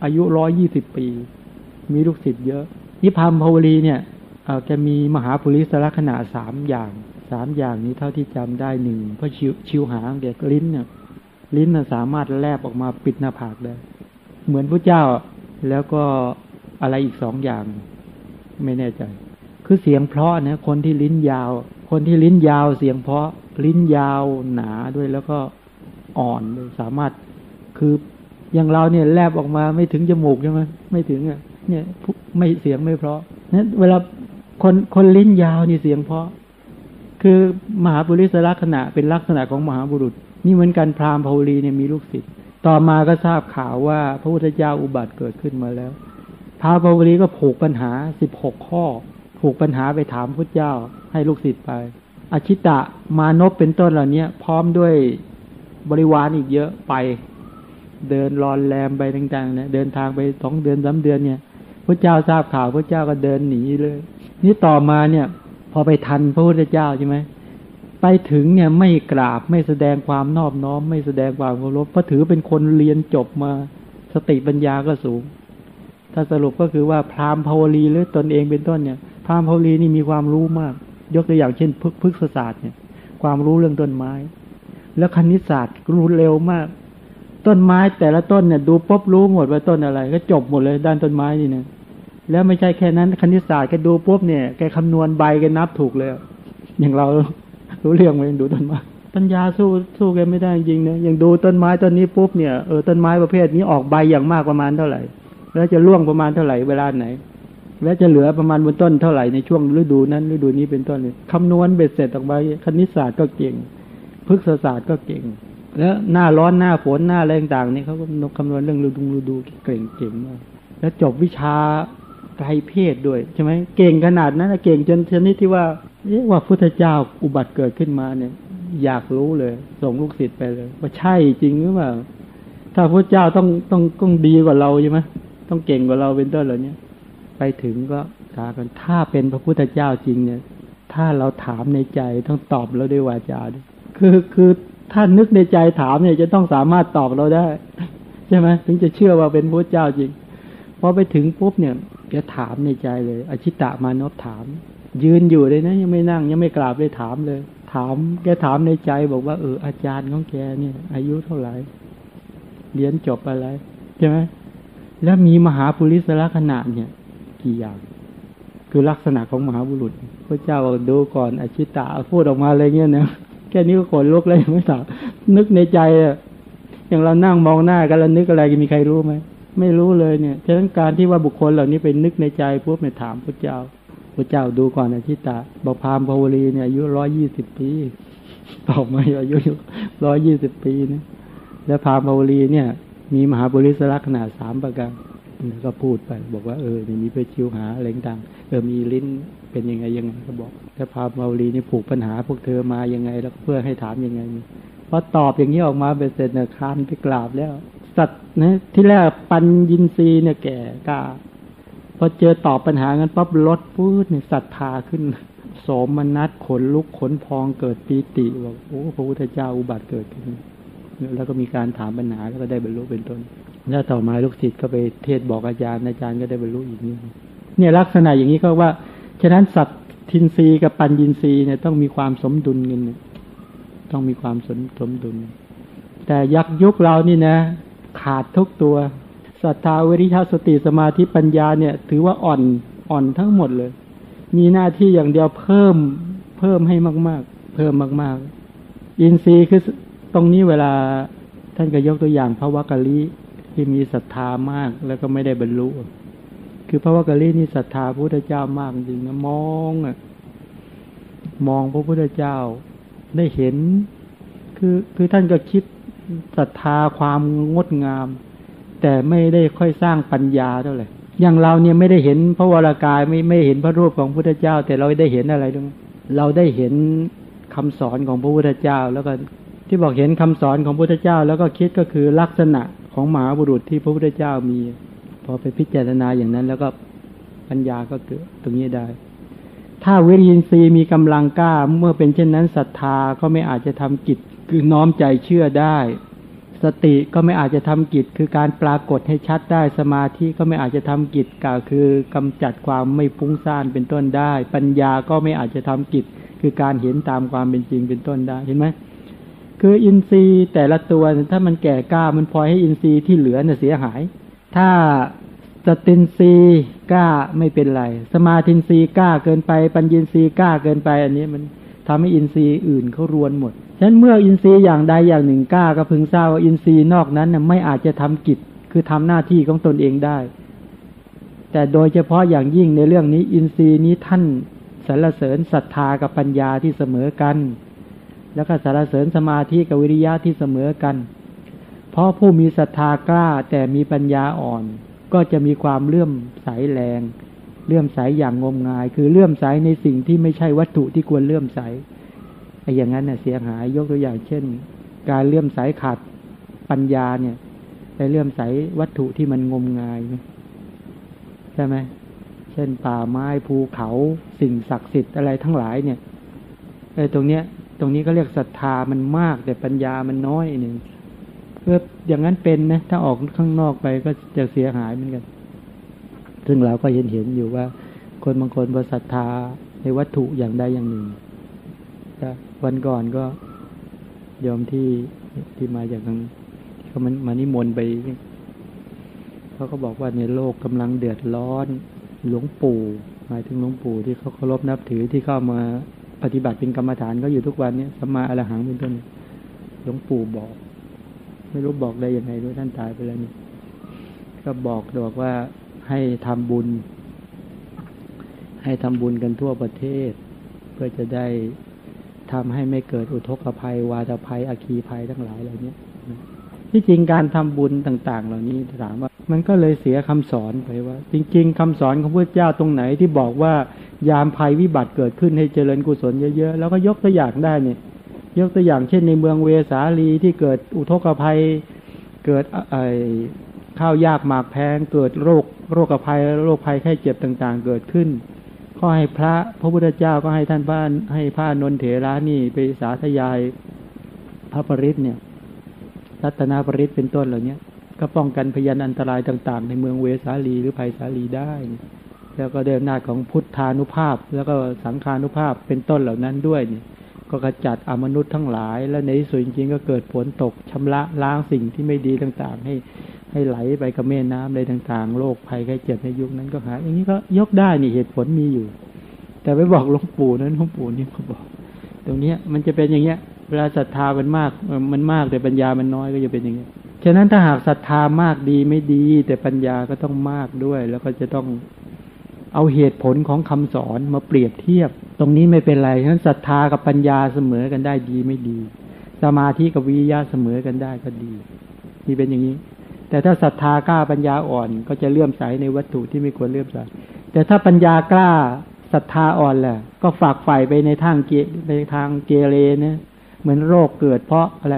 อายุร้อยี่สิบปี มีลูกศิษย์เยอะ นิพามภาวรีเนี่ยเออจะมีมหาปุริสลักษณะสามอย่างสามอย่างนี้เท่าที่จำได้หนึ่งเพราะชิวชิวหางเกลิ้นเนี่ยลิ้นน่ะสามารถแลบออกมาปิดหน้าผากได้ เหมือนพระเจ้าแล้วก็อะไรอีกสองอย่าง ไม่แน่ใจ คือเสียงเพราะนะคนที่ลิ้นยาว คนที่ลิ้นยาวเสียงเพราะลิ้นยาวหนาด้วยแล้วก็อ่อนเลยสามารถคืออย่างเราเนี่ยแลบออกมาไม่ถึงจมูกใช่ไหมไม่ถึงอะ เนี่ยไม่เสียงไม่เพราะนั้นเวลาคนคนลิ้นยาวนี่เสียงเพราะ คือมหาบุริสลักษณะเป็นลักษณะของมหาบุรุษ นี่เหมือนกันพราหมณ์ภาวรีเนี่ยมีลูกศิษย์ต่อมาก็ทราบข่าวว่าพระพุทธเจ้าอุบัติเกิดขึ้นมาแล้วพระภาวรีก็ผูกปัญหาสิบหกข้อ ผูกปัญหาไปถามพระเจ้าให้ลูกศิษย์ไป อชิตะมานพเป็นต้นเหล่านี้พร้อมด้วยบริวารอีกเยอะไป เดินรอนแรมไปต่างๆเนี่ยเดินทางไปสองเดือนสาเดือนเนี่ย พระเจ้าทราบข่าวพระเจ้าก็เดินหนีเลย นี่ต่อมาเนี่ย พอไปทันพระพุทธเจ้าใช่ไหมไปถึงเนี่ยไม่กราบไม่แสดงความนอบน้อม ไม่แสดงความเคารพเพราะถือเป็นคนเรียนจบมาสติปัญญาก็สูง ถ้าสรุปก็คือว่าพราหมณ์ภาวรีหรือตนเองเป็นต้นเนี่ย พราหมณ์ภาวรีนี่มีความรู้มาก ยกตัวอย่างเช่นพฤกษศาสตร์เนี่ย ความรู้เรื่องต้นไม้ แล้วคณิตศาสตร์รู้เร็วมาก ต้นไม้แต่ละต้นเนี่ย ดูปุ๊บรู้หมดว่าต้นอะไร ก็จบหมดเลยด้านต้นไม้นี่เนี่ย แล้วไม่ใช่แค่นั้นคณิตศาสตร์แกดูปุ๊บเนี่ยแกคำนวณใบแกนับถูกเลย อย่างเรารู้เรื่องไหมดูต้นไม้ปัญญาสู้สู้แกไม่ได้จริงนะอย่างดูต้นไม้ต้นนี้ปุ๊บเนี่ยเออต้นไม้ประเภทนี้ออกใบอย่างมากประมาณเท่าไหร่ แล้วจะร่วงประมาณเท่าไหร่เวลาไหน แล้วจะเหลือประมาณบนต้นเท่าไหร่ในช่วงฤดูนั้นฤดูนี้เป็นต้นเลยคำนวณเบ็ดเสร็จออกมาคณิตศาสตร์ก็เก่งพฤกษศาสตร์ก็เก่ง แล้วหน้าร้อนหน้าฝนหน้าแรงต่างๆนี่เขาก็คำนวณเรื่องฤดูฤดูเก่งเก่งมากแล้วจบวิชา ไกลเพศด้วยใช่ไหมเก่งขนาดนั้นเก่งจนชนิดที่ว่าเรียกว่าพุทธเจ้าอุบัติเกิดขึ้นมาเนี่ย อยากรู้เลย ส่งลูกศิษย์ไปเลย ว่าใช่จริงหรือเปล่าถ้าพระเจ้าต้องต้องต้องดีกว่าเราใช่ไหมต้องเก่งกว่าเราเป็นต้นเหล่านี้ไปถึงก็ถามกันถ้าเป็นพระพุทธเจ้าจริงเนี่ย ถ้าเราถามในใจต้องตอบเราด้วยวาจาด้วยคือคือถ้านึกในใจถามเนี่ยจะต้องสามารถตอบเราได้ ใช่ไหมถึงจะเชื่อว่าเป็นพระเจ้าจริงพอไปถึงปุ๊บเนี่ย แกถามในใจเลย อชิตะมานพถาม ยืนอยู่เลยนะ ยังไม่นั่ง ยังไม่กราบเลยถามเลย ถาม แกถามในใจบอกว่าเอออาจารย์ของแกเนี่ย อายุเท่าไหร่เรียนจบอะไรใช่ไหมแล้วมีมหาปุริสลักษณะเนี่ย กี่อย่าง คือลักษณะของมหาบุรุษพระเจ้าบอกดูก่อนอชิตะพูดออกมาอะไรเงี้ยนะแค่นี้ก็ขนลุกเลยไม่ถามนึกในใจอะอย่างเรานั่งมองหน้ากันแล้วนึกอะไรมีใครรู้ไหม ไม่รู้เลยเนี่ยฉะนั้นการที่ว่าบุคคลเหล่านี้ไปนึกในใจพวกไปถามพระเจ้าพระเจ้าดูก่อนอธิตาบอกพามพาวรีเนี่ยอายุร้อยี่สิบปีตอบมาอายุร้อยี่สิบปีนะแล้วพามพาวรีเนี่ย มีมหาบริสลักษณะสามประการก็พูดไป บอกว่าเออนี่มีไปชิวหาอะไรต่างเออมีลิ้นเป็นยังไงยังไงก็บอกแล้วพามาวรีนี่ผูกปัญหาพวกเธอมายังไง แล้วเพื่อให้ถามยังไงพอตอบอย่างนี้ออกมาเป็นเสร็จเนี่ยคานไปกราบแล้ว สัตว์นะที่แรกปัญญินรีเนี่ยแก่กล้าพอเจอตอบปัญหากันปั๊บลดพูดเนี่ยศรัทธาขึ้น โสมนัสขนลุกขนพองเกิดปีติบอกโอ้พระพุทธเจ้าอุบัติเกิดขึ้นแล้วก็มีการถามปัญหาแล้วก็ได้บรรลุเป็นต้น แล้วต่อมาลูกศิษย์ก็ไปเทศบอกอาจารย์อาจารย์ก็ได้บรรลุอีกนี่เนี่ยลักษณะอย่างนี้ก็ว่า ฉะนั้นสัตว์ทินรีกับปัญญินรีเนี่ยต้องมีความสมดุลกันต้องมีความสมสมดุล แต่ยักษ์ยุคเรานี่นะ ขาดทุกตัวศรัทธาวิริยะสติสมาธิปัญญาเนี่ย ถือว่าอ่อนอ่อนทั้งหมดเลย มีหน้าที่อย่างเดียวเพิ่มเพิ่มให้มาก ๆ เพิ่มมาก ๆ อินทรีย์คือตรงนี้เวลาท่านก็ยกตัวอย่างพระวักกะลิที่มีศรัทธามากแล้วก็ไม่ได้บรรลุ คือพระวักกะลินี่ศรัทธาพระพุทธเจ้ามากจริงนะมองอะมองพระพุทธเจ้าได้เห็น คือคือท่านก็คิด ศรัทธาความงดงาม แต่ไม่ได้ค่อยสร้างปัญญาเท่าไหร่อย่างเราเนี่ยไม่ได้เห็นพระวรากายไม่ไม่เห็นพระรูปของพระพุทธเจ้า แต่เราได้เห็นอะไรด้วยเราได้เห็นคำสอนของพระพุทธเจ้า แล้วก็ที่บอกเห็นคำสอนของพระพุทธเจ้า แล้วก็คิดก็คือลักษณะของหมหาบุรุษที่พระพุทธเจ้ามี พอไปพิจารณาอย่างนั้น แล้วก็ปัญญาก็เกิดตรงนี้ได้ ถ้าวิริยินทรีย์มีกำลังกล้าเมื่อเป็นเช่นนั้นศรัทธาก็ไม่อาจจะทำกิจ คือน้อมใจเชื่อได้ สติก็ไม่อาจจะทำกิจ คือการปรากฏให้ชัดได้สมาธิก็ไม่อาจจะทำกิจกล่าวคือกำจัดความไม่ฟุ้งซ่านเป็นต้นได้ ปัญญาก็ไม่อาจจะทำกิจ คือการเห็นตามความเป็นจริงเป็นต้นได้เห็นไหมคืออินทรีย์แต่ละตัวถ้ามันแก่กล้ามันพลอยให้อินทรีย์ที่เหลือเนี่ยเสียหาย ถ้าสตินทรีย์กล้าไม่เป็นไร สมาธินทรีย์กล้าเกินไป ปัญญินทรีย์กล้าเกินไป อันนี้มัน ทำให้อินทรีย์อื่นเขารวนหมด ฉะนั้นเมื่ออินทรีย์อย่างใดอย่างหนึ่งกล้าก็พึงทราบว่าอินทรีย์นอกนั้นไม่อาจจะทำกิจ คือทำหน้าที่ของตนเองได้ แต่โดยเฉพาะอย่างยิ่งในเรื่องนี้ อินทรีย์นี้ท่านสรรเสริญศรัทธากับปัญญาที่เสมอกัน แล้วก็สรรเสริญสมาธิกับวิริยะที่เสมอกัน เพราะผู้มีศรัทธากล้าแต่มีปัญญาอ่อน ก็จะมีความเลื่อมใสแรง เลื่อมใสอย่างงมงาย คือเลื่อมใสในสิ่งที่ไม่ใช่วัตถุที่ควรเลื่อมใสไอ้อย่างนั้นเน่ยเสียหายยกตัวอย่างเช่น การเลื่อมใสขาดปัญญาเนี่ยไปเลื่อมใสวัตถุที่มันงมงายใช่ไหมเช่น ป่าไม้ภูเขาสิ่งศักดิ์สิทธิ์อะไรทั้งหลายเนี่ยไอ้ตรงเนี้ย ตรงนี้ก็เรียกศรัทธามันมาก แต่ปัญญามันน้อยหนึ่งเพื่ออย่างนั้นเป็นนะถ้าออกข้างนอกไปก็จะเสียหายเหมือนกัน ซึ่งเราก็เห็นเห็นอยู่ว่า คนบางคนบริศรัทธาในวัตถุอย่างใดอย่างหนึ่งวันก่อนก็ยอมที่ที่มาจากทางเขามันมานิมนต์ไปเขาก็บอกว่าในโลกกำลังเดือดร้อนหลวงปู่หมายถึงหลวงปู่ที่เขาเคารพนับถือที่เข้ามาปฏิบัติเป็นกรรมฐานก็อยู่ทุกวันเนี้ยสมมาอรหังเป็นต้นหลวงปู่บอก ไม่รู้บอกได้ยังไงด้วยท่านตายไปแล้วนี่ก็บอกบอกว่า ให้ทำบุญ ให้ทำบุญกันทั่วประเทศ เพื่อจะได้ทำให้ไม่เกิดอุทกภัย วาตภัยอาคีภัยทั้งหลายเหล่านี้ที่จริงการทำบุญต่าง ๆ เหล่านี้ถามว่า มันก็เลยเสียคำสอนไปว่า จริง ๆคำสอนของพระเจ้าตรงไหนที่บอกว่ายามภัยวิบัติเกิดขึ้นให้เจริญกุศลเยอะๆ แล้วก็ยกตัวอย่างได้เนี่ย ยกตัวอย่างเช่นในเมืองเวสาลีที่เกิดอุทกภัย เกิดไอข้าวยากหมากแพง เกิดโรค โรคภัยโรคภัยไข้เจ็บต่างๆ เกิดขึ้น ก็ให้พระพระพุทธเจ้าก็ให้ท่านพระให้พระนนเถระนี่ไปสาธยายพระปริศเนี่ยรัตนาปริศเป็นต้นเหล่านี้ก็ป้องกันพยานอันตรายต่าง ๆ ในเมืองเวสาลีหรือภัยสาลีได้ แล้วก็เดินหน้าของพุทธานุภาพ แล้วก็สังขานุภาพเป็นต้นเหล่านั้นด้วยนี่ก็กระจัดอมนุษย์ทั้งหลาย แล้วในที่สุดจริงๆก็เกิดฝนตกชำระล้างสิ่งที่ไม่ดีต่างๆ ให้ ให้ไหลไปกับแม่น้ำอะไรต่างๆ โรคภัยไข้เจ็บในยุคนั้นก็หายอย่างนี้ก็ยกได้นี่เหตุผลมีอยู่ แต่ไปบอกหลวงปู่นั้นหลวงปู่นี่เขาบอก ตรงเนี้ยมันจะเป็นอย่างเงี้ยเวลาศรัทธามันมากมันมากแต่ปัญญามันน้อยก็จะเป็นอย่างเงี้ยฉะนั้นถ้าหากศรัทธามากดีไม่ดี แต่ปัญญาก็ต้องมากด้วย แล้วก็จะต้องเอาเหตุผลของคำสอนมาเปรียบเทียบ ตรงนี้ไม่เป็นไรฉะนั้นศรัทธากับปัญญาเสมอกันได้ดีไม่ดี สมาธิกับวิริยะเสมอกันได้ก็ดีนี่เป็นอย่างนี้ แต่ถ้าศรัทธากล้าปัญญาอ่อน ก็จะเลื่อมใสในวัตถุที่ไม่ควรเลื่อมใส แต่ถ้าปัญญากล้าศรัทธาอ่อนแหละก็ฝากใฝ่ไปในทางเกในทางเกเรนะเหมือนโรคเกิดเพราะอะไร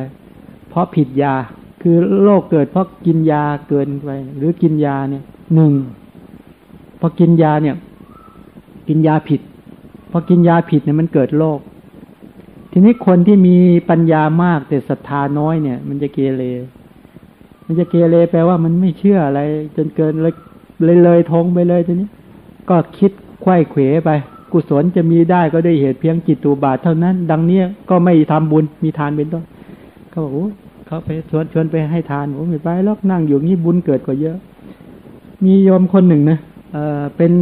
เพราะผิดยา คือโรคเกิดเพราะกินยาเกินไป หรือกินยาเนี่ยหนึ่งพอกินยาเนี่ย กินยาผิดพอกินยาผิดเนี่ยมันเกิดโรคทีนี้คนที่มีปัญญามากแต่ศรัทธาน้อยเนี่ย มันจะเกเร มันจะเกเรแปลว่ามันไม่เชื่ออะไร จนเกินเลยเลยเลยทงไปเลยทีนี้ ก็คิดไข้เขวไป กุศลจะมีได้ก็ได้เหตุเพียงจิตตูบาทเท่านั้น ดังเนี้ก็ไม่ทำบุญมีทานเป็นต้นเขาบอกเขาไปชวนชวนไปให้ทานผมไม่ไปแล้วนั่งอยู่งี้บุญเกิดกว่าเยอะ มีโยมคนหนึ่งนะเออเป็น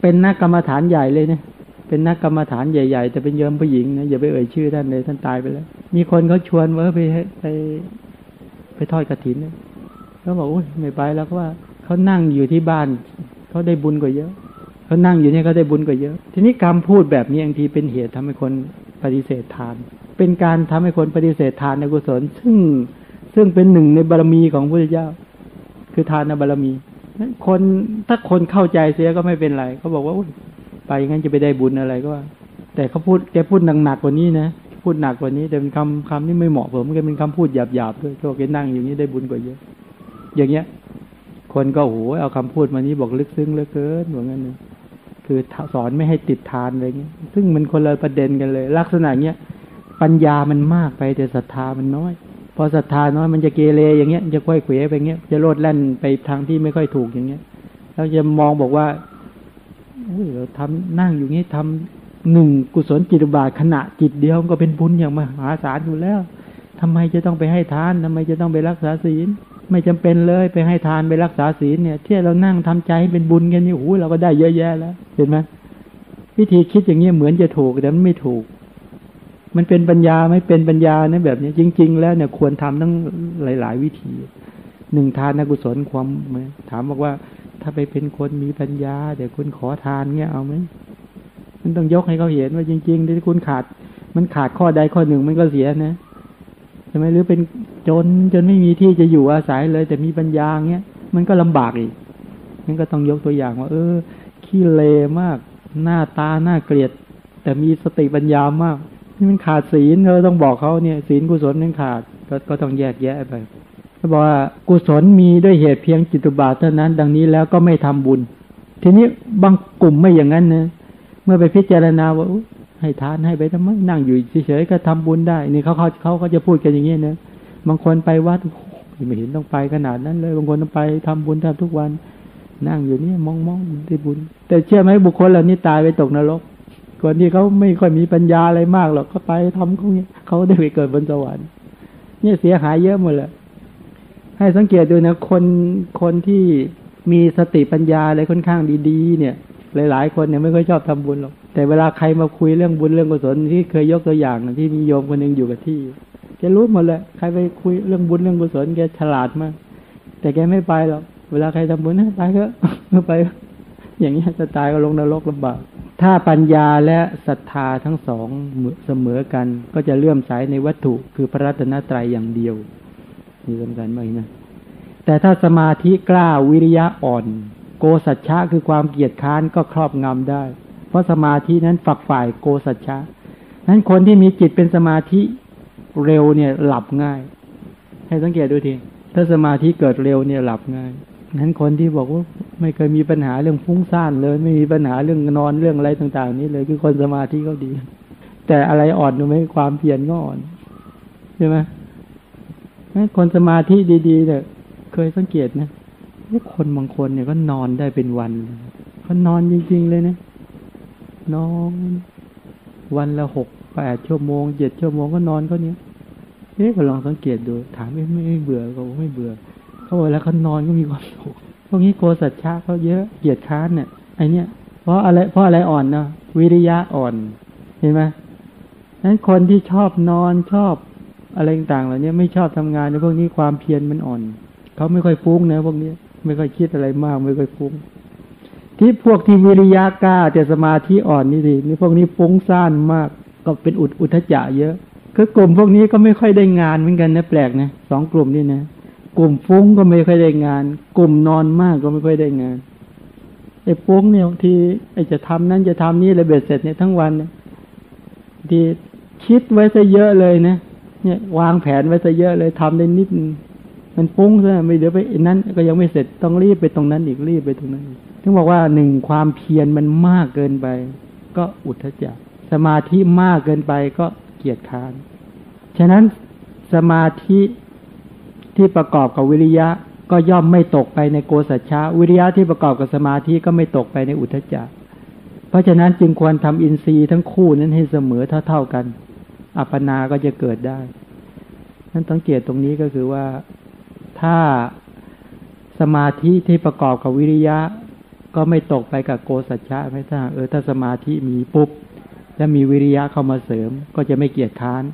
เป็นนักกรรมฐานใหญ่เลยเนี่ยเป็นนักกรรมฐานใหญ่ๆแต่เป็นโยมผู้หญิงนะอย่าไปเอ่ยชื่อท่านเลยท่านตายไปแล้ว มีคนเขาชวนว่าไปไป ไปทอดกระถินเนี่ยเขาบอกโอ้ยไม่ไปแล้วเพราะว่าเขานั่งอยู่ที่บ้านเขาได้บุญกว่าเยอะเขานั่งอยู่เนี่ยเขาได้บุญกว่าเยอะ ทีนี้คำพูดแบบนี้บางทีเป็นเหตุทำให้คนปฏิเสธทาน เป็นการทำให้คนปฏิเสธทานในกุศล ซึ่งซึ่งเป็นหนึ่งในบารมีของพระพุทธเจ้า คือทานในบารมีนั้นคนถ้าคนเข้าใจเสียก็ไม่เป็นไรเขาบอกว่าอุ๊ยไปงั้นจะไปได้บุญอะไรก็ว่าแต่เขาพูดแกพูดหนักๆกว่านี้นะ พูดหนักกว่านี้ แต่เป็นคำคำที่ไม่เหมาะผมแกเป็นคำพูดหยาบๆด้วยเขาบอกแกนั่งอย่างนี้ได้บุญกว่าเยอะ อย่างเงี้ย คนก็โอ้โหเอาคำพูดมานี้บอกลึกซึ้งเหลือเกินว่างั้นนะคือสอนไม่ให้ติดทานอะไรเงี้ย ซึ่งมันคนละประเด็นกันเลย ลักษณะเนี้ยปัญญามันมากไปแต่ศรัทธามันน้อยพอศรัทธาน้อยมันจะเกเรอย่างเงี้ยจะค่อยเขวไปเงี้ยจะโลดแล่นไปทางที่ไม่ค่อยถูกอย่างเงี้ยแล้วจะมองบอกว่าอุ้ยเราทำนั่งอยู่งี้ทำ หนึ่งกุศลจิตบาทขณะจิตเดียวก็เป็นบุญอย่างมหาศาลอยู่แล้วทำไมจะต้องไปให้ทานทำไมจะต้องไปรักษาศีล ไม่จำเป็นเลยไปให้ทานไปรักษาศีลเนี่ยที่เรานั่งทำใจให้เป็นบุญกันนี่โอ้โหเราก็ได้เยอะแยะแล้ว เห็นไหมวิธีคิดอย่างเงี้ยเหมือนจะถูกแต่มันไม่ถูก มันเป็นปัญญาไม่เป็นปัญญานะแบบนี้จริง ๆ แล้วเนี่ยควรทำทั้งหลาย ๆ วิธีหนึ่งทานนกุศลความถามบอกว่า ถ้าไปเป็นคนมีปัญญาเดี๋ยวคุณขอทานเงี้ยเอาไหม มันต้องยกให้เขาเห็นว่าจริงๆที่คุณขาด มันขาดข้อใดข้อหนึ่งมันก็เสียนะใช่ไหมหรือเป็นจนจนไม่มีที่จะอยู่อาศัยเลย แต่มีปัญญาเงี้ยมันก็ลำบากอีกนั่นก็ต้องยกตัวอย่างว่า เออขี้เลมาก หน้าตาหน้าเกลียด แต่มีสติปัญญามากนี่มันขาดศีลเราต้องบอกเขาเนี่ย ศีลกุศลนั่นขาดก็ก็ต้องแยกแยะไปเขาบอกว่ากุศลมีด้วยเหตุเพียงจิตุบาทเท่านั้น ดังนี้แล้วก็ไม่ทำบุญ ทีนี้บางกลุ่มไม่อย่างนั้นนะ มื่อไปพิจารณาว่าให้ทานให้ไปทำไมนั่งอยู่เฉยๆก็ทำบุญได้ นี่เขาเขาเขาก็จะพูดกันอย่างนี้นะบางคนไปวัดไม่เห็นต้องไปขนาดนั้นเลย บางคนต้องไปทำบุญแทบทุกวัน นั่งอยู่นี่มองมองได้บุญ แต่เชื่อไหมบุคคลเหล่านี้ตายไปตกนรกคนที่เขาไม่ค่อยมีปัญญาอะไรมากหรอกก็ไปทำเขาเนี้ยเขาได้ไปเกิดบนสวรรค์เนี่ยเสียหายเยอะหมดเลยให้สังเกตดูนะคนคนที่มีสติปัญญาอะไรค่อนข้างดี ๆ เนี่ย หลายๆคนเนี่ยไม่ค่อยชอบทำบุญหรอกแต่เวลาใครมาคุยเรื่องบุญเรื่องกุศลที่เคยยกตัวอย่างที่มีโยมคนหนึ่งอยู่กับที่แกรู้หมดเลยใครไปคุยเรื่องบุญเรื่องกุศลแกฉลาดมาก แต่แกไม่ไปหรอกเวลาใครทำบุญนะไปก็ไป อย่างนี้จะตายก็ลงนรกลำบากถ้าปัญญาและศรัทธาทั้งสองเสมอกัน ก็จะเลื่อมใสในวัตถุคือพระรัตนตรัยอย่างเดียวนี่สำคัญมากนะแต่ถ้าสมาธิกล้าวิริยะอ่อน โกสัจฉะคือความเกียจค้านก็ครอบงำได้ เพราะสมาธินั้นฝักฝ่ายโกสัจฉะนั้นคนที่มีจิตเป็นสมาธิเร็วเนี่ยหลับง่าย ให้สังเกตดูทีถ้าสมาธิเกิดเร็วเนี่ยหลับง่ายนั้นคนที่บอกว่าไม่เคยมีปัญหาเรื่องฟุ้งซ่านเลย ไม่มีปัญหาเรื่องนอนเรื่องอะไรต่าง ๆ นี้เลยคือคนสมาธิเขาดี แต่อะไรอ่อนรู้ไหมความเพียรก็อ่อนใช่ไหมคนสมาธิดีๆเนี่ยเคยสังเกตนะ ว่คนบางคนเนี่ยก็นอนได้เป็นวันเขานอนจริง ๆ เลยนะ นอน วันละหกแปดชั่วโมงเจ็ดชั่วโมงก็นอนเขาเนี้ยเอ๊ะก็ลองสังเกตดู ถามไม่ไม่เบื่อก็ไม่เบื่อเขาบอกแล้วเขานอนก็มีความสุขพวกนี้โกสัจฉะเขาเยอะเกียดค้านเนี่ยไอเนี้ยเพราะอะไรเพราะอะไรอ่อนเนาะวิริยะอ่อนเห็นไหมนั้นคนที่ชอบนอนชอบอะไรต่างๆเหล่านี้ไม่ชอบทำงานในพวกนี้ความเพียรมันอ่อน เขาไม่ค่อยฟุ้งนะพวกนี้ ไม่ค่อยคิดอะไรมาก ไม่ค่อยฟุ้ง ที่พวกที่วิริยะกล้าแต่สมาธิอ่อนนี่สินี่พวกนี้ฟุ้งซ่านมาก ก็เป็นอุดอุทจจะเยอะ คือกลุ่มพวกนี้ก็ไม่ค่อยได้งานเหมือนกันนะแปลกนะสองกลุ่มนี่นะกลุ่มฟุ้งก็ไม่ค่อยได้งาน กลุ่มนอนมากก็ไม่ค่อยได้งานไอ้ฟุ้งเนี่ยที่ไอ้จะทำนั้นจะทำนี่เลยเบ็ดเสร็จเนี่ยทั้งวันที่คิดไว้ซะเยอะเลยนะเนี่ยวางแผนไว้ซะเยอะเลยทำได้นิด มันฟุ้งซะไม่เดี๋ยวไปนั้น ก็ยังไม่เสร็จต้องรีบไปตรงนั้นอีกรีบไปตรงนั้นถึงบอกว่าหนึ่งความเพียรมันมากเกินไป ก็อุทธจักสมาธิมากเกินไปก็เกียจค้านฉะนั้นสมาธิที่ประกอบกับวิริยะก็ย่อมไม่ตกไปในโกสัจฉะวิริยะที่ประกอบกับสมาธิก็ไม่ตกไปในอุทจจะเพราะฉะนั้นจึงควรทำอินทรีย์ทั้งคู่นั้นให้เสมอเท่าๆกัน อัปปนาก็จะเกิดได้นั้นสังเกตตรงนี้ก็คือว่า ถ้าสมาธิที่ประกอบกับวิริยะ ก็ไม่ตกไปกับโกสัจฉะไม่ถ้าเออถ้าสมาธิมีปุ๊บแล้วมีวิริยะเข้ามาเสริม ก็จะไม่เกียจค้าน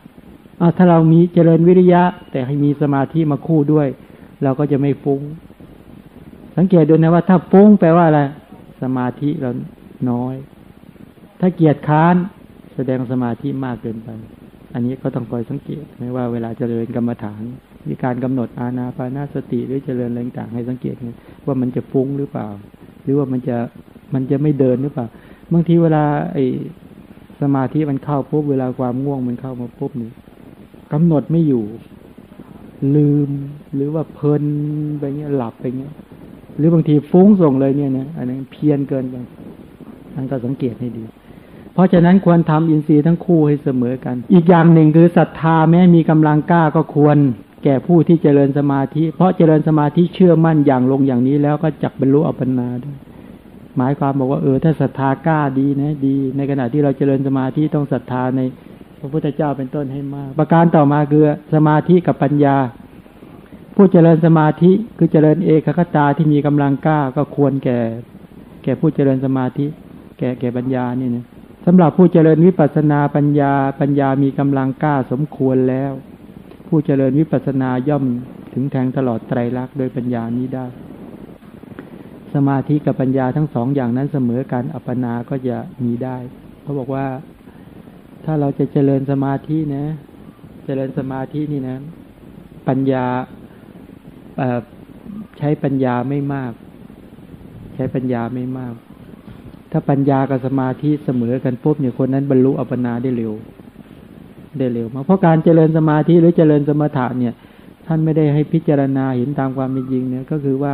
เอาถ้าเรามีเจริญวิริยะ แต่ให้มีสมาธิมาคู่ด้วย เราก็จะไม่ฟุ้ง สังเกตดูนะว่า ถ้าฟุ้งแปลว่าอะไรสมาธิเราน้อย ถ้าเกียรติค้านแสดงสมาธิมากเกินไป อันนี้ก็ต้องคอยสังเกตไม่ว่าเวลาเจริญกรรมฐาน มีการกำหนดอาณาปานาสติหรือเจริญอะไรต่างให้สังเกตว่ามันจะฟุ้งหรือเปล่า หรือว่ามันจะมันจะไม่เดินหรือเปล่าบางทีเวลาไอ้สมาธิมันเข้าปุ๊บเวลาความง่วงมันเข้ามาปุ๊บนี่กำหนดไม่อยู่ ลืมหรือว่าเพลินไปเงี้ยหลับไปเงี้ย หรือบางทีฟุ้งส่งเลยเนี่ยนะอันนั้นเพี้ยนเกินไปท่นก็สังเกตให้ดี เพราะฉะนั้นควรทำอินทรีย์ทั้งคู่ให้เสมอกัน อีกอย่างหนึ่งคือศรัทธาแม้มีกำลังกล้าก็ควร แก่ผู้ที่เจริญสมาธิ เพราะเจริญสมาธิเชื่อมั่นอย่างลงอย่างนี้แล้วก็จักบรรลุอัปปนาด้วยหมายความบอกว่าเออถ้าศรัทธากล้าดีนะดี ในขณะที่เราเจริญสมาธิต้องศรัทธาในพระพุทธเจ้าเป็นต้นให้มาก ประการต่อมาคือสมาธิกับปัญญา ผู้เจริญสมาธิคือเจริญเอกคตาที่มีกำลังกล้าก็ควรแก่ แก่ผู้เจริญสมาธิ แก่แก่ปัญญานี่นะสำหรับผู้เจริญวิปัสสนาปัญญา ปัญญามีกำลังกล้าสมควรแล้ว ผู้เจริญวิปัสสนาย่อมถึงแทงตลอดไตรลักษณ์โดยปัญญานี้ได้ สมาธิกับปัญญาทั้งสองอย่างนั้นเสมอกันอัปปนาก็จะมีได้เขาบอกว่าถ้าเราจะเจริญสมาธินะ เจริญสมาธินี่นะ ปัญญาใช้ปัญญาไม่มาก ใช้ปัญญาไม่มาก ถ้าปัญญากับสมาธิเสมอกันปุ๊บเนี่ยคนนั้นบรรลุอัปปนาได้เร็ว ได้เร็วมากเพราะการเจริญสมาธิหรือเจริญสมถะเนี่ย ท่านไม่ได้ให้พิจารณาเห็นตามความเป็นจริงเนี่ยก็คือว่า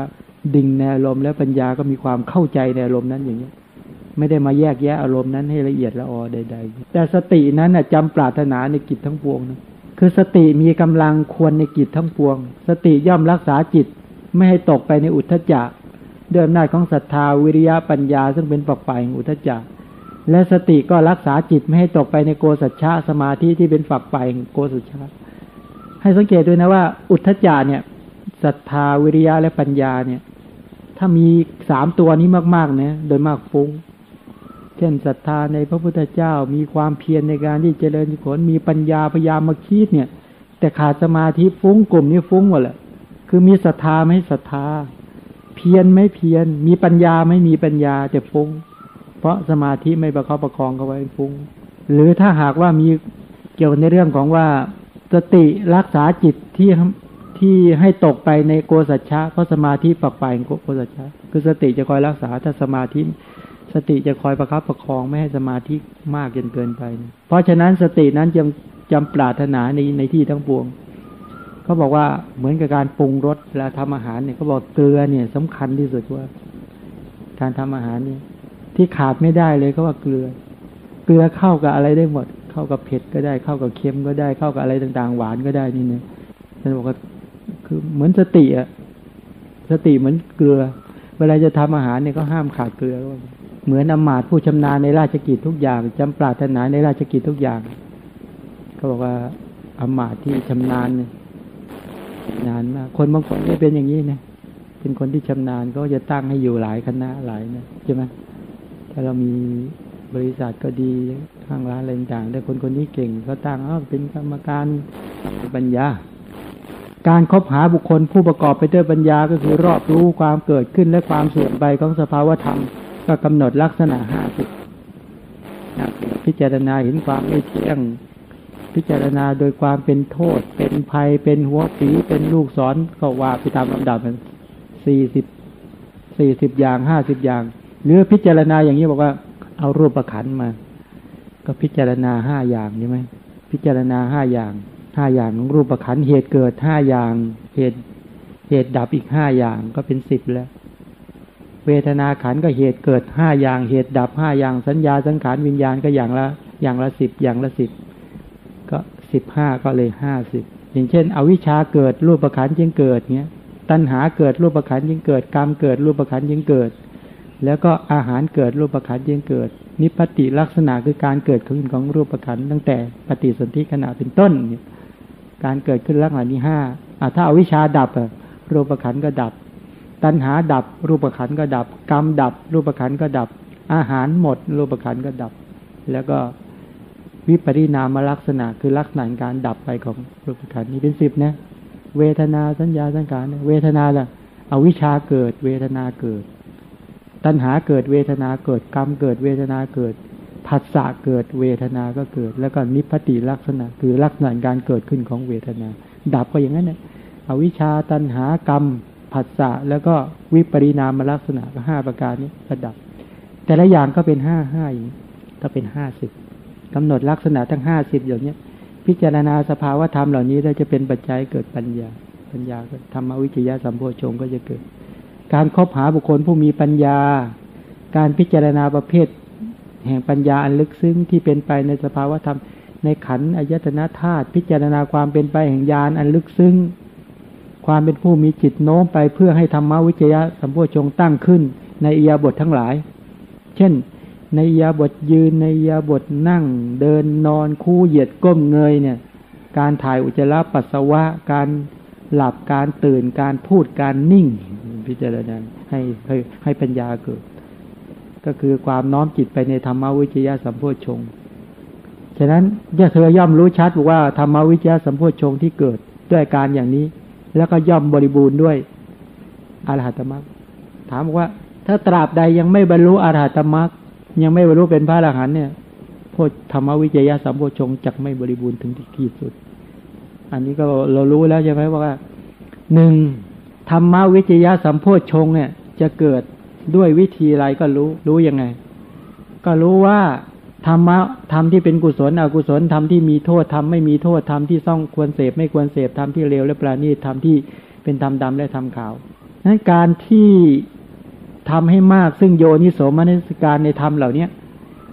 ดิ่งในอารมณ์แล้วปัญญาก็มีความเข้าใจในอารมณ์นั้นอย่างนี้ไม่ได้มาแยกแยะอารมณ์นั้นให้ละเอียดละออใด ๆ แต่สตินั้นจำปรารถนาในกิจทั้งปวงนะคือสติมีกำลังควรในกิจทั้งปวง สติย่อมรักษาจิต ไม่ให้ตกไปในอุทธจักเดิมหน้าของศรัทธาวิริยะปัญญา ซึ่งเป็นปักฝ่ายแห่งอุทธจัก และสติก็รักษาจิตไม่ให้ตกไปในโกสัจฉะสมาธิที่เป็นฝักใฝ่งโกสัจฉะให้สังเกตด้วยนะว่า อุทธจักเนี่ยศรัทธาวิริยะและปัญญาเนี่ย ถ้ามีสามตัวนี้มากๆเนี่ยโดยมากฟุง้งเช่นศรัทธาในพระพุทธเจ้ามีความเพียรในการที่เจริญผลมีปัญญาพยายามมาคิดเนี่ย แต่ขาดสมาธิฟุ้งกลุ่มนี้ฟุ้งหมดแหละคือมีศรัทธาไม่ศรัทธา เพียรไม่เพียรมีปัญญาไม่มีปัญญาแต่ฟุ้ง เพราะสมาธิไม่ประคับประคองเขาไว้ฟุ้ง หรือถ้าหากว่ามีเกี่ยวในเรื่องของว่าสติรักษาจิตที่ที่ให้ตกไปในโกสัจฉะเพราะสมาธิฝักฝ่ายโกสัจฉะคือสติจะคอยรักษาถ้าสมาธิ สติจะคอยประคับประคองไม่ให้สมาธิมากจนเกินไป เพราะฉะนั้นสตินั้นจำจำปรารถนาในในที่ทั้งปวงเขาบอกว่าเหมือนกับการปรุงรสเวลาทำอาหารเนี่ยเขาบอกเกลือเนี่ยสำคัญที่สุดว่า การทำอาหารเนี่ย ที่ขาดไม่ได้เลยก็ว่าเกลือ เกลือเข้ากับอะไรได้หมด เข้ากับเผ็ดก็ได้ เข้ากับเค็มก็ได้ เข้ากับอะไรต่าง ๆ หวานก็ได้นี่เนี่ยท่านบอกว่าคือเหมือนสติอะสติเหมือนเกลือ เวลาจะทำอาหารเนี่ยก็ห้ามขาดเกลือ เหมือนอมาตผู้ชำนาญในราชกิจทุกอย่างจำปราถนาในราชกิจทุกอย่างเขาบอกว่าอมาตที่ชำนาญเนี่ยนานมาก คนบางคนไม่เป็นอย่างนี้นะเป็นคนที่ชำนาญก็จะตั้งให้อยู่หลายคณะหลายนะใช่ไหม ถ้าเรามีบริษัทก็ดีข้างร้านอะไรต่างแต่คนคนนี้เก่งเขาตั้งอ้าเป็นกรรมการปัญญา การคบหาบุคคลผู้ประกอบไปด้วยปัญญาก็คือรอบรู้ความเกิดขึ้นและความเสื่อมไปของสภาวธรรม ก็กำหนดลักษณะห้าสิบพิจารณาเห็นความไม่เที่ยง พิจารณาโดยความเป็นโทษ เป็นภัยเป็นหัวผีเป็นลูกศรก็ว่าไปตามลำดับมันสี่สิบสี่สิบอย่างห้าสิบอย่าง หรือพิจารณาอย่างนี้บอกว่า เอารูปประขันมา ก็พิจารณาห้าอย่างใช่ไหมพิจารณาห้าอย่างห้าอย่างของรูปประขันเหตุเกิดห้าอย่างเหตุเหตุดับอีกห้าอย่างก็เป็นสิบแล้ว เวทนาขันก็เหตุเกิดห้าอย่างเหตุดับห้าอย่างสัญญาสังขารวิญญาณก็อย่างละอย่างละสิบอย่างละสิบก็สิบห้าก็เลยห้าสิบอย่างเช่น อวิชชาเกิดรูปประคันจึงเกิดเนี้ยตัณหาเกิดรูปประคันจึงเกิดกรรมเกิดรูปประคันจึงเกิด แล้วก็อาหารเกิดรูปประคันจึงเกิด นิพพติลักษณะคือการเกิดขึ้นของรูปประคันตั้งแต่ปฏิสนธิขณะเป็นต้น การเกิดขึ้นลักษณะนี้ห้าถ้าอาวิชาดับรูปประคันก็ดับ ตัณหาดับรูปขันก็ดับ กรรมดับ รูปขันก็ดับ อาหารหมด รูปขันก็ดับ แล้วก็วิปริณามลักษณะคือลักษณะการดับไปของรูปขันธ์นี้เป็นสิบนะเวทนาสัญญาสังขารเวทนาล่ะอวิชาเกิด เวทนาเกิด ตัณหาเกิดเวทนาเกิดกรรมเกิดเวทนาเกิดผัสสะเกิดเวทนาก็เกิด แล้วก็นิพพติลักษณะ คือลักษณะการเกิดขึ้นของเวทนา ดับก็อย่างนั้นเนี่ยอวิชชาตัณหากรรมผัสสะแล้วก็วิปริณามลักษณะก็ห้าประการนี้ระดับ แต่ละอย่างก็เป็นห้าห้าอย่างก็เป็นห้าสิบกำหนดลักษณะทั้งห้าสิบอย่างเนี้ยพิจารณาสภาวธรรมเหล่านี้เราจะเป็นปัจจัยเกิดปัญญา ปัญญาก็ธรรมวิจยะสัมโพชงก็จะเกิด การคบหาบุคคลผู้มีปัญญา การพิจารณาประเภท แห่งปัญญาอันลึกซึ้งที่เป็นไปในสภาวธรรม ในขันอายตนะธาตุพิจารณาความเป็นไปแห่งญาณอันลึกซึ้ง ความเป็นผู้มีจิตโน้มไปเพื่อให้ธรรมวิจยะสัมโพชงตั้งขึ้น ในอียาบททั้งหลาย เช่น ในอียาบทยืนในอียาบทนั่ง เดินนอนคู่เหยียดก้มเงยเนี่ย การถ่ายอุจจาระปัสสาวะการหลับการตื่นการพูดการนิ่ง พิจารณาให้ให้ให้ปัญญาเกิด ก็คือความน้อมจิตไปในธรรมวิจยะสัมโพชงฉะนั้นเธอย่อมรู้ชัดว่าธรรมวิจยะสัมโพชงที่เกิดด้วยการอย่างนี้ แล้วก็ย่อมบริบูรณ์ด้วยอรหัตมรรคถามว่า ถ้าตราบใดยังไม่บรรลุอรหัตมรรคยังไม่บรรลุเป็นพระอรหันต์เนี่ยโพธรรมวิจยะสัมโพชงจักไม่บริบูรณ์ถึงที่สุด อันนี้ก็เรารู้แล้วใช่ไหมว่าหนึ่ง ธรรมวิจยะสัมโพชงเนี่ย จะเกิดด้วยวิธีอะไรก็รู้รู้ยังไง ก็รู้ว่าธรรมะธรรมที่เป็นกุศลอกุศลธรรมที่มีโทษธรรมไม่มีโทษธรรมที่ต้องควรเสพไม่ควรเสพธรรมที่เลวและปราณีตธรรมที่เป็นธรรมดำและธรรมขาวนั้นการที่ทำให้มากซึ่งโยนิโสมนสิการในธรรมเหล่าเนี้ย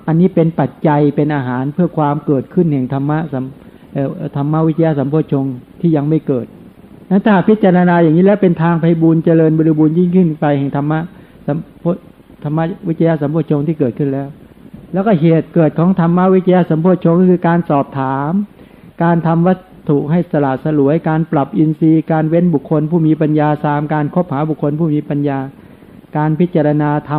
อันนี้เป็นปัจจัยเป็นอาหารเพื่อความเกิดขึ้นแห่งธรรมะธรรมวิทยาสัมโพชงที่ยังไม่เกิด นั้นถ้าพิจารณาอย่างนี้แล้วเป็นทางไพบูรณ์เจริญบริบูรณ์ยิ่งขึ้นไปแห่งธรรมะสัมพธรรมวิทยาสัมโพชงที่เกิดขึ้นแล้ว แล้วก็เหตุเกิดของธรรมวิจยะสัมโพชงก็คือการสอบถาม การทำวัตถุให้สละสลวย การปรับอินทรีย์ การเว้นบุคคลผู้มีปัญญาสามการคบหาบุคคลผู้มีปัญญา การพิจารณาท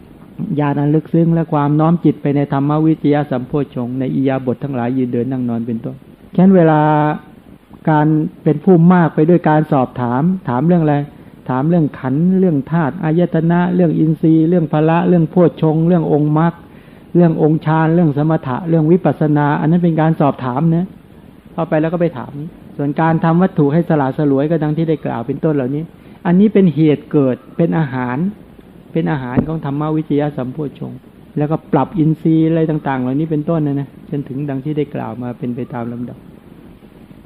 ำญาณอันลึกซึ้งและความน้อมจิตไปในธรรมวิจยะสัมโพชงในอียาบททั้งหลายยืนเดินนั่งนอนเป็นต้นฉะนั้นเวลา การเป็นผู้มากไปด้วยการสอบถาม ถามเรื่องอะไร ถามเรื่องขันเรื่องธาตุอายตนะ เรื่องอินทรีย์ เรื่องพละเรื่องโพชงเรื่ององค์มรรคเรื่ององค์ฌานเรื่องสมถะ เรื่องวิปัสสนา อันนั้นเป็นการสอบถามนะเข้าไปแล้วก็ไปถาม ส่วนการทำวัตถุให้สลาสลวยก็ดังที่ได้กล่าวเป็นต้นเหล่านี้ อันนี้เป็นเหตุเกิดเป็นอาหาร เป็นอาหารของธรรมวิจยะสัมโพชงแล้วก็ปรับอินทรีย์อะไรต่าง ๆ เหล่านี้เป็นต้นนะนะจนถึงดังที่ได้กล่าวมาเป็นไปตามลำดับ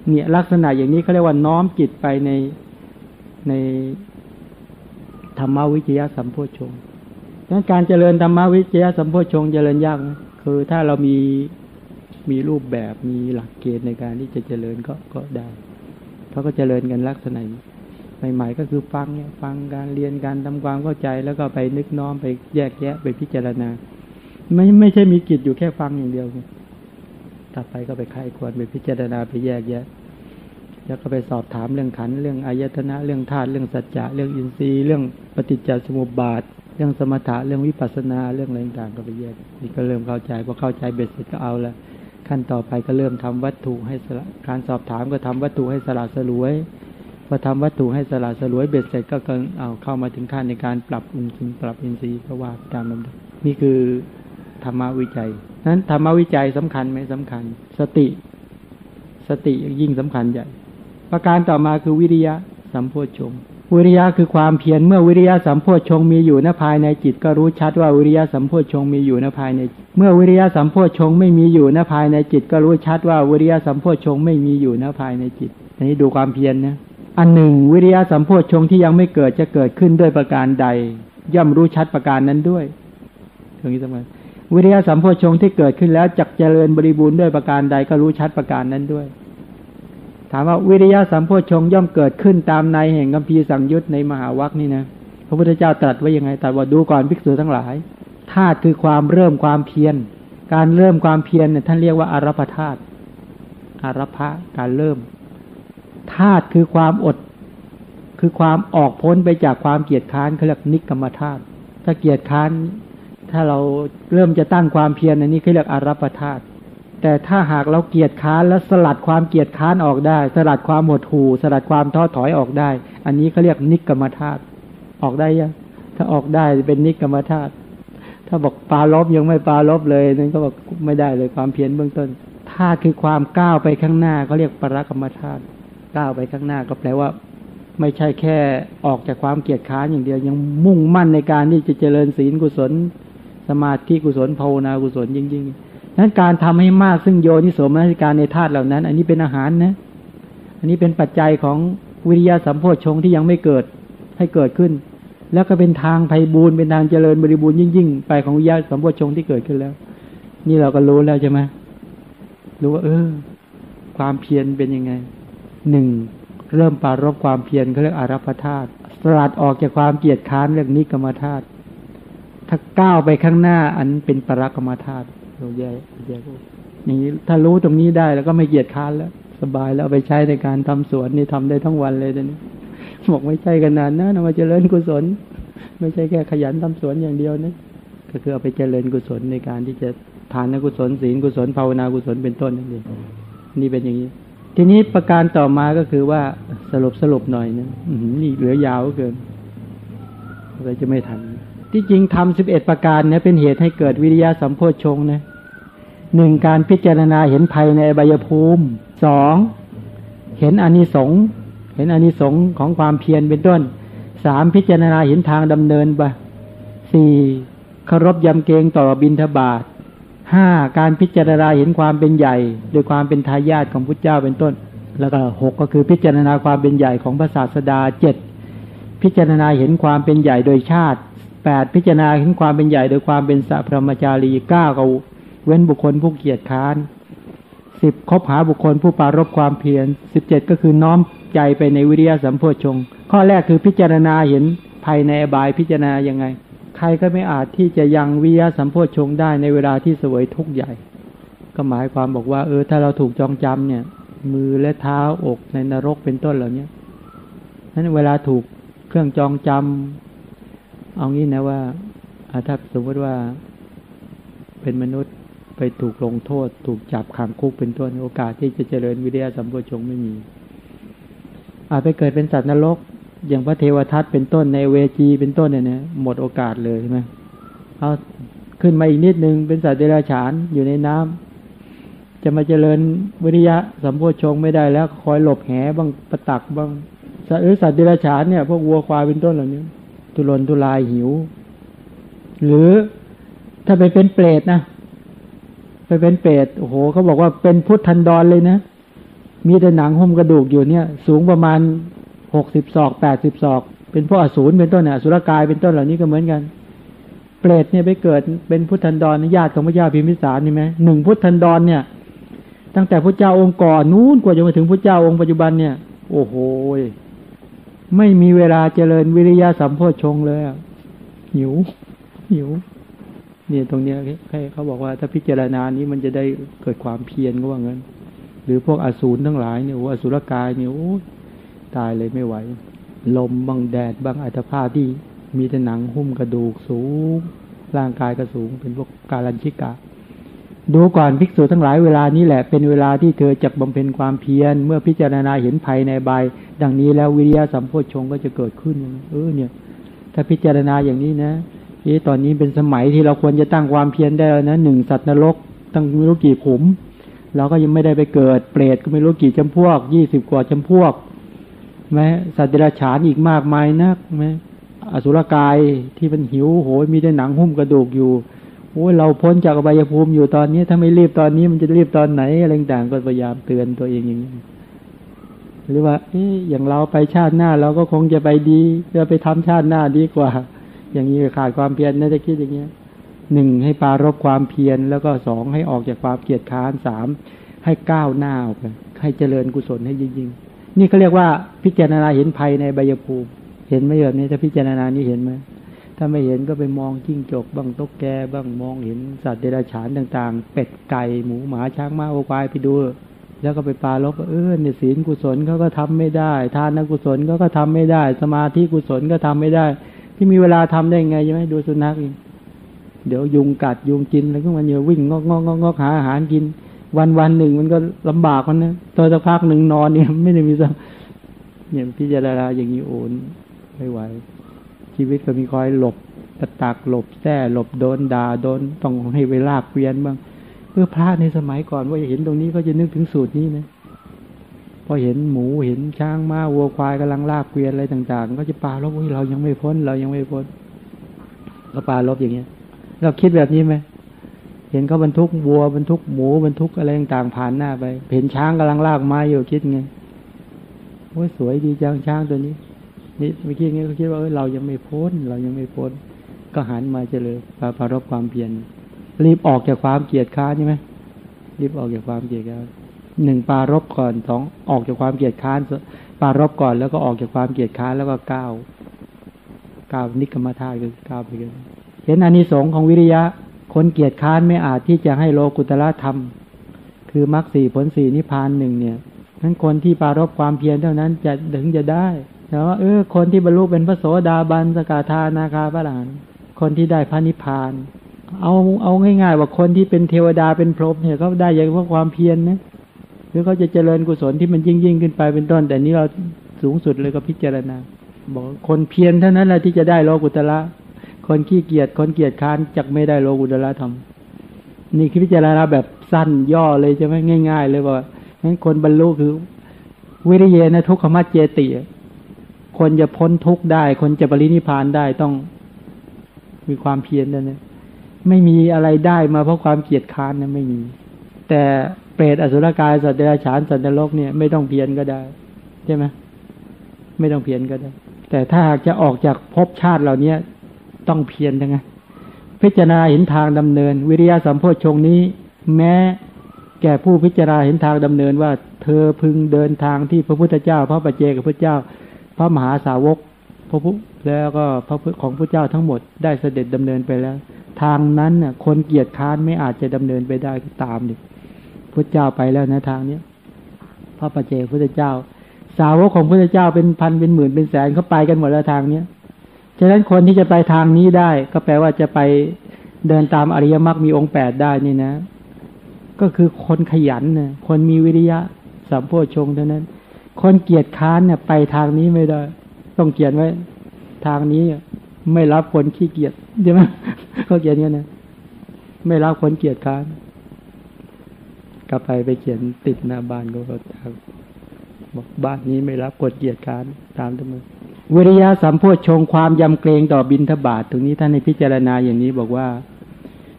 เนี่ยลักษณะอย่างนี้เขาเรียกว่าน้อมจิตไปในในธรรมวิจยะสัมโพชงดังนั้นการเจริญธรรมวิจยะสัมโพชงเจริญยากนะคือถ้าเรามีมีรูปแบบมีหลักเกณฑ์ในการที่จะเจริญก็ก็ได้เขาก็เจริญกันลักษณะใหม่ๆก็คือฟังเนี่ยฟังการเรียนการทำความเข้าใจแล้วก็ไปนึกน้อมไปแยกแยะไปพิจารณา ไม่ไม่ใช่มีกิจอยู่แค่ฟังอย่างเดียว ถัดไปก็ไปไข้ควรไปพิจารณาไปแยกแยะ แล้วก็ไปสอบถามเรื่องขันเรื่องอายตนะเรื่องธาตุเรื่องสัจจะเรื่องอินทรีย์เรื่องปฏิจจสมุปบาท เรื่องสมถะเรื่องวิปัสสนาเรื่องอะไรต่างๆก็ไปแยกนี่ก็เริ่มเข้าใจพอเข้าใจเบ็ดเสร็จก็เอาละขั้นต่อไปก็เริ่มทำวัตถุให้สละการสอบถามก็ทำวัตถุให้สละสลวยพอทำวัตถุให้สละสลวยเบ็ดเสร็จก็เอาเข้ามาถึงขั้นในการปรับอินทรีย์ปรับอินทรีย์ก็ว่าตามลำดับนี่คือ ธรรมวิจัยนั้นธรรมวิจัยสำคัญไหมสำคัญ สติ สติยิ่งสำคัญใหญ่ ประการต่อมาคือวิริยะสัมโพชฌงวิริยะคือความเพียรเมื่อวิริยะสัมโพชงมีอยู่ณภายในจิต ก็รู้ชัดว่าวิริยะสัมโพชงมีอยู่ณภายใน เมื่อวิริยะสัมโพชงไม่มีอยู่ณภายในจิต ก็รู้ชัดว่าวิริยะสัมโพชงไม่มีอยู่ณภายในจิตอันนี้ดูความเพียรนะอันหนึ่ง วิริยะสัมโพชงที่ยังไม่เกิดจะเกิดขึ้นด้วยประการใด ย่อมรู้ชัดประการนั้นด้วยตรงนี้สำคัญ วิริยะสัมโพชงที่เกิดขึ้นแล้วจักเจริญบริบูรณ์ด้วยประการใดก็รู้ชัดประการนั้นด้วย ถามว่าวิริยะสัมโพชงย่อมเกิดขึ้นตามในแห่งกัมพีสังยุตในมหาวัคนี่นะพระพุทธเจ้าตรัสไว้ยังไงตรัสว่าดูก่อนภิกษุทั้งหลายธาตุคือความเริ่มความเพียร การเริ่มความเพียรเนี่ยท่านเรียกว่าอารพธาตุอารพะการเริ่มธาตุคือความอด คือความออกพ้นไปจากความเกียจค้านเขาเรียกนิกรรมธาตุถ้าเกียจค้าน ถ้าเราเริ่มจะตั้งความเพียรอันนี้เขาเรียกอารพธาตุแต่ถ้าหากเราเกียจค้านแล้วสลัดความเกียจค้านออกได้ สลัดความหดหู่ สลัดความท้อถอยออกได้ อันนี้เขาเรียกนิกรรมธาตุออกได้ยังถ้าออกได้เป็นนิกรรมธาตุถ้าบอกปลาลบยังไม่ปลาลบเลยนั่นก็บอกไม่ได้เลยความเพียรเบื้องต้นธาตุคือความก้าวไปข้างหน้าเขาเรียกปรกรรมธาตุก้าวไปข้างหน้าก็แปลว่า ไม่ใช่แค่ออกจากความเกียจค้านอย่างเดียวยังมุ่งมั่นในการที่จะเจริญศีลกุศล สมาธิกุศลภาวนากุศลยิ่งยิ่งนั้นการทำให้มากซึ่งโยนิโสมนสิการในธาตุเหล่านั้น อันนี้เป็นอาหารนะ อันนี้เป็นปัจจัยของวิริยะสัมโพชฌงที่ยังไม่เกิดให้เกิดขึ้น แล้วก็เป็นทางไพบูรณ์เป็นทางเจริญบริบูรณ์ยิ่งยิ่งไปของวิริยะสัมโพชฌงที่เกิดขึ้นแล้ว นี่เราก็รู้แล้วใช่ไหมรู้ว่าเออ ความเพียรเป็นยังไงหนึ่งเริ่มปารบความเพียรเขาเรียกอารัพธาตุสลัดออกจากความเกียดค้านเรื่องนิกรรมธาตุ ถ้าก้าวไปข้างหน้า อันเป็นปรักรรมธาตุเราแยกแยกอย่างนี้ถ้ารู้ตรงนี้ได้แล้วก็ไม่เกียดค้านแล้ว สบายแล้วเอาไปใช้ในการทำสวนนี่ทำได้ทั้งวันเลยตอนนี้บอกไม่ใช่กันานนะนมาเจริญกุศล ไม่ใช่แค่ขยันทำสวนอย่างเดียวนะก็คือเอาไปเจริญกุศลในการที่จะทานกุศลศีลกุศลภาวนากุศลเป็นต้นนั่นเองนี่เป็นอย่างนี้ ทีนี้ประการต่อมาก็คือว่าสรุปสรุปหน่อยนะนี่เหลือยาวเกินเราจะไม่ทัน ที่จริงทำสิบเอ็ดประการเนี่ยเป็นเหตุให้เกิดวิริยะสัมโพชงนะหนึ่งการพิจารณาเห็นภัยในอบายภูมิสองเห็นอนิสงส์เห็นอนิสงส์ของความเพียรเป็นต้นสามพิจารณาเห็นทางดำเนินไปสี่เคารพยำเกรงต่อบินทบาทห้าการพิจารณาเห็นความเป็นใหญ่ โดยความเป็นทายาทของพุทธเจ้าเป็นต้น แล้วก็หกก็คือพิจารณาความเป็นใหญ่ของพระศาสดาเจ็ดพิจารณาเห็นความเป็นใหญ่โดยชาติ แปดพิจารณาเห็นความเป็นใหญ่โดยความเป็นสัพพมจารีเก้าก็เว้นบุคคลผู้เกียจค้านสิบคบหาบุคคลผู้ปารบความเพียรสิบเจ็ดก็คือน้อมใจไปในวิริยะสัมโพชง ข้อแรกคือพิจารณาเห็นภายในอบายพิจารณายังไง ใครก็ไม่อาจที่จะยังวิริยะสัมโพชงได้ในเวลาที่สวยทุกข์ใหญ่ ก็หมายความบอกว่า เออ ถ้าเราถูกจองจำเนี่ย มือและเท้าอกในนรกเป็นต้นเหล่านี้นั้นเวลาถูกเครื่องจองจำ เอางี้นะว่าถ้าสมมติว่าเป็นมนุษย์ไปถูกลงโทษ ถูกจับขังคุกเป็นต้นโอกาสที่จะเจริญวิทยาสัมโพชงไม่มี อาจไปเกิดเป็นสัตว์นรก อย่างพระเทวทัตเป็นต้นในเวจีเป็นต้นเนี่ยนะหมดโอกาสเลยใช่ไหมเอาขึ้นมาอีกนิดนึงเป็นสัตว์เดรัจฉานอยู่ในน้ำจะมาเจริญวิริยะสัมโพชงไม่ได้แล้วคอยหลบแหบ้างประตักบ้างหรือสัตว์เดรัจฉานเนี่ยพวกวัวควายเป็นต้นเหล่านี้ ทุรนทุรายหิว หรือถ้าไปเป็นเปรตนะไปเป็นเปรตโอ้โหเขาบอกว่าเป็นพุทธันดรเลยนะ มีแต่หนังหุ้มกระดูกอยู่เนี่ย สูงประมาณหกสิบศอกแปดสิบศอก เป็นพวกอสูรเป็นต้นเนี่ยสุรกายเป็นต้นเหล่านี้ก็เหมือนกัน เปรตเนี่ยไปเกิดเป็นพุทธันดรญาติของพระเจ้าพิมพิสารนี่ไหมหนึ่งพุทธันดรเนี่ย ตั้งแต่พระเจ้าองค์ก่อนนู้นกว่าจะมาถึงพระเจ้าองค์ปัจจุบันเนี่ย โอ้โห ไม่มีเวลาเจริญวิริยะสัมโพชงเลยหิวหิวเนี่ยตรงเนี้ยให้เขาบอกว่าถ้าพิจารณานี้มันจะได้เกิดความเพียรก็ว่างั้น หรือพวกอสูรทั้งหลายเนี่ยโอ้อสุรกายเนี่ยโอ้ตายเลยไม่ไหว ลมบังแดดบางอัตภาพที่มีแต่หนังหุ้มกระดูกสูง ร่างกายก็สูงเป็นพวกกาลันชิกะ ดูก่อนภิกษุทั้งหลายเวลานี้แหละเป็นเวลาที่เธอจะบำเพ็ญความเพียร เมื่อพิจารณาเห็นภัยในใบดังนี้แล้ววิริยะสัมโพชฌงก็จะเกิดขึ้นเออเนี่ย ถ้าพิจารณาอย่างนี้นะเอตอนนี้เป็นสมัยที่เราควรจะตั้งความเพียรได้แล้วนะหนึ่งสัตว์นรกตั้งไม่รู้กี่ขุมเราก็ยังไม่ได้ไปเกิดเปรตก็ไม่รู้กี่จำพวกยี่สิบกว่าจำพวกแม้สัตว์เดรัจฉานอีกมากมายนักไหมอสุรกายที่มันหิวโหยมีแต่หนังหุ้มกระดูกอยู่ โอ้ยเราพ้นจากอบายภูมิอยู่ตอนนี้ ถ้าไม่รีบตอนนี้มันจะรีบตอนไหนอะไรต่างก็พยายามเตือนตัวเองอย่างนี้หรือว่า เอ๊อย่างเราไปชาติหน้าเราก็คงจะไปดีจะไปทำชาติหน้าดีกว่า อย่างนี้ขาดความเพียรน่าจะคิดอย่างเงี้ยหนึ่งให้ปารบความเพียรแล้วก็สองให้ออกจากความเกียจค้านสามให้ก้าวหน้าออกไปให้เจริญกุศลให้ยิ่งๆนี่เขาเรียกว่าพิจารณาเห็นภัยในใบยภูมิ เห็นไหมแบบนี้ถ้าพิจารณานี้เห็นไหม ถ้าไม่เห็นก็ไปมองจิ้งจกบ้างตกแกบ้างมองเห็นสัตว์เดรัจฉานต่าง ๆ เป็ดไก่หมูหมาช้างม้าโอควายไปดู แล้วก็ไปปาลบเออเนี่ยศีลกุศลเขาก็ทำไม่ได้ ทานกุศลเขาก็ทำไม่ได้ สมาธิกุศลก็ทำไม่ได้ ที่มีเวลาทำได้ไงใช่ไหมดูสุนัขเองเดี๋ยวยุงกัดยุงกินแล้วก็มันเยอะวิ่งงอกงอกงอกงอกหาอาหารกิน วันวันหนึ่งมันก็ลำบากมันนะตอนสักพักหนึ่งนอนเนี่ยไม่ได้มีสักเนี่ยพิจารณาอย่างนี้โอนไม่ไหว ชีวิตก็มีคอยหลบตะตักหลบแท้หลบโดนด่าโดนต้องให้เวลากเกวียนบ้างเพื่อพระในสมัยก่อนว่าเห็นตรงนี้ก็จะนึกถึงสูตรนี้นะพอเห็นหมูเห็นช้างม้าวัวควายกำลังลากเกวียนอะไรต่าง ๆ ก็จะปาลบว่าเรายังไม่พ้น เรายังไม่พ้นก็ปาลบอย่างเงี้ย เราคิดแบบนี้ไหมเห็นเขาบรรทุกวัวบรรทุกหมูบรรทุกอะไรต่างๆผ่านหน้าไป เห็นช้างกำลังลากไม้อยู่คิดไงโอ้ยสวยดีจังช้างตัวนี้ นี่เมื่อกี้งี้ก็คิดว่าเออเรายังไม่พ้น เรายังไม่พ้น ก็หันมาเจริญปาปารบความเพียรรีบออกจากความเกียดค้านใช่ไหมรีบออกจากความเกียดค้านหนึ่งปารบก่อนสองออกจากความเกียดค้านปารบก่อนแล้วก็ออกจากความเกียดค้านแล้วก็ก้าวก้าวนิกรรมธาตุคือก้าวไปกันเห็นอานิสงส์ของวิริยะ คนเกียจค้านไม่อาจที่จะให้โลกุตละธรรม คือมรรคสี่ผลสี่นิพพานหนึ่งเนี่ยนั้นคนที่ปารบความเพียรเท่านั้นจะถึงจะได้ แต่ว่าเออคนที่บรรลุเป็นพระโสดาบันสกาธานาคาพระหลานคนที่ได้พระนิพพาน เอาเอาง่ายๆว่าคนที่เป็นเทวดาเป็นพรหมเนี่ยเขาได้อย่างเพราะความเพียรนนะหรือเขาจะเจริญกุศลที่มันยิ่งยิ่งขึ้นไปเป็นต้น แต่นี้เราสูงสุดเลยก็พิจารณาบอกคนเพียรเท่านั้นแหละที่จะได้โลกุตละ คนขี้เกียจคนเกียจค้านจักไม่ได้โลกุตละธรรมนี่คือพิจารณาแบบสั้นย่อเลยใช่ไหมง่าย ๆ เลยว่างั้นคนบรรลุคือวิริเยนะทุกขมัจเจติ คนจะพ้นทุกข์ได้ คนจะปรินิพานได้ต้องมีความเพียรนั่นนะไม่มีอะไรได้มาเพราะความเกียจค้านนะไม่มี แต่เปรตอสุรกายสัตว์เดรัจฉานสัตว์นรกเนี่ยไม่ต้องเพียรก็ได้ใช่ไหมไม่ต้องเพียรก็ได้ แต่ถ้าจะออกจากภพชาติเหล่านี้ต้องเพียรยังไงพิจารณาเห็นทางดำเนิน วิริยะสัมโพชงนี้ แม้แก่ผู้พิจารณาเห็นทางดำเนินว่า เธอพึงเดินทางที่พระพุทธเจ้า พระปัจเจกพระเจ้า พระมหาสาวกพระพุทธแล้วก็พระพุทธของพระเจ้าทั้งหมดได้เสด็จดำเนินไปแล้ว ทางนั้นน่ะคนเกียจค้านไม่อาจจะดำเนินไปได้ก็ตามดิพระเจ้าไปแล้วนะทางเนี้ยพระปัจเจพระเจ้า สาวกของพระเจ้าเป็นพันเป็นหมื่นเป็นแสนเขาไปกันหมดแล้วทางเนี้ยฉะนั้นคนที่จะไปทางนี้ได้ ก็แปลว่าจะไปเดินตามอริยมรรคมีองค์แปดได้นี่นะ ก็คือคนขยันนี่ยคนมีวิริยะสัมโพชงเท่านั้น คนเกียจค้านเนี่ย ไปทางนี้ไม่ได้ ต้องเขียนไว้ ทางนี้ไม่รับคนขี้เกียจใช่ไหมเขาเขียนกันนะไม่รับคนเกียจค้านกลับไปไปเขียนติดหน้าบ้านก็เขาบอกบ้านนี้ไม่รับคนเกียจค้านตามทั้งหมดวิริยะสัมโพชงความยำเกรงต่อบินทบาทตรงนี้ท่านในพิจารณาอย่างนี้บอกว่า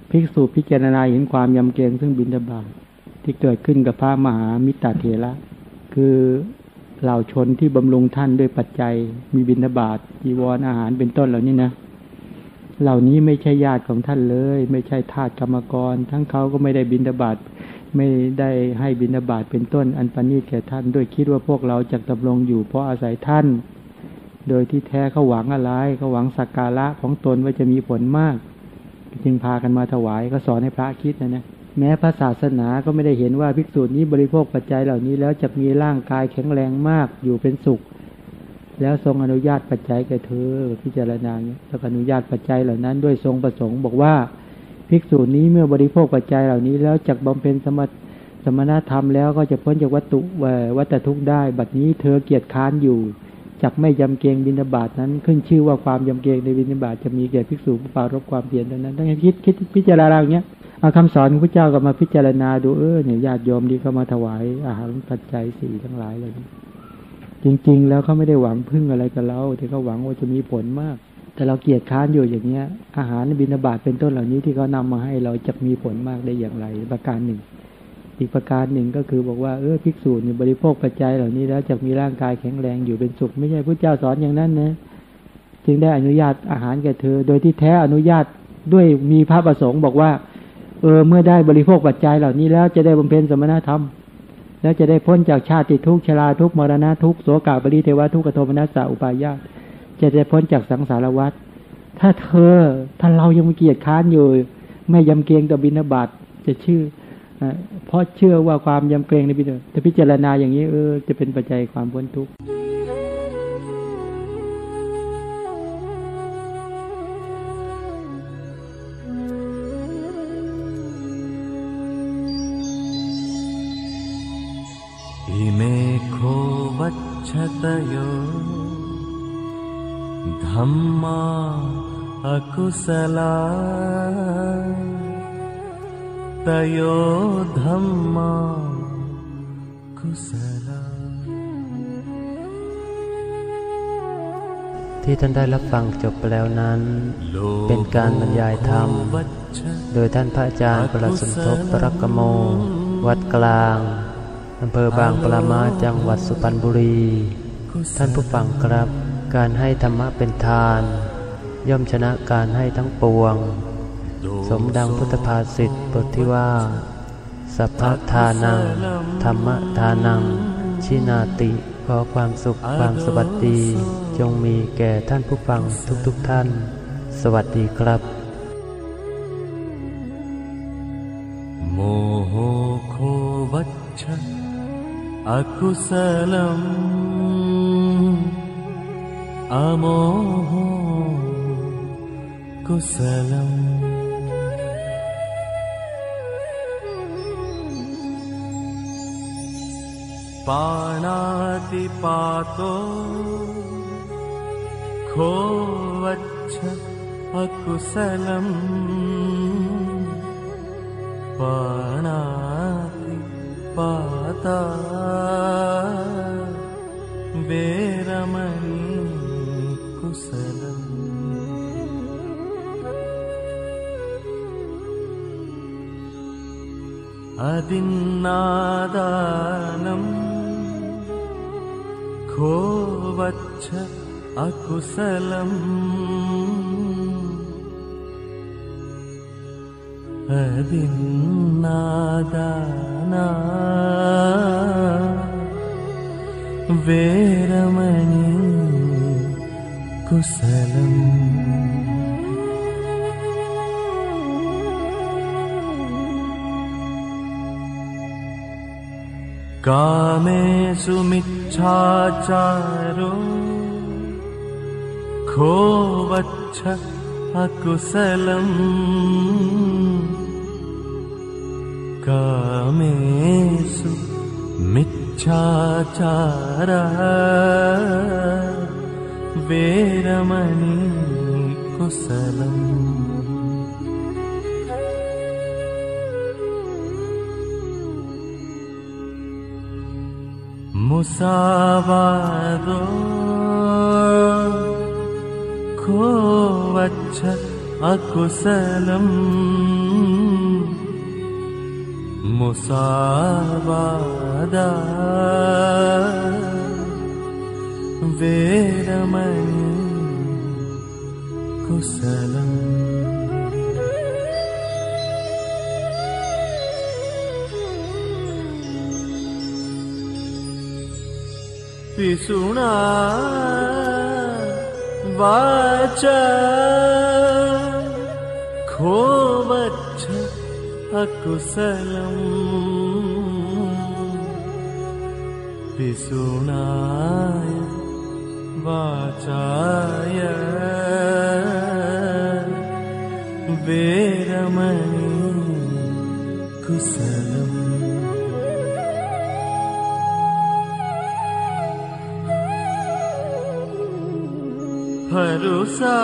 ภิกษุพิจารณาเห็นความยำเกรงซึ่งบินทบาทที่เกิดขึ้นกับพระมหามิตรเถระคือ เหล่าชนที่บำรุงท่านด้วยปัจจัย มีบินทบาทจีวรออาหารเป็นต้นเหล่านี้นะ เหล่านี้ไม่ใช่ญาติของท่านเลย ไม่ใช่ทาสกรรมกร ทั้งเขาก็ไม่ได้บินทบาทไม่ได้ให้บินทบาทเป็นต้น อันปณีตแก่ท่านด้วยคิดว่าพวกเราจะดำรงอยู่ เพราะอาศัยท่าน โดยที่แท้เขาหวังอะไรเขาหวังสักการะของตนว่าจะมีผลมาก จึงพากันมาถวายก็สอนให้พระคิดนะเนะ แม้พระศาสนาก็ไม่ได้เห็นว่าภิกษุนี้บริโภคปัจจัยเหล่านี้แล้วจะมีร่างกายแข็งแรงมากอยู่เป็นสุข แล้วทรงอนุญาตปัจจัยแก่เธอพิจารณาเนี่ยแล้วอนุญาตปัจจัยเหล่านั้น ด้วยทรงประสงค์บอกว่าภิกษุนี้เมื่อบริโภคปัจจัยเหล่านี้แล้วจักบำเพ็ญสมสมณธรรมแล้วก็จะพ้นจากวัตถุวัตทุกข์ได้ บัดนี้เธอเกียรติค้านอยู่ จักไม่ยำเกรงบินาบาตนั้น ขึ้นชื่อว่าความยำเกรงในบินาบาตจะมีแก่ภิกษุผู้ปารบความเพียรดังนั้นต้องคิดคิดพิจารณาอย่างเงี้ยเอาคำสอนของพระเจ้าก็มาพิจารณาดูเออเนี่ยญาติโยมที่เขามาถวายอาหารปัจจัยสี่ทั้งหลายเลยจริง ๆ แล้วเขาไม่ได้หวังพึ่งอะไรกับเราแต่เขาหวังว่าจะมีผลมาก แต่เราเกียดค้านอยู่อย่างเงี้ย อาหารบินาบาตเป็นต้นเหล่านี้ที่เขานำมาให้เราจะมีผลมากได้อย่างไรประการหนึ่ง อีกประการหนึ่งก็คือบอกว่าเออภิกษุเนี่ยบริโภคปัจจัยเหล่านี้แล้วจะมีร่างกายแข็งแรงอยู่เป็นสุข ไม่ใช่พระเจ้าสอนอย่างนั้นนะจึงได้อนุญาตอาหารแก่เธอ โดยที่แท้อนุญาตด้วยมีพระประสงค์บอกว่า เออเมื่อได้บริโภคปัจจัยเหล่านี้แล้วจะได้บำเพ็ญสมณธรรม แล้วจะได้พ้นจากชาติทุกชราทุกมรณะทุกโสกาบริเทวทุกขโทมนัสสะอุปายาตจะได้พ้นจากสังสารวัฏถ้าเธอถ้าเรายังเกียดค้านอยู่ ไม่ยำเกรงต่อบินาบาตจะชื่อ เพราะเชื่อว่าความยำเกรงในพิจารณาพิจารณาอย่างนี้เออจะเป็นปัจจัยความพ้นทุกข์ชตโยธัมมาอกุสลา तयो धम्मा कुशला ที่ท่านได้รับฟังจบไปแล้วนั้น เป็นการบรรยายธรรม โดยท่านพระอาจารย์ประหลัดสมทบปรักกโม วัดกลางอำเภอบางปรามาจังหวัดสุพรรณบุรี ท่านผู้ฟังครับ การให้ธรรมะเป็นทาน ย่อมชนะการให้ทั้งปวง สมดังพุทธภาษิตบทที่ว่า สัพพทานัง ธรรมทานัง ชินาติ ขอความสุขความสวัสดี จงมีแก่ท่านผู้ฟังทุกๆทท่าน สวัสดีครับ โมโหโควัชชะอกุสลัมอโมโหกุสลัม पाणाति पातो खोवच्छकुशलम् पाणाति वेरमणि कुशलम् अदिन्नादा खो वच्छ अकुशलम्। अदिन्नादाना वेरमणि कुशलम् कामेषु मिच्छाचारो खो वच्छ अकुशलम्। कामेषु मिच्छाचारः वेरमणि कुशलम् मुसावादो खो वच्छ अकुशलम् मुसावादा वेरमणि कुशलम् पिसुणा वाच। खोवच्छ अकुशलम् पिसुणाय वाचाय। वेरमणि कुशलम् भरुसा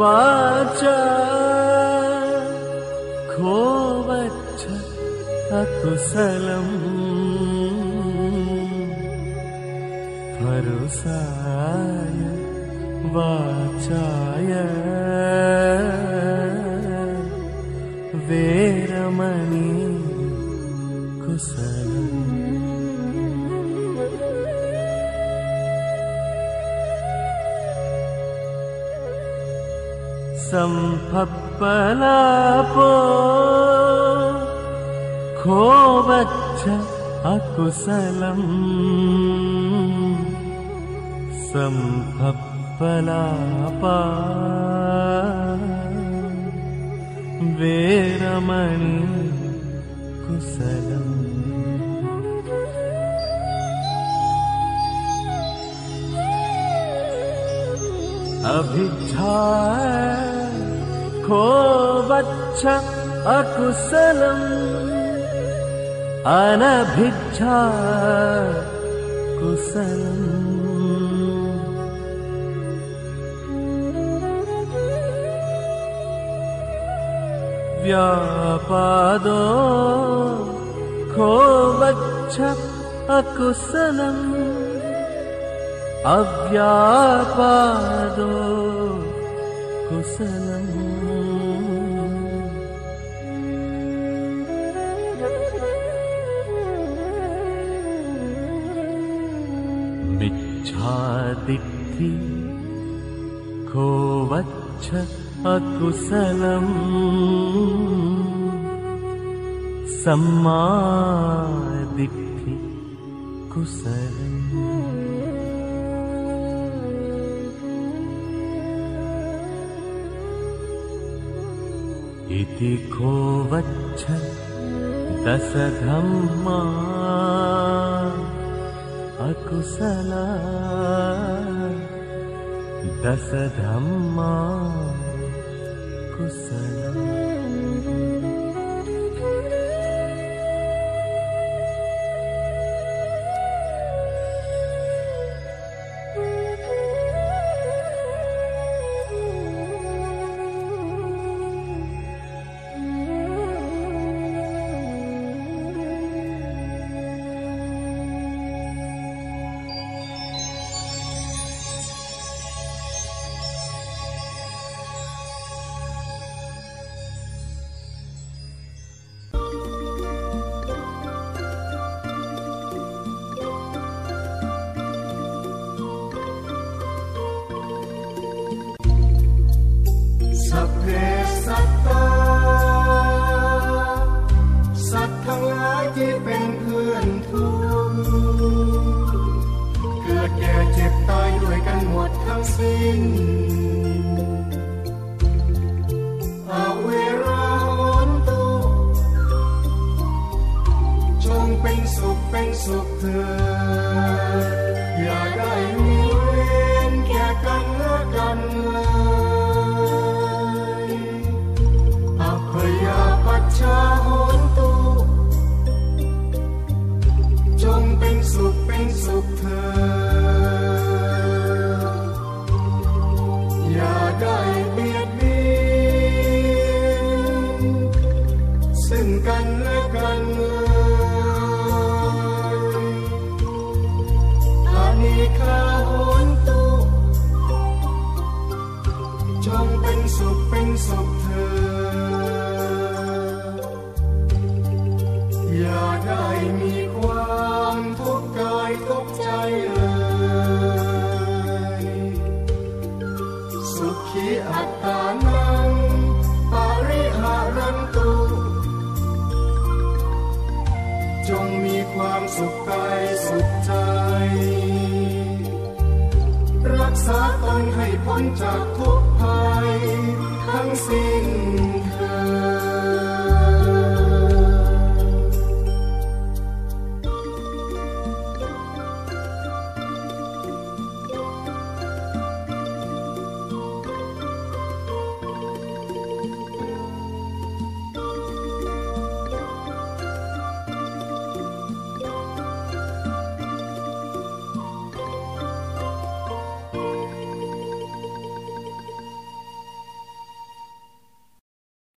वाचा खोवच्छ अकुशलम्। भरुसाय वाचाय। वेरमणि सम्भप्पलापो खो वच्छ अकुशलम्। सम्भप्पलापा वेरमणि कुशलम्। अभिच्छा ो वच्छ अकुशलम् अनभिच्छ व्यापादो खो वक्ष अकुशलम् अव्यापादो कुशलम्। छादि को वच्छ अकुशलम्। सम्मादिक्थि कुशलम् इति को वच्छ दशधम् अकुशल दशधम्मा कुशल